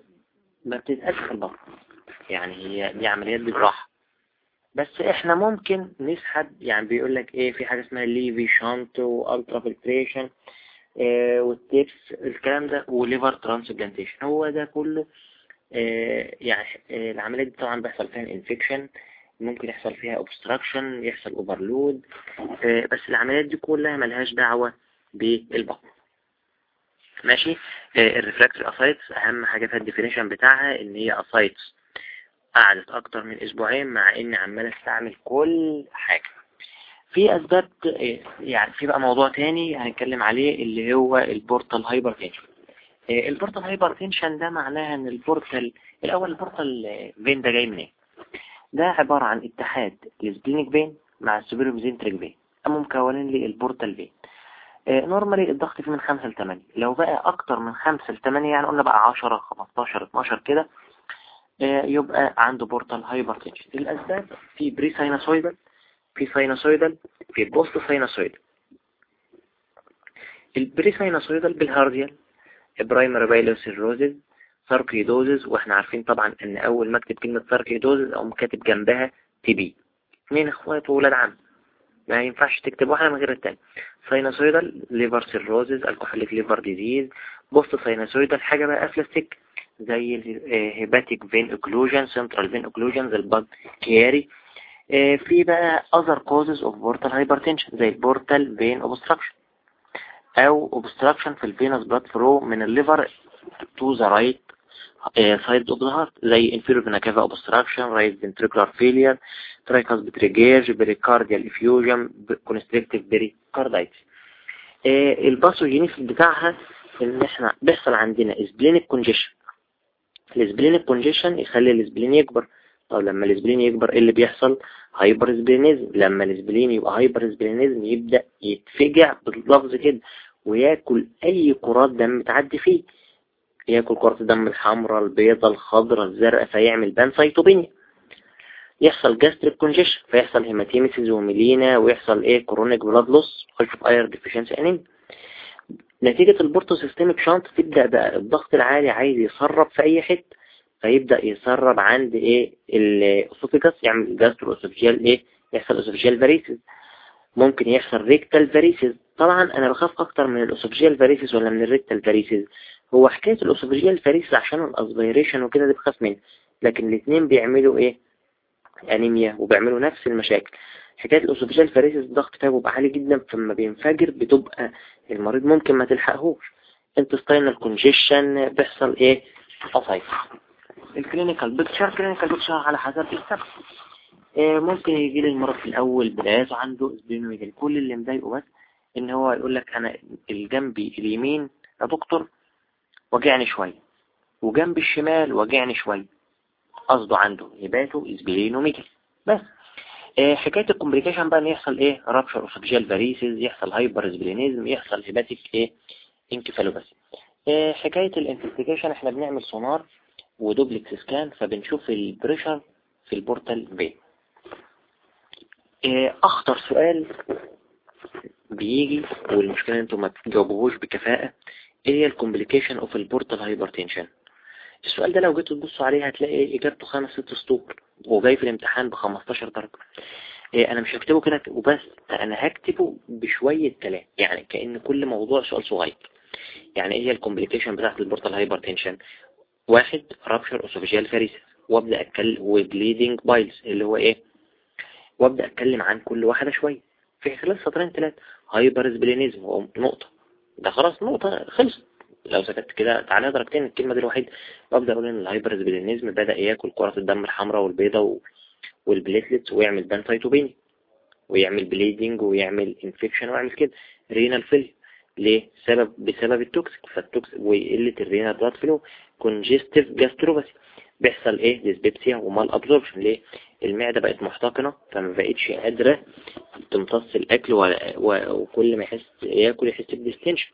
ما بتتقاس في البطن. يعني هي دي عمليات بالراحة. بس إحنا ممكن نسحب يعني بيقول لك إيه في حاجة اسمها LeVeen shunt و ultrafiltration وال TIPS الكلام ده و liver transplantation هو ده كله يعني آه العمليات دي طبعا بيحصل فيها infection ممكن يحصل فيها obstruction يحصل overload بس العمليات دي كلها ملهاش دعوة بالبطن. ماشي؟ ال refractory ascites أهم حاجة في ال definition بتاعها إن هي ascites قعدت أكتر من أسبوعين مع إني عمال أستعمل كل حاجة. في أسباب يعني في بقى موضوع تاني هنتكلم عليه اللي هو ال portal hypertension ال portal hypertension ده معناها إن ال portal الأول ال portal vein ده جاي منين؟ ده عبارة عن اتحاد ال splenic vein؟ مع ال superior mesenteric vein. اما مكونين لي ال portal vein. normally الضغط فيه من 5 ل 8 لو بقى أكتر من 5 ل 8 يعني قلنا بقى 10 15 12 كده يبقى عنده portal hypertension. الأسباب في pre sinusoidal في sinusoidal في post sinusoidal ال pre sinusoidal bilharzial primary biliary cirrhosis sarcoidosis وإحنا عارفين طبعا إن أول ما اكتب كلمة sarcoidosis أو كاتب جنبها TB. اثنين إخوات وولاد عم. ما ينفعش تكتب واحدة من غير التاني sinusoidal liver cirrhosis alcoholic liver disease. post sinusoidal حاجة بقى قافلة زي ال hepatic vein occlusion central vein occlusion زي ال Budd Chiari. في بقى other causes of portal hypertension زي ال portal vein obstruction. أو obstruction في ال venous blood flow من ال liver to the right side of the heart زي inferior vena cava obstruction right ventricular failure tricuspid regurg pericardial effusion constrictive pericarditis. ال pathogenesis بتاعها إن إحنا بيحصل عندنا splenic congestion ال splenic congestion يخلي ال spleen يكبر. طب لما ال spleen يكبر إيه اللي بيحصل؟ hypersplenism لما ال spleen يبقى hypersplenism يبدأ يتفجع باللفظ كده. وياكل أي كرات دم تعدي فيه. ياكل كرات الدم الحمراء البيضاء الخضراء الزرقاء فيعمل pancytopenia يحصل gastric congestion فيحصل hematemesis و melena ويحصل إيه؟ chronic blood loss يخش في iron deficiency anemia نتيجة ال porto systemic shunt تبدأ بقى الضغط العالي عايز يسرب في أي حتة فيبدأ يسرب عند إيه؟ ال esophagus يعمل gastro esophageal إيه؟ يحصل esophageal varices ممكن يحصل rectal varices طبعا أنا بخاف أكتر من ال esophageal varices ولا من ال rectal varices هو حكاية ال esophageal varices عشان ال aspiration وكده دي بخاف منه لكن الاثنين بيعملوا إيه؟ أنيميا وبيعملوا نفس المشاكل. حكاية ال esophageal varices الضغط بتاعه بيبقى عالي جدا فلما بينفجر بتبقى المريض ممكن ما تلحقهوش. intestinal congestion بيحصل إيه؟ قصيف ال clinical picture clinical picture على حسب السبب. إيه ممكن يجي لي المرض في الأول بدايته عنده splenomegaly كل اللي مضايقه بس إن هو يقول لك أنا الجنبي اليمين يا دكتور وجعني شوية وجنب الشمال وجعني شوية قصده عنده hepatosplenomegaly بس إيه حكاية ال complication بقى إن يحصل إيه؟ rupture esophageal varices يحصل hypersplenism يحصل hepatic إيه؟ encephalopathy. إيه حكاية ال investigation إحنا بنعمل سونار و duplex scan فبنشوف ال pressure في ال portal إيه أخطر سؤال بيجي والمشكلة أنتم ما تجاوبوهوش بكفاءة إيه هي ال complication of ال portal hypertension السؤال ده لو جيتوا تبصوا عليه هتلاقي إجابته خمس ست سطور وجاي في الامتحان ب 15 درجة. إيه أنا مش هكتبه كده وبس أنا هكتبه بشوية كلام يعني كأن كل موضوع سؤال صغير. يعني إيه هي ال complication بتاعت ال portal hypertension واحد rupture esophageal varices وأبدأ أتكلم و bleeding piles اللي هو إيه؟ وابدأ أتكلم عن كل واحدة شوية. في خلال سطرين ثلاثة hypersplenism هو نقطة. ده خلاص نقطة خلصت. لو سكت كده تعالى درجتين الكلمة دي الوحيدة. وابدا أقول إن ال hypersplenism بدأ ياكل كرات الدم الحمراء والبيضاء وال platelets ويعمل pancytopenia ويعمل bleeding ويعمل infection ويعمل كده. renal failure ليه؟ سبب بسبب ال toxic فال toxic وقلة ال renal blood flow congestive gastropathy بيحصل إيه؟ dyspepsia و malabsorption ليه؟ المعدة بقت محتقنة فما بقتش قادرة تمتص الأكل وكل ما يحس ياكل يحس ب distension.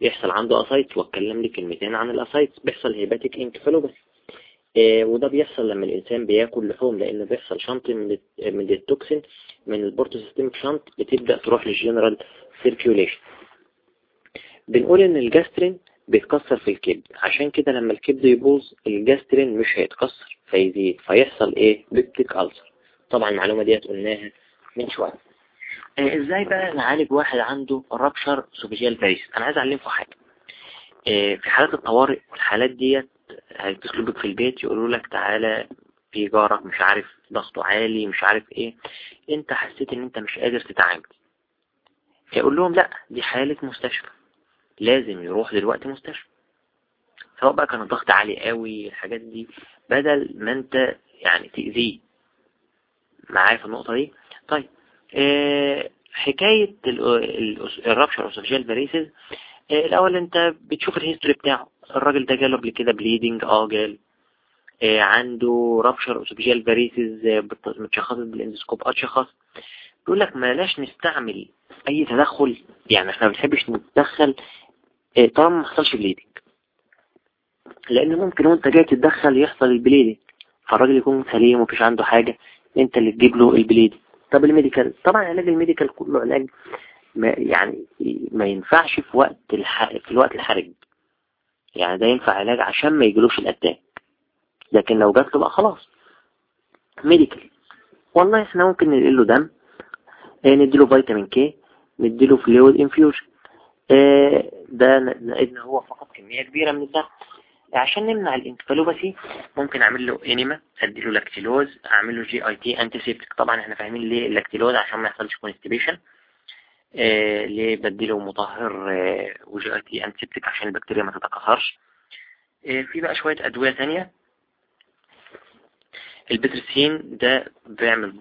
بيحصل عنده ascites واتكلم لي كلمتين عن ال ascites بيحصل hepatic encephalopathy إيه وده بيحصل لما الإنسان بياكل لحوم لأن بيحصل shunt من من ال toxin من ال porto systemic shunt بتبدأ تروح لل general circulation بنقول إن الجاسترين بيتكسر في الكبد. عشان كده لما الكبد يبوظ الجاسترين مش هيتكسر فيزيد. فيحصل إيه؟ peptic ulcer طبعا المعلومة ديت قلناها من شوية. إيه إزاي بقى نعالج واحد عنده rupture esophageal varices أنا عايز أعلمكم حاجة. إيه في حالات الطوارئ والحالات ديت هيتصلوا في البيت يقولوا لك تعالى في جارك مش عارف ضغطه عالي مش عارف إيه. أنت حسيت إن أنت مش قادر تتعامل. يقول لهم لا دي حالة مستشفى. لازم يروح دلوقتي مستشفى. سواء بقى كان الضغط عالي قوي الحاجات دي بدل ما انت يعني تأذيه. معايا في النقطة دي. طيب آه حكاية ال rupture esophageal varices آه الأول انت بتشوف ال history بتاعه. الراجل ده جاله قبل كده bleeding آه جال. آه عنده rupture esophageal varices متشخصت بال endoscope آه اتشخص بيقول لك بلاش نستعمل أي تدخل يعني إحنا ما بنحبش نتدخل آه طالما ما حصلش bleeding لأن ممكن وأنت جاي تتدخل يحصل ال bleeding فالراجل يكون سليم ومفيش عنده حاجة أنت اللي تجيب له ال bleeding طب ال medical طبعا علاج ال medical كله علاج. ما يعني ما ينفعش في وقت. في الوقت الحرج. يعني ده ينفع علاج عشان ما يجيلوش ال attack لكن لو جات له بقى خلاص. medical والله إحنا ممكن ننقل له دم نديله فيتامين K نديله fluid infusion ده ان هو فقط كمية كبيرة من الدم عشان نمنع ال encephalopathy ممكن أعمل له enema أديله لاكتيلوز أعمل له GIT antiseptic طبعا إحنا فاهمين ليه اللاكتيلوز عشان ما يحصلش constipation آه ليه بديله مطهر آه و GIT antiseptic عشان البكتيريا ما تتكاثرش. آه في بقى شوية أدوية تانية. ال pitressin ده بيعمل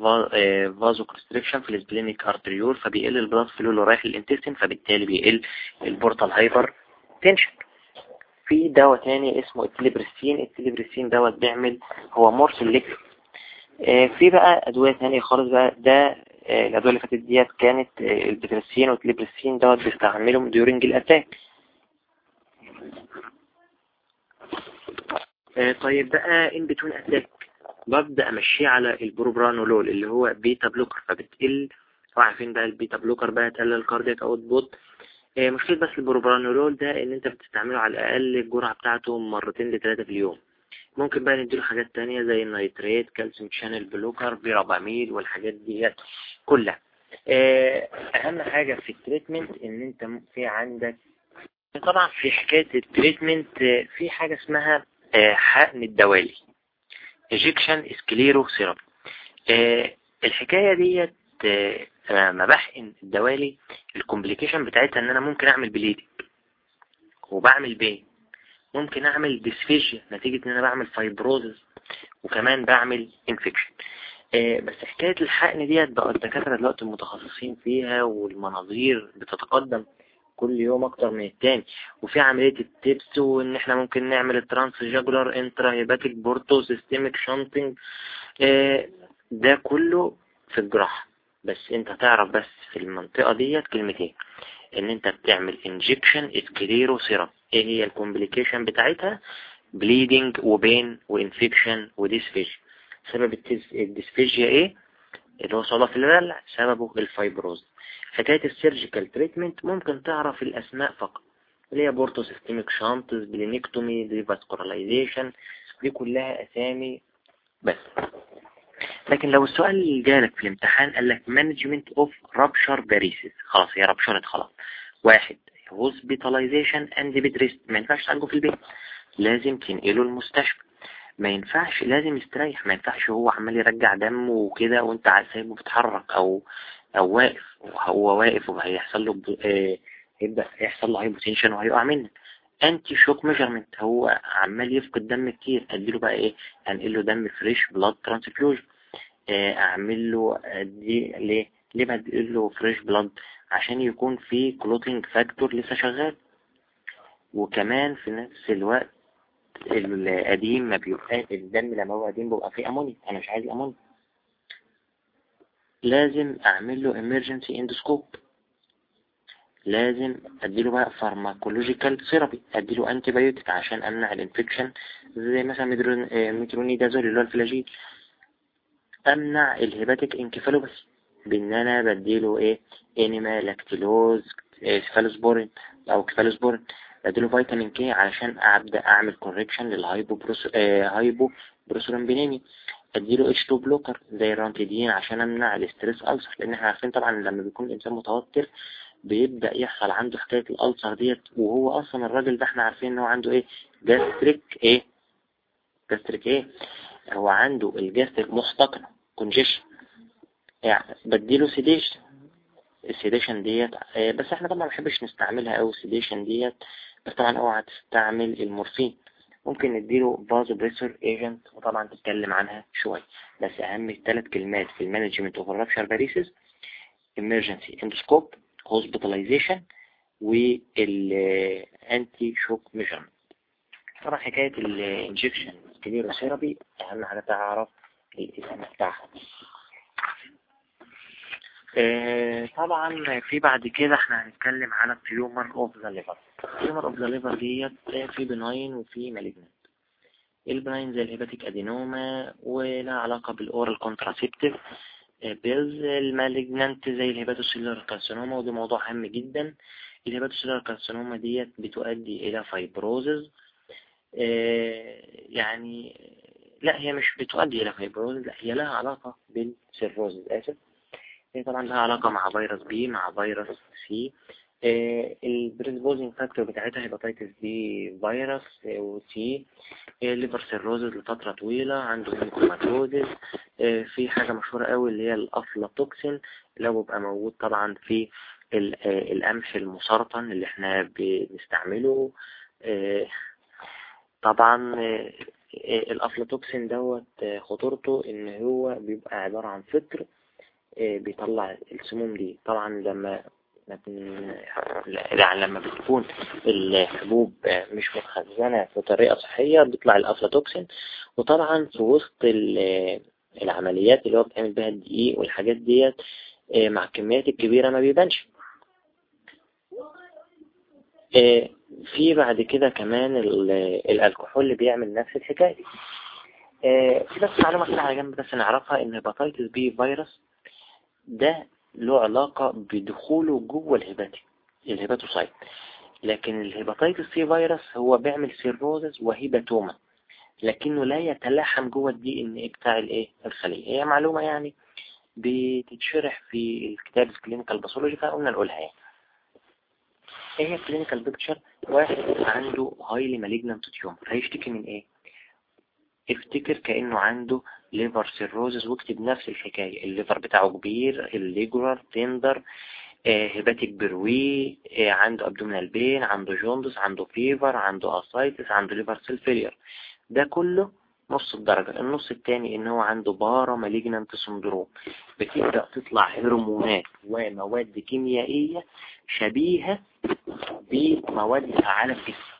vasoconstriction في ال splanchnic arteriole فبيقل ال blood flow اللي رايح لل intestine فبالتالي بيقل ال portal hyper tension في دواء تاني اسمه ال terlipressin ال terlipressin دوت بيعمل هو more selective في بقى أدوية تانية خالص بقى ده الأدوية اللي فاتت ديت كانت ال pitressin وال terlipressin دوت بيستعملهم during ال attack طيب بقى in between attack ببدأ امشيه على البروبرانولول اللي هو beta blocker فبتقل عارفين بقى ال beta blocker بقى؟ تقلل ال cardiac output مشكلة بس البروبرانولول ده ان انت بتستعمله على الأقل الجرعة بتاعته مرتين لثلاثة في اليوم. ممكن بقى نديله حاجات تانية زي ال nitrate calcium channel blocker verapamil والحاجات دي كلها. أهم حاجة في ال treatment إن أنت في عندك طبعا في حكاية ال treatment في حاجة اسمها حقن الدوالي. injection sclerotherapy الحكاية ديت لما بحقن الدوالي ال complication بتاعتها إن أنا ممكن أعمل bleeding وبعمل pain ممكن أعمل dysphagia نتيجة إن أنا بعمل fibrosis وكمان بعمل infection آه بس حكاية الحقن ديت بقى الدكاترة دلوقتي متخصصين فيها والمناظير بتتقدم. كل يوم أكتر من التاني. وفي عملية ال TIPS وإن إحنا ممكن نعمل ال transjugular intrahepatic portosystemic shunting آه ده كله في الجراحة. بس أنت تعرف بس في المنطقة ديت كلمتين. إن أنت بتعمل injection sclerotherapy إيه هي ال complication بتاعتها؟ bleeding و pain و infection و dysphagia. سبب ال dysphagia إيه؟ اللي هو صعوبة في البلع سببه ال fibrosis. حكاية ال surgical treatment ممكن تعرف الأسماء فقط اللي هي portosystemic shunt splenectomy devascularization دي كلها أسامي بس. لكن لو السؤال اللي جالك في الامتحان قال لك management of ruptured varices خلاص هي ruptured خلاص. واحد hospitalization and bed rest ما ينفعش تعالجه في البيت. لازم تنقله المستشفى. ما ينفعش لازم يستريح ما ينفعش هو عمال يرجع دم وكده وانت سايبه بيتحرك أو أو واقف وهو واقف وهيحصل له. آه هيبدأ يحصل له hypotension وهيقع منك anti-shock measurement هو عمال يفقد دم كتير أديله بقى إيه؟ انقل له دم fresh blood transfusion أعمل له دي ليه؟ ليه بديل له fresh blood عشان يكون في clotting factor لسه شغال. وكمان في نفس الوقت القديم ما بيبقى الدم لما هو قديم بيبقى فيه أمونيا. أنا مش عايز أمونيا. لازم أعمل له emergency endoscope. لازم أديله بقى pharmacological therapy أديله antibiotic عشان أمنع ال infection زي مثلا مترونيدازول اللي هو الفلاجيل. أمنع ال hepatic encephalopathy بإن أنا بديله إيه؟ enema lactulose cephalosporin أو كفالوسبورين بديله فيتامين K علشان أبدأ أعمل correction لل hypopro آه hypoprothrombinemia أديله H 2 blocker زي الرانتيدين عشان أمنع ال stress ulcer لأن إحنا عارفين طبعا لما بيكون الإنسان متوتر بيبدأ يحصل عنده حكاية ال ulcer ديت. وهو أصلا الراجل ده إحنا عارفين انه عنده إيه؟ gastric إيه gastric إيه هو عنده ال gastric محتقنة congestion يعني بديله sedation ال sedation ديت آه، بس إحنا طبعا ما بنحبش نستعملها أو ال sedation ديت. بس طبعا اوعى تستعمل المورفين. ممكن نديله vasopressor agent وطبعا تتكلم عنها شوية بس أهم ثلاث كلمات في ال management of ال ruptured varices emergency endoscope hospitalization وال anti-shock measurement طبعا حكاية ال injection sclerotherapy أهم حاجة تعرف الإسم بتاعها. آه، طبعا في بعد كده إحنا هنتكلم على ال tumor of the liver ال tumor of the liver ديت في benign وفي malignant ال benign زي ال hepatic adenoma ولها علاقة بال oral contraceptive pills. ال malignant زي ال hepatocellular carcinoma ودي موضوع هام جدا. ال hepatocellular carcinoma ديت بتؤدي إلى fibrosis آه، يعني لا هي مش بتؤدي إلى fibrosis لا هي لها علاقة بال cirrhosis آسف. هي طبعا لها علاقة مع فيروس B مع فيروس C. ال predisposing factor بتاعتها hepatitis B virus و C liver cirrhosis لفترة طويلة عنده hemochromatosis آه، في حاجة مشهورة قوي اللي هي الافلاتوكسين هو بيبقى موجود طبعا في آه، القمح المسرطن اللي إحنا بنستعمله آه، طبعا الافلاتوكسين دوت خطورته إن هو بيبقى عبارة عن فطر بيطلع السموم دي. طبعا لما يعني لما بتكون الحبوب مش متخزنة بطريقة صحية بيطلع الافلاتوكسين وطبعا في وسط العمليات اللي هو بتعمل بها الدقيق والحاجات ديت مع الكميات الكبيرة ما بيبانش. في بعد كده كمان الألكحول اللي بيعمل نفس الحكاية. في بس معلومة على جنب بس نعرفها إن hepatitis B virus ده له علاقة بدخوله جوه ال hepato ال hepatocyte لكن ال hepatitis C virus هو بيعمل cirrhosis و hepatoma لكنه لا يتلاحم جوه ال DNA بتاع الايه الخلية هي معلومة يعني بتتشرح في الكتاب ال clinical pathology فقلنا نقولها يعني. إيه هي ال clinical picture واحد عنده highly malignant tumor هيشتكي من إيه افتكر كأنه عنده liver cirrhosis واكتب نفس الحكاية. ال liver بتاعه كبير irregular tender hepatic bruit آه عنده abdominal pain عنده jaundice عنده fever عنده ascites عنده liver cell failure ده كله نص الدرجة. النص الثاني إن هو عنده paramalignant syndrome بتبدأ تطلع هرمونات ومواد كيميائية شبيهة بمواد فعالة في الجسم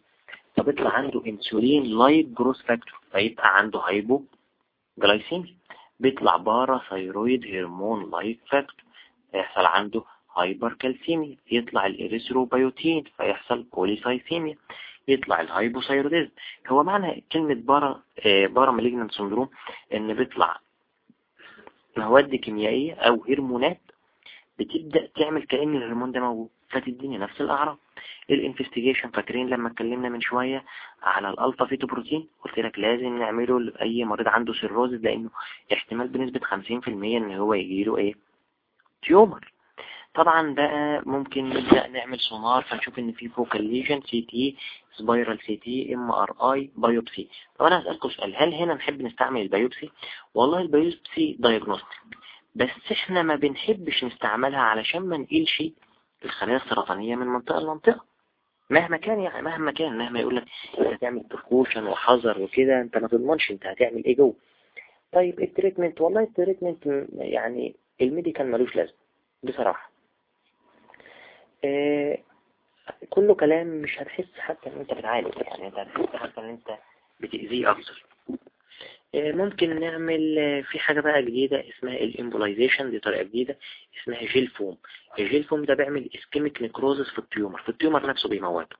فبيطلع عنده insulin like growth factor فيبقى عنده hypoglycemia بيطلع parathyroid hormone like factor فيحصل عنده hypercalcemia يطلع الاريثروبيوتين فيحصل polycythemia يطلع ال hypothyroidism هو معنى كلمة para آه paramalignant syndrome إن بيطلع مواد كيميائية أو هرمونات بتبدأ تعمل كأن الهرمون ده موجود فتديني نفس الأعراض. ال investigation فاكرين لما اتكلمنا من شوية على ال alpha fetoprotein قلت لك لازم نعمله لأي مريض عنده cirrhosis لأنه احتمال بنسبة 50% إن هو يجيله إيه؟ tumor طبعا بقى ممكن نبدأ نعمل سونار فنشوف إن في فوكال ليجن سي تي سبايرال سي تي ام ار اي بايوبسي طب أنا هسألكم سؤال هل هنا نحب نستعمل ال biopsy والله ال biopsy diagnostic بس إحنا ما بنحبش نستعملها علشان ما نقلش الخلايا السرطانية من منطقة لمنطقة. مهما كان يعني مهما كان مهما يقول لك إنت هتعمل precaution وحذر وكده أنت ما تضمنش أنت هتعمل إيه جوه. طيب ال treatment والله ال treatment يعني ال medical ملوش لازمة بصراحة. آه كله كلام مش هتحس حتى إن أنت بتعالج يعني أنت هتحس حتى إن أنت بتأذيه أكتر. آه ممكن نعمل آه، في حاجة بقى جديدة اسمها ال embolization دي طريقة جديدة اسمها gel foam ال gel foam ده بيعمل ischemic necrosis في ال tumor في ال tumor نفسه بيموته.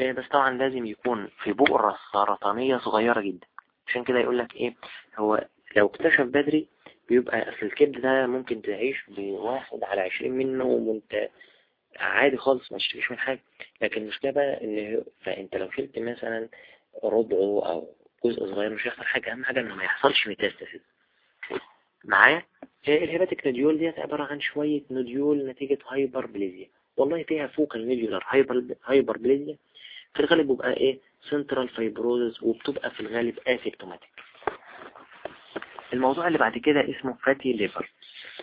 آه، بس طبعا لازم يكون في بؤرة سرطانية صغيرة جدا. عشان كده يقول لك إيه هو لو اكتشف بدري بيبقى أصل الكبد ده ممكن تعيش بواحد على عشرين منه وأنت عادي خالص ما تشتكيش من حاجة. لكن المشكلة بقى ان فأنت لو شلت مثلا ربعه أو جزء صغير مش هيحصل حاجة أهم حاجة انه ما يحصلش metastasis معايا؟ ال hepatic nodule ديت عبارة عن شوية nodule نتيجة hyperplasia والله فيها focal nodular hyperplasia في الغالب بيبقى إيه؟ central fibrosis وبتبقى في الغالب asymptomatic الموضوع اللي بعد كده اسمه fatty liver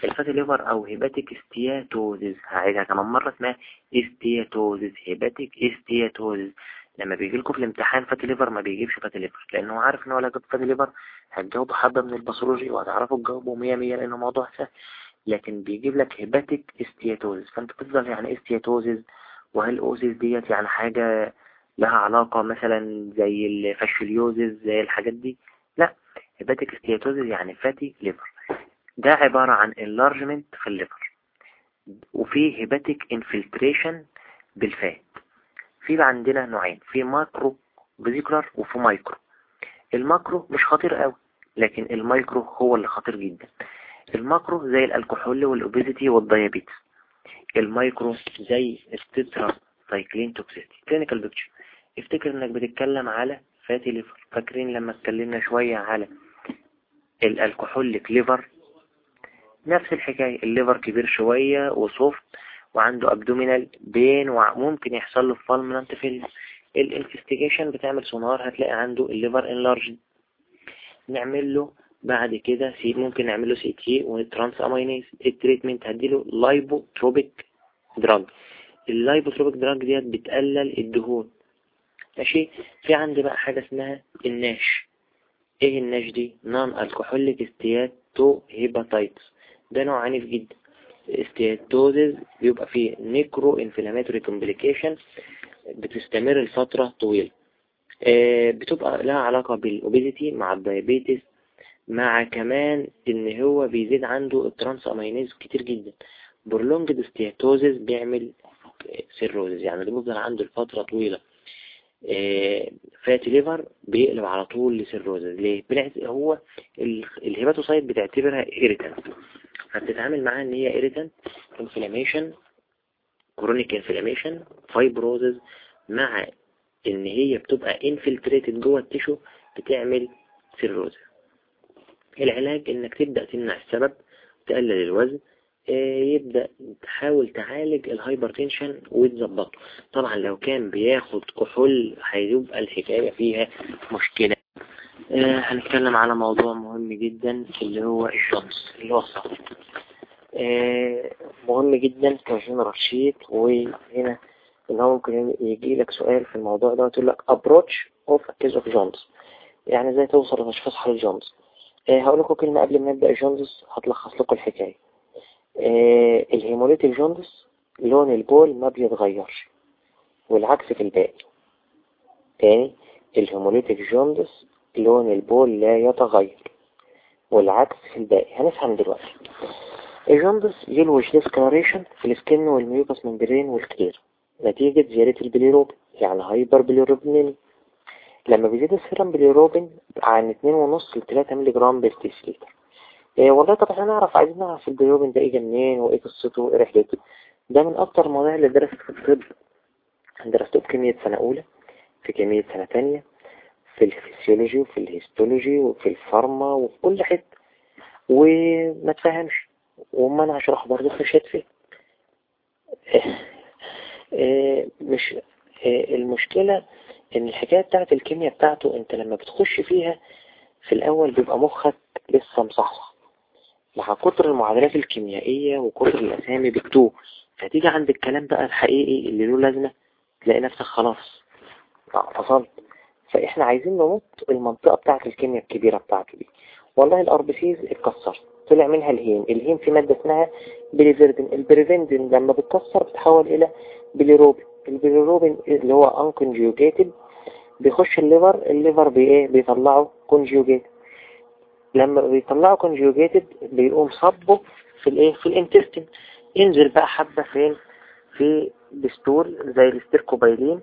ال fatty liver أو hepatic steatosis هعيدها كمان مرة اسمها steatosis hepatic steatosis لما بيجي لكم في الامتحان fatty liver ما بيجيبش fatty liver لأنه عارف إن هو لو جاب fatty liver هتجاوبوا حبة من ال pathology وهتعرفوا تجاوبوا 100 100 لأنه موضوع سهل. لكن بيجيب لك hepatic steatosis فأنت تفضل يعني steatosis وهل osis ديت يعني حاجة لها علاقة مثلا زي ال fascioliasis زي الحاجات دي؟ لا hepatic steatosis يعني fatty liver ده عبارة عن enlargement في ال liver. وفي hepatic infiltration بال fat. في عندنا نوعين في macrovesicular وفي مايكرو. ال macro مش خطير قوي لكن المايكرو هو اللي خطير جدا. ال macro زي الكحول وال obesity وال diabetes المايكرو زي ال tetracycline toxicity clinical picture افتكر إنك بتتكلم على fatty liver فاكرين لما اتكلمنا شوية على ال alcoholic liver نفس الحكاية ال liver كبير شوية و soft وعنده abdominal pain وممكن يحصل له فالمنت في ال investigation بتعمل سونار هتلاقي عنده ال liver enlarged نعمل له بعد كده C ممكن نعمل له CT و transaminase ال treatment هديله lipotropic drug ال lipotropic drug ديت بتقلل الدهون. ماشي؟ في عندي بقى حاجة اسمها ال NASH. إيه ال NASH دي؟ non alcoholic steatohepatitis ده نوع عنيف جدا. steatosis بيبقى فيه necroinflammatory complication بتستمر لفترة طويلة. آه، بتبقى لها علاقة بال obesity مع ال diabetes مع كمان إن هو بيزيد عنده ال transaminase كتير جدا. prolonged steatosis بيعمل cirrhosis يعني اللي بيفضل عنده لفترة طويلة. fatty liver بيقلب على طول ل cirrhosis ليه؟ هو ال hepatocyte بتعتبرها irritant فبتتعامل معاها إن هي irritant inflammation chronic inflammation fibrosis مع إن هي بتبقى infiltrated جوه ال tissue بتعمل cirrhosis العلاج إنك تبدأ تمنع السبب تقلل الوزن آه، يبدأ تحاول تعالج ال hypertension وتظبطه. طبعا لو كان بياخد كحول هيبقى الحكاية فيها مشكلة. آه، هنتكلم على موضوع مهم جدا اللي هو الشمس اللي هو الصف آه، مهم جدا ك general sheet وهنا إن هو ممكن يجي لك سؤال في الموضوع ده وتقول لك of a case of jaundice يعني إزاي توصل لتشخيص حالة jaundice هقول لكم كلمة قبل ما نبدأ jaundice هتلخص لكم الحكاية. آه ال hemolytic jaundice لون البول ما بيتغيرش والعكس في الباقي. تاني ال hemolytic jaundice لون البول لا يتغير والعكس في الباقي. هنفهم دلوقتي. الجوندس يلوش ديسكاريشن في السكن والميوكس ممبرين والكلير. نتيجة زيادة البليروبين يعني hyperbilirubinemia لما بيزيد ال serum bilirubin عن 2.5 ل 3 مللي جرام بالديسيلتر إيه والله طب إحنا نعرف عايزين نعرف البيوبن ده إيه منين وإيه قصته وإيه رحلته. ده من أكتر المواضيع اللي درست في الطب. درسته في كيمياء سنة أولى في كيمياء سنة تانية في الفسيولوجي وفي ال histology وفي ال pharma وفي كل حتة. وما تفهمش. وما أنا هشرح برضه في فيه. إيه مش إيه المشكلة إن الحكاية بتاعت الكيمياء بتاعته أنت لما بتخش فيها في الأول بيبقى مخك لسه مصحصح. مع كتر المعادلات الكيميائية وكتر الأسامي بتوه فتيجي عند الكلام بقى الحقيقي اللي له لازمة تلاقي نفسك خلاص فصلت فإحنا عايزين نمط المنطقة بتاعة الكيمياء الكبيرة بتاعته دي. والله ال RBCs اتكسر طلع منها ال heme. ال heme في مادة اسمها biliverdin ال biliverdin لما بتكسر بتحول إلى bilirubin ال bilirubin اللي هو unconjugated بيخش ال liver. ال liver بإيه بيطلعه conjugated لما بيطلعوا conjugated بيقوم صبه في الإيه؟ في ال intestine ينزل بقى حبة فين؟ في ال stool زي ال stercobilin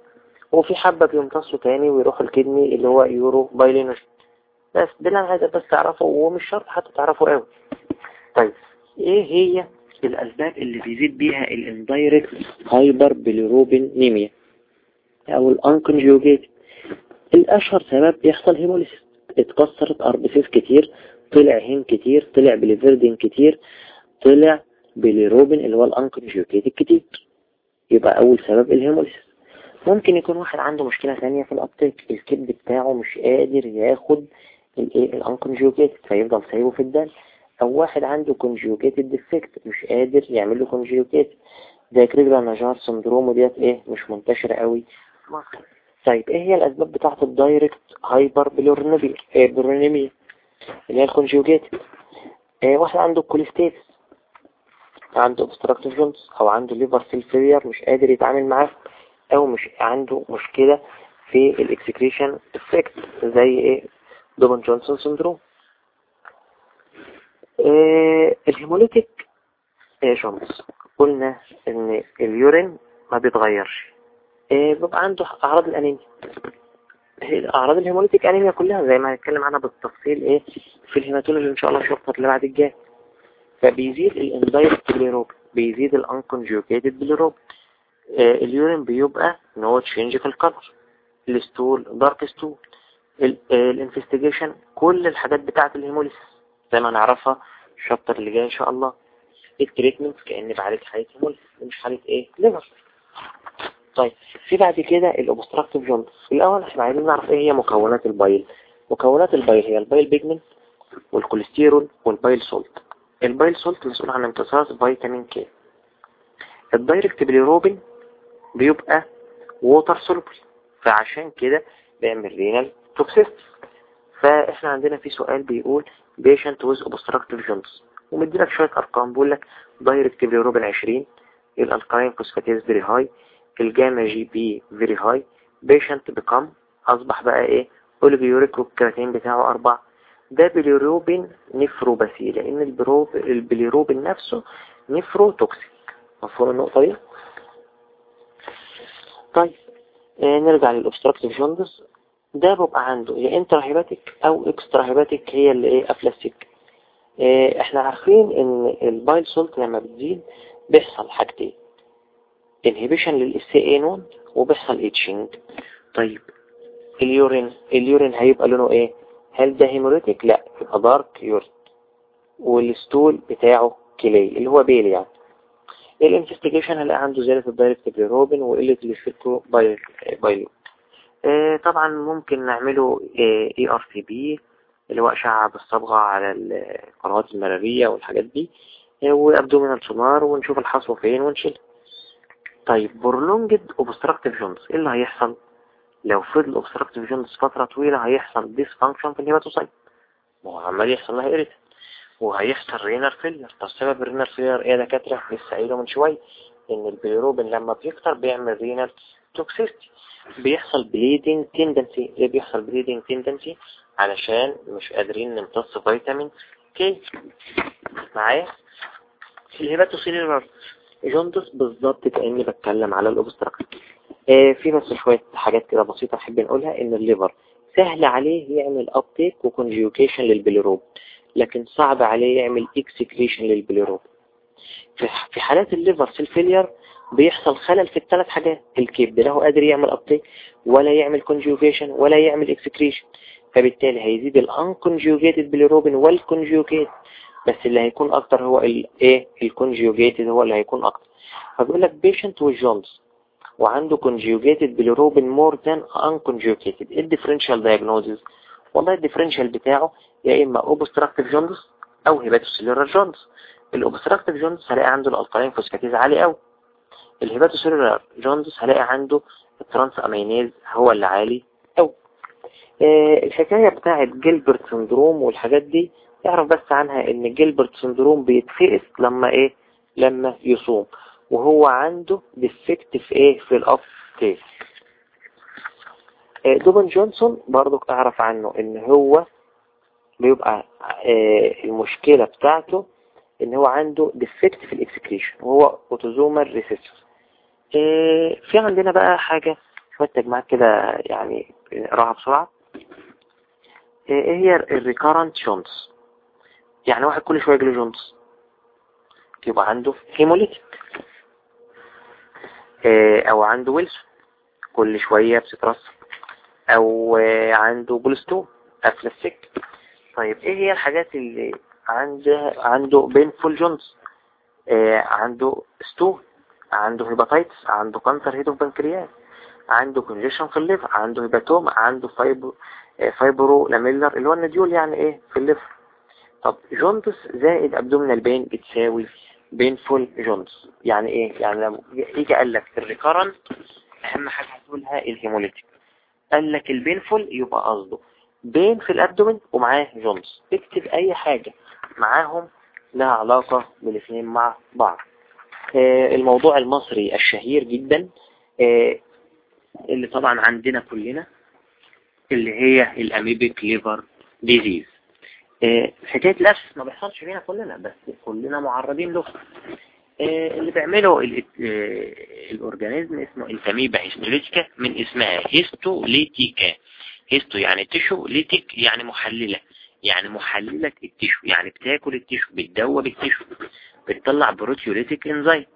وفي حبة بيمتصوا تاني ويروح ال kidney اللي هو urobilinogen بس ده اللي أنا عايز بس تعرفه ومش شرط حتى تعرفه قوي طيب إيه هي الأسباب اللي بيزيد بيها ال indirect hyperbilirubinemia أو ال unconjugated الأشهر سبب بيحصل hemolysis اتكسرت RBCs كتير طلع هين كتير طلع بليفردين كتير طلع بليروبين اللي هو ال unconjugated الكتير. يبقى أول سبب ال hemolysis ممكن يكون واحد عنده مشكلة ثانية في ال uptake الكبد بتاعه مش قادر ياخد الايه ال unconjugated فيفضل سايبه في الدم أو واحد عنده conjugated defect مش قادر يعمل له conjugated. زي كريجلر نجار syndrome وديت إيه مش منتشرة قوي. طيب إيه هي الأسباب بتاعة ال direct hyperbilirubinemia إيه اللي هي ال conjugated إيه واحد عنده cholestasis عنده obstructive jaundice أو عنده liver failure مش قادر يتعامل معاه. أو مش عنده مشكلة في ال excretion defect زي إيه؟ دوبن جونسون syndrome إيه ال hemolytic إيه jaundice قلنا إن ال urine ما بيتغيرش. إيه بيبقى عنده أعراض الأنيميا. أعراض ال hemolytic anemia كلها زي ما هنتكلم عنها بالتفصيل إيه؟ في ال hematology إن شاء الله ال chapter اللي بعد الجاي. فبيزيد ال indirect bilirubin بيزيد ال unconjugated bilirubin آه ال urine بيبقى no change في ال color ال stool dark stool ال investigation كل الحاجات بتاعة ال hemolysis. زي ما نعرفها ال chapter اللي جاي إن شاء الله. ال treatment كأن بعالج حالة hemolysis مش حالة إيه؟ liver طيب في بعد كده ال obstructive jaundice الأول إحنا عايزين نعرف إيه هي مكونات ال bile. مكونات ال bile هي ال bile pigment والكوليسترول وال bile salt ال bile salt مسؤول عن امتصاص فيتامين كي ال direct bilirubin بيبقى water soluble فعشان كده بيعمل renal toxicity فإحنا عندنا في سؤال بيقول patient with obstructive jaundice ومديلك شوية أرقام. بيقول لك direct bilirubin 20 ال alkaline phosphatase very high ال gamma GT very high patient become أصبح بقى إيه oliguric وال creatinine بتاعه أربعة. ده bilirubin nephropathy لأن البليروبين نفسه nephrotoxic مفهوم النقطة دي؟ طيب آه نرجع لل obstructive jaundice ده بيبقى عنده يا intrahepatic أو extrahepatic هي اللي إيه؟ قافله السكه إحنا عارفين إن ال bile salt لما بتزيد بيحصل حاجتين inhibition لل SA node وبيحصل itching طيب ال urine ال urine هيبقى لونه إيه؟ هل ده hemolytic لا يبقى dark urine وال stool بتاعه clay اللي هو pale يعني. ال investigation هلاقي عنده زيادة ال direct bilirubin وقلة الفيتو بايلو آه طبعا ممكن نعمله ERCP اللي هو إشعة بالصبغة على القنوات المرارية والحاجات دي. و abdominal sonar ونشوف الحصوة فين ونشيلها. طيب prolonged obstructive jaundice إيه اللي هيحصل؟ لو فضل obstructive jaundice فترة طويلة هيحصل dysfunction في ال hepatocyte ما هو عمال يحصل لها irritate وهيحصل renal failure طب سبب ال renal failure إيه يا دكاترة؟ لسه قايله من شوية إن البيروبين لما بيكتر بيعمل renal toxicity بيحصل bleeding tendency ليه بيحصل bleeding tendency علشان مش قادرين نمتص فيتامين كي معايا؟ ال hepatocellular jaundice بالظبط كأني بتكلم على ال obstructive آه في بس شوية حاجات كده بسيطة أحب نقولها إن ال liver سهل عليه يعمل uptake و conjugation لل bilirubin لكن صعب عليه يعمل excretion لل bilirubin. في حالات ال liver cell failure بيحصل خلل في الثلاث حاجات. الكبد لا هو قادر يعمل uptake ولا يعمل conjugation ولا يعمل excretion فبالتالي هيزيد ال unconjugated bilirubin وال conjugated بس اللي هيكون أكتر هو الايه ال conjugated هو اللي هيكون أكتر. فبيقول لك patient with jaundice وعنده conjugated bilirubin more than unconjugated إيه ال differential diagnosis والله ال differential بتاعه يا إما obstructive jaundice أو hepatocellular jaundice ال obstructive jaundice هلاقي عنده ال alkaline phosphatase عالي قوي ال hepatocellular jaundice هلاقي عنده ال transaminase هو اللي عالي قوي آه الحكاية بتاعه Gilbert syndrome والحاجات دي يعرف بس عنها إن Gilbert syndrome بيتفقس لما إيه؟ لما يصوم. وهو عنده defect في إيه في ال uptake إيه Dubin-Johnson برضو أعرف عنه إن هو بيبقى إيه المشكلة بتاعته إن هو عنده defect في ال excretion وهو autosomal recessive إيه في عندنا بقى حاجة شوية تجمعات كده يعني نقراها بسرعة. إيه هي ال recurrent jaundice يعني واحد كل شوية يجيله jaundice يبقى عنده hemolytic أو عنده ويلسون كل شوية بتترسب. أو عنده بولستون قافله السك طيب إيه هي الحاجات اللي عنده عنده بينفول جونز؟ عنده ستون عنده هيباتايتس عنده كانسر هيدو بنكرياس عنده كونجيشن في الليفر عنده هيباتوم عنده فايبرو فايبرو لاميلر اللي هو النديول يعني إيه في الليفر. طب جوندس زائد أبدومينال بين بتساوي بينفول جوندس يعني إيه؟ يعني لما يجي قال لك الريكارنت أهم حاجة هتقولها ال hemolytic. قال لك ال painful يبقى قصده. pain في ال abdomen ومعاه jaundice. اكتب أي حاجة معاهم لها علاقة بالاثنين مع بعض. آه الموضوع المصري الشهير جدا آه اللي طبعا عندنا كلنا اللي هي ال amoebic liver disease. آه حكاية الأسف ما بيحصلش فينا كلنا بس كلنا معرضين له. اللي بيعمله ال organism اسمه Entamoeba histolytica من اسمها histolytica. histo يعني tissue lytic يعني محللة. يعني محللة ال tissue يعني بتاكل ال tissue بتدوب ال tissue بتطلع proteolytic enzyme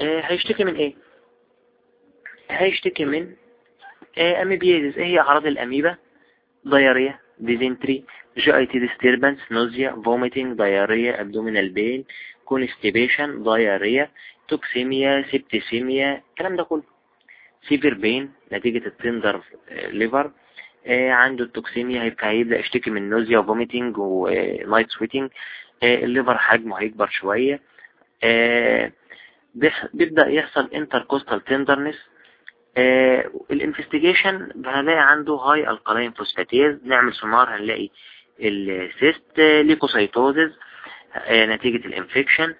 آه هيشتكي من إيه؟ هيشتكي من آه إيه هي أعراض الأميبا؟ diarrhea dysentery GIT disturbance nausea vomiting diarrhea abdominal pain constipation diarrhea toxemia septicemia الكلام ده كله. severe pain نتيجة ال tender liver آه عنده ال toxemia هيبقى هيبدأ يشتكي من nausea و vomiting و night sweating ال liver حجمه هيكبر شوية. آه بيبدأ يحصل intercostal tenderness آه ال investigation هنلاقي عنده high alkaline phosphatase نعمل سونار هنلاقي ال cyst leukocytosis آه نتيجة ال infection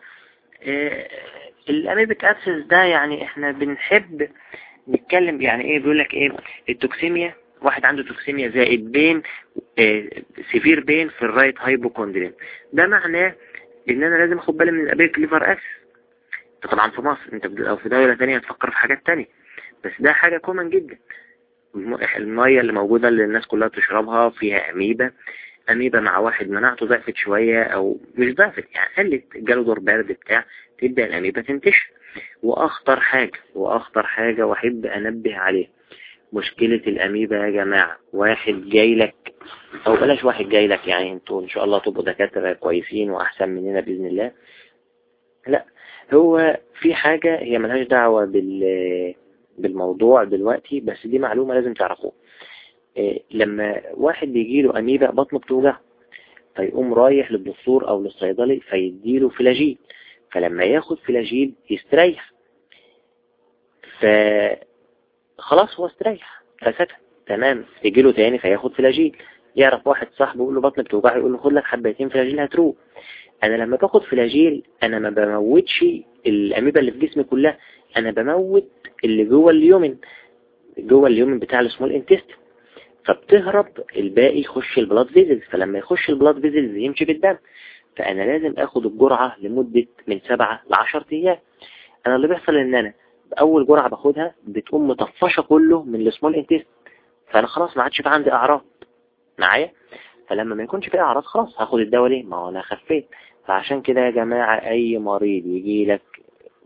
ال amoebic abscess ده يعني إحنا بنحب نتكلم يعني إيه؟ بيقول لك إيه؟ ال toxemia واحد عنده toxemia زائد pain آه severe pain في ال right hypochondrium. ده معناه إن أنا لازم أخد بالي من ال amoebic liver abscess. طبعا في مصر أنت لو في دولة تانية هتفكر في حاجات تانية. بس ده حاجة common جدا. المية اللي موجودة اللي الناس كلها بتشربها فيها أميبا. أميبا مع واحد مناعته ضعفت شوية أو مش ضعفت يعني قلت جاله دور برد بتاع تبدأ الأميبا تنتشر. وأخطر حاجة وأخطر حاجة وأحب أنبه عليه مشكلة الأميبا يا جماعة واحد جاي لك أو بلاش واحد جاي لك يعني أنتوا إن شاء الله تبقوا دكاترة كويسين وأحسن مننا بإذن الله. لا هو في حاجة هي ملهاش دعوة بال بالموضوع دلوقتي بس دي معلومة لازم تعرفوها. إيه لما واحد بيجي له أميبا بطنه بتوجع فيقوم رايح للدكتور أو للصيدلي فيديله فلاجيل. فلما ياخد فلاجيل يستريح. فخلاص هو استريح. فسكت. تمام. تيجي له تاني فياخد فلاجيل يعرف واحد صاحبه يقول له بطنك بتوجع يقول له خد لك حبتين فلاجيل هتروق. أنا لما باخد فلاجيل أنا ما بموتش الأميبا اللي في جسمي كلها. أنا بموت اللي جوه ال lumen جوه ال lumen بتاع ال small intestine. فبتهرب الباقي يخش ال blood vessels فلما يخش ال blood vessels يمشي بالدم. فأنا لازم آخد الجرعة لمدة من سبعة لعشر أيام. أنا اللي بيحصل إن أنا أول جرعة باخدها بتقوم مطفشة كله من ال small intestine فأنا خلاص ما عادش في عندي أعراض. معايا؟ فلما ما يكونش في أعراض خلاص هاخد الدواء ليه؟ ما هو أنا خفيت. فعشان كده يا جماعة أي مريض يجي لك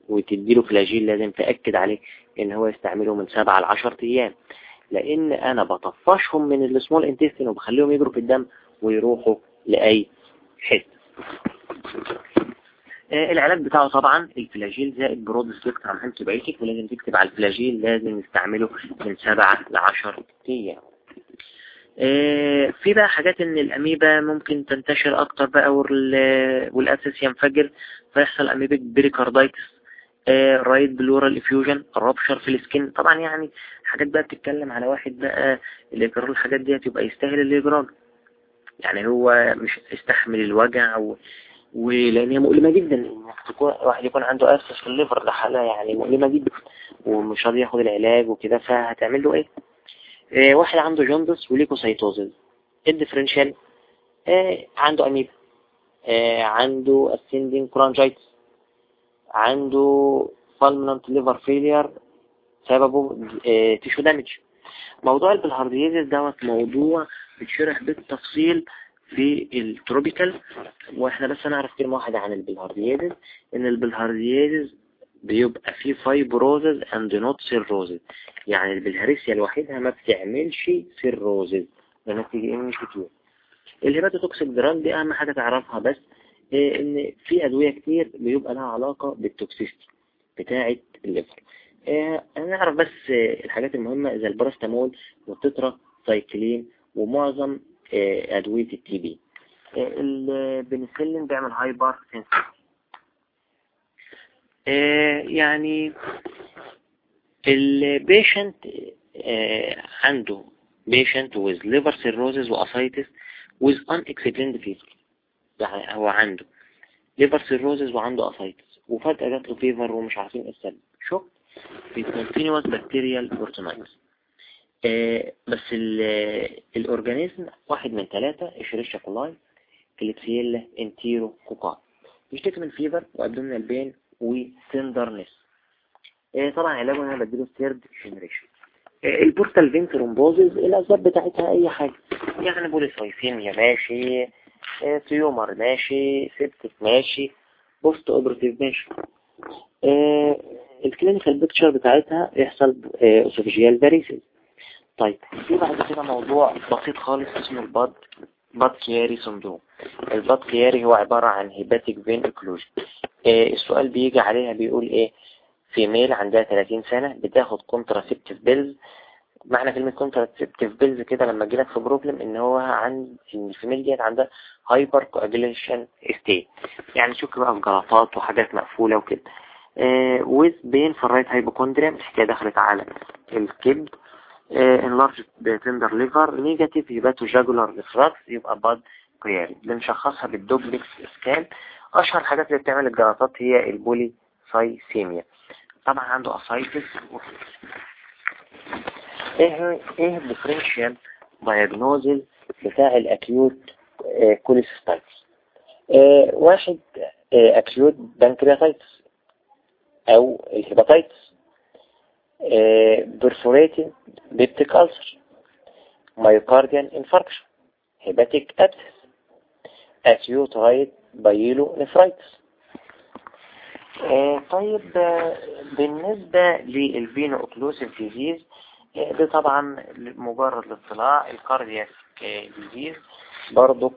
وتديله Flagyl لازم تأكد عليه إن هو يستعمله من سبعة لعشر أيام. لأن أنا بطفشهم من ال small intestine وبخليهم يجروا في الدم ويروحوا حتة آه العلاج بتاعه طبعا ال Flagyl زائد broad spectrum antibiotic ولازم تكتب على ال Flagyl؟ لازم نستعمله من سبعة لعشر أيام. آه في بقى حاجات إن الأميبا ممكن تنتشر أكتر بقى وال abscess ينفجر فيحصل amoebic pericarditis آه right pleural effusion rupture في ال skin. طبعا يعني حاجات بقى بتتكلم على واحد بقى يجرى الحاجات دي هتبقى يستاهل يجرى يعني هو مش يستحمل الوجع و... ولأن هي مؤلمة جدا. انك تكون واحد يكون عنده abscess في ال liver ده حالة يعني مؤلمة جدا. ومش راضي ياخد العلاج وكده فهتعمل له إيه؟ آه واحد عنده jaundice و leukocytosis ال differential آه عنده اميبا آه عنده ascending cholangitis عنده fulminant liver failure سببه آه tissue damage موضوع ال bilharziasis دوت موضوع بتشرح بالتفصيل في ال tropical. وإحنا بس نعرف كلمة واحدة عن ال bilharziasis إن bilharziasis بيبقى فيه fibrosis and not cirrhosis يعني البلهارسيا لوحدها ما بتعملش cirrhosis لانك تيجي ام كتير. ال hepatotoxic drug دي أهم حاجة تعرفها بس إيه؟ إن في أدوية كتير بيبقى لها علاقة بال toxicity بتاعة ال liver. إيه؟ نعرف بس الحاجات المهمة زي ال paracetamol وال tetracycline ومعظم إيه أدوية ال TB. البنسلين بيعمل hypersensitivity يعني ال patient عنده patient with liver cirrhosis و ascites with unexplained fever. يعني هو عنده. Liver cirrhosis وعنده ascites وفجأة جات له fever ومش عارفين إيه السبب. شوك في spontaneous bacterial peritonitis آه بس ال organism واحد من ثلاثة Escherichia coli Klebsiella enterococci بيشتكي من fever و abdominal pain و tenderness. آه طبعا علاجه أنا بديله third generation ال portal vein thrombosis الأسباب بتاعتها أي حاجة. يعني polycythemia ماشي tumor ماشي septic ماشي post operative ماشي ال clinical picture بتاعتها يحصل esophageal varices طيب في بعد كده موضوع بسيط خالص اسمه ال Budd Budd Chiari syndrome. ال Budd Chiari هو عبارة عن hepatic vein occlusion السؤال بيجي عليها بيقول إيه؟ female عندها 30 سنة بتاخد contraceptive pills معنى كلمة contraceptive pills كده لما تجيلك في problem إن هو عند إن ال female ديت عندها hypercoagulation state يعني شوك بقى في جلطات وحاجات مقفولة وكده. with pain في ال right hypochondria الحكاية دخلت على الكبد enlarged tender liver negative hepatojugular reflux يبقى Budd Chiari بنشخصها بال duplex scan أشهر الحاجات اللي بتعمل الجلطات هي ال polycythemia طبعا عنده ascites إيه إيه ال differential diagnosis بتاع ال acute cholecystitis آه واحد acute pancreatitis أو ال hepatitis perforated peptic ulcer myocardial infarction hepatic abscess acute right pyelonephritis آه طيب آه بالنسبة لل veno occlusive disease آه ده طبعا مجرد الاطلاع ال cardiac disease برضو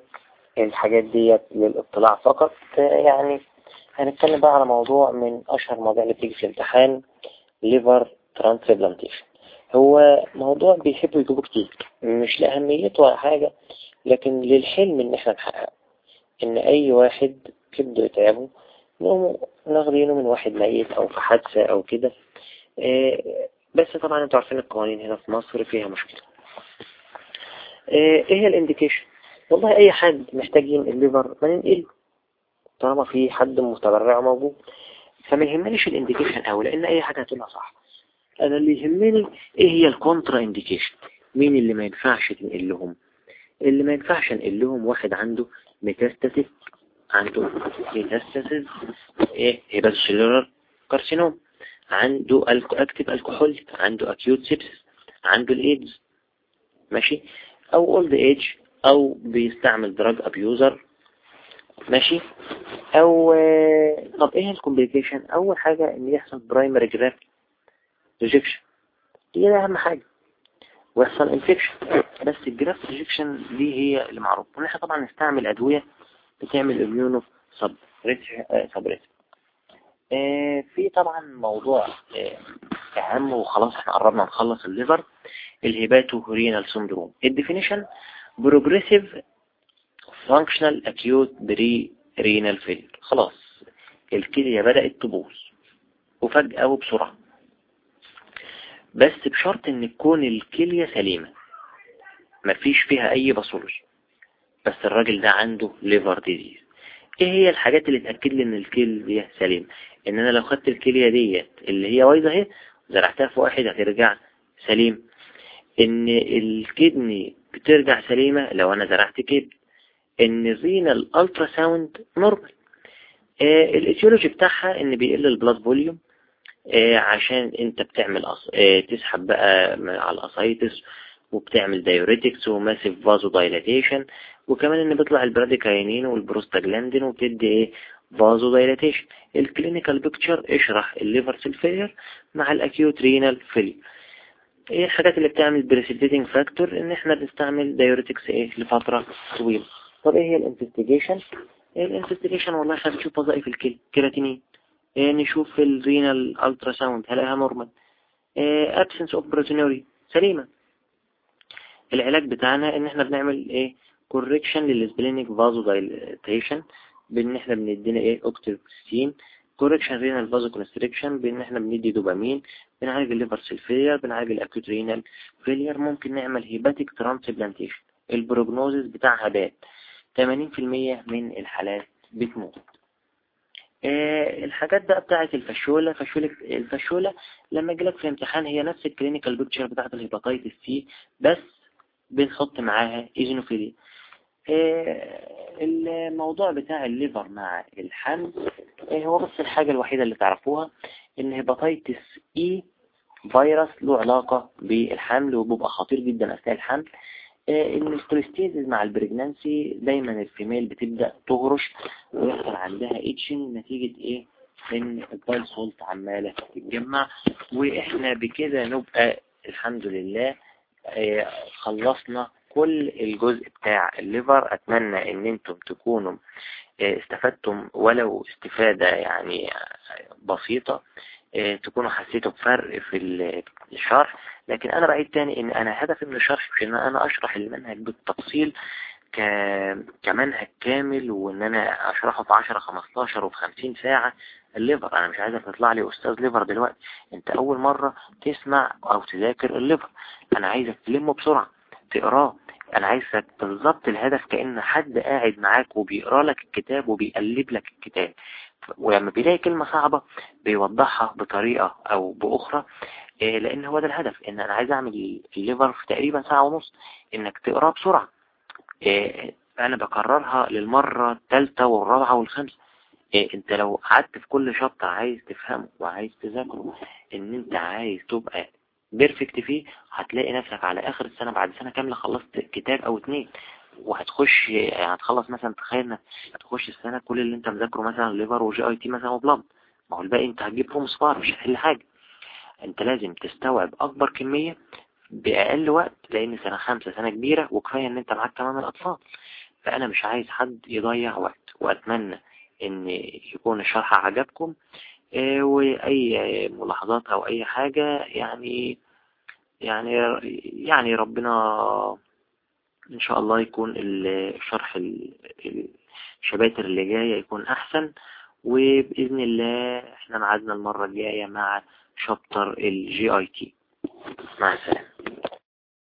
الحاجات ديت للاطلاع فقط. يعني هنتكلم بقى على موضوع من أشهر مواضيع اللي بتيجي في الامتحان liver transplantation هو موضوع بيحبوا يجيبوا كتير مش لأهميته ولا حاجة لكن للحلم إن إحنا نحققه. إن أي واحد كبده يتعبه نقوم ناخدينه من واحد ميت أو في حادثة أو كده. بس طبعا أنتوا عارفين القوانين هنا في مصر فيها مشكلة. إيه هي ال indication؟ والله أي حد محتاجين ال liver ما ننقله طالما في حد متبرع موجود. فما يهمنيش ال indication أو لأن أي حاجة هتقولها صح. أنا اللي يهمني إيه هي ال contraindication مين اللي ما ينفعش تنقل لهم؟ اللي ما ينفعش نقل لهم واحد عنده metastatic عنده metastasis إيه؟ hepatocellular carcinoma عنده active alcohol عنده acute sepsis عنده الايدز ماشي؟ أو old age أو بيستعمل drug abuser ماشي؟ أو طب إيه ال complication أول حاجة إن يحصل primary graft rejection دي أهم حاجة. ويحصل infection بس ال graft rejection دي هي اللي معروف ونحن طبعا نستعمل أدوية بتعمل immunosupp آه في طبعا موضوع آه أهم وخلاص إحنا قربنا نخلص ال liver ال hepatorenal syndrome ال definition progressive functional acute prerenal failure خلاص الكلية بدأت تبوظ. وفجأة وبسرعة. بس بشرط إن تكون الكلية سليمة. مفيش فيها أي pathology بس الراجل ده عنده liver disease إيه هي الحاجات اللي تأكد لي إن الكلية سليمة؟ إن أنا لو خدت الكلية ديت اللي هي بايظة أهي زرعتها في واحد هترجع سليم. إن ال kidney بترجع سليمة لو أنا زرعت kidney. إن زينا ال ultrasound normal. آه ال etiology بتاعها إن بيقل ال blood volume عشان انت بتعمل أص... آه تسحب بقى على ال ascites وبتعمل diuretics و massive vasodilatation وكمان إن بيطلع ال bradykinin وال prostaglandin وبتدي إيه؟ vasodilatation ال clinical picture اشرح ال liver cell failure مع ال acute renal failure إيه الحاجات اللي بتعمل precipitating factor إن إحنا بنستعمل diuretics إيه؟ لفترة طويلة. طب إيه هي ال investigation؟ ال investigation والله إحنا بنشوف وظائف الكلى كيراتينين إيه نشوف ال renal ultrasound هلاقيها normal absence of proteinuria سليمة العلاج بتاعنا إن إحنا بنعمل إيه correction لل splanchnic vasodilatation بإن إحنا بندينا إيه octapressin correction renal vasoconstriction بإن إحنا بندي دوبامين بنعالج ال liver cell failure بنعالج ال acute renal failure ممكن نعمل hepatic transplantation ال prognosis بتاعها bad. 80% من الحالات بتموت. الحاجات بقى بتاعت ال Fasciola Fasciola ال Fasciola لما جلك في الامتحان هي نفس ال clinical picture بتاعت ال hepatitis C بس بنحط معاها eosinophilia آه الموضوع بتاع ال liver مع الحمل آه هو بس الحاجة الوحيدة اللي تعرفوها إن hepatitis E virus له علاقة بالحمل وبيبقى خطير جدا أثناء الحمل إن ال cholestasis مع ال pregnancy دايما ال female بتبدأ تهرش ويحصل عندها itching نتيجة إيه؟ إن ال bile salt عمالة تتجمع. وإحنا بكده نبقى الحمد لله خلصنا كل الجزء بتاع ال liver. أتمنى إن أنتم تكونوا استفدتم ولو استفادة يعني بسيطة. تكونوا حسيتوا بفرق في الشرح. لكن أنا بعيد تاني إن أنا هدفي من الشرح مش إن أنا أشرح المنهج بالتفصيل. كمنهج كامل وإن أنا أشرحه في 10 15 وفي 50 ساعة. ال liver أنا مش عايزك تطلع لي أستاذ liver دلوقتي. أنت أول مرة تسمع أو تذاكر ال liver. أنا عايزك تلمه بسرعة تقراه. أنا عايزك بالظبط الهدف كأن حد قاعد معاك وبيقرأ لك الكتاب وبيقلب لك الكتاب. ولما بيلاقي كلمة صعبة بيوضحها بطريقة أو بأخرى إيه لأن هو ده الهدف إن أنا عايز أعمل ال liver في تقريبا ساعة ونص إنك تقراه بسرعة. إيه أنا بكررها للمرة الثالثة والرابعة والخامسة. إيه أنت لو قعدت في كل chapter عايز تفهمه وعايز تذاكره إن أنت عايز تبقى perfect فيه هتلاقي نفسك على آخر السنة بعد سنة كاملة خلصت كتاب أو اتنين. وهتخش هتخلص مثلا تخيل هتخش السنة كل اللي أنت مذاكره مثلا liver و GIT مثلا و blood ما هو الباقي أنت هتجيب فيهم صفار مش هتحل حاجة. أنت لازم تستوعب أكبر كمية بأقل وقت لأن سنة خمسة سنة كبيرة وكفاية إن أنت معاك كمان الأطفال. فأنا مش عايز حد يضيع وقت وأتمنى إن يكون الشرح عجبكم. آه وأي ملاحظات أو أي حاجة يعني يعني يعني ربنا إن شاء الله يكون الشرح الشباتر اللي جاية يكون أحسن وبإذن الله إحنا معادنا المرة الجاية مع شابتر الجي اي تي مع السلامة.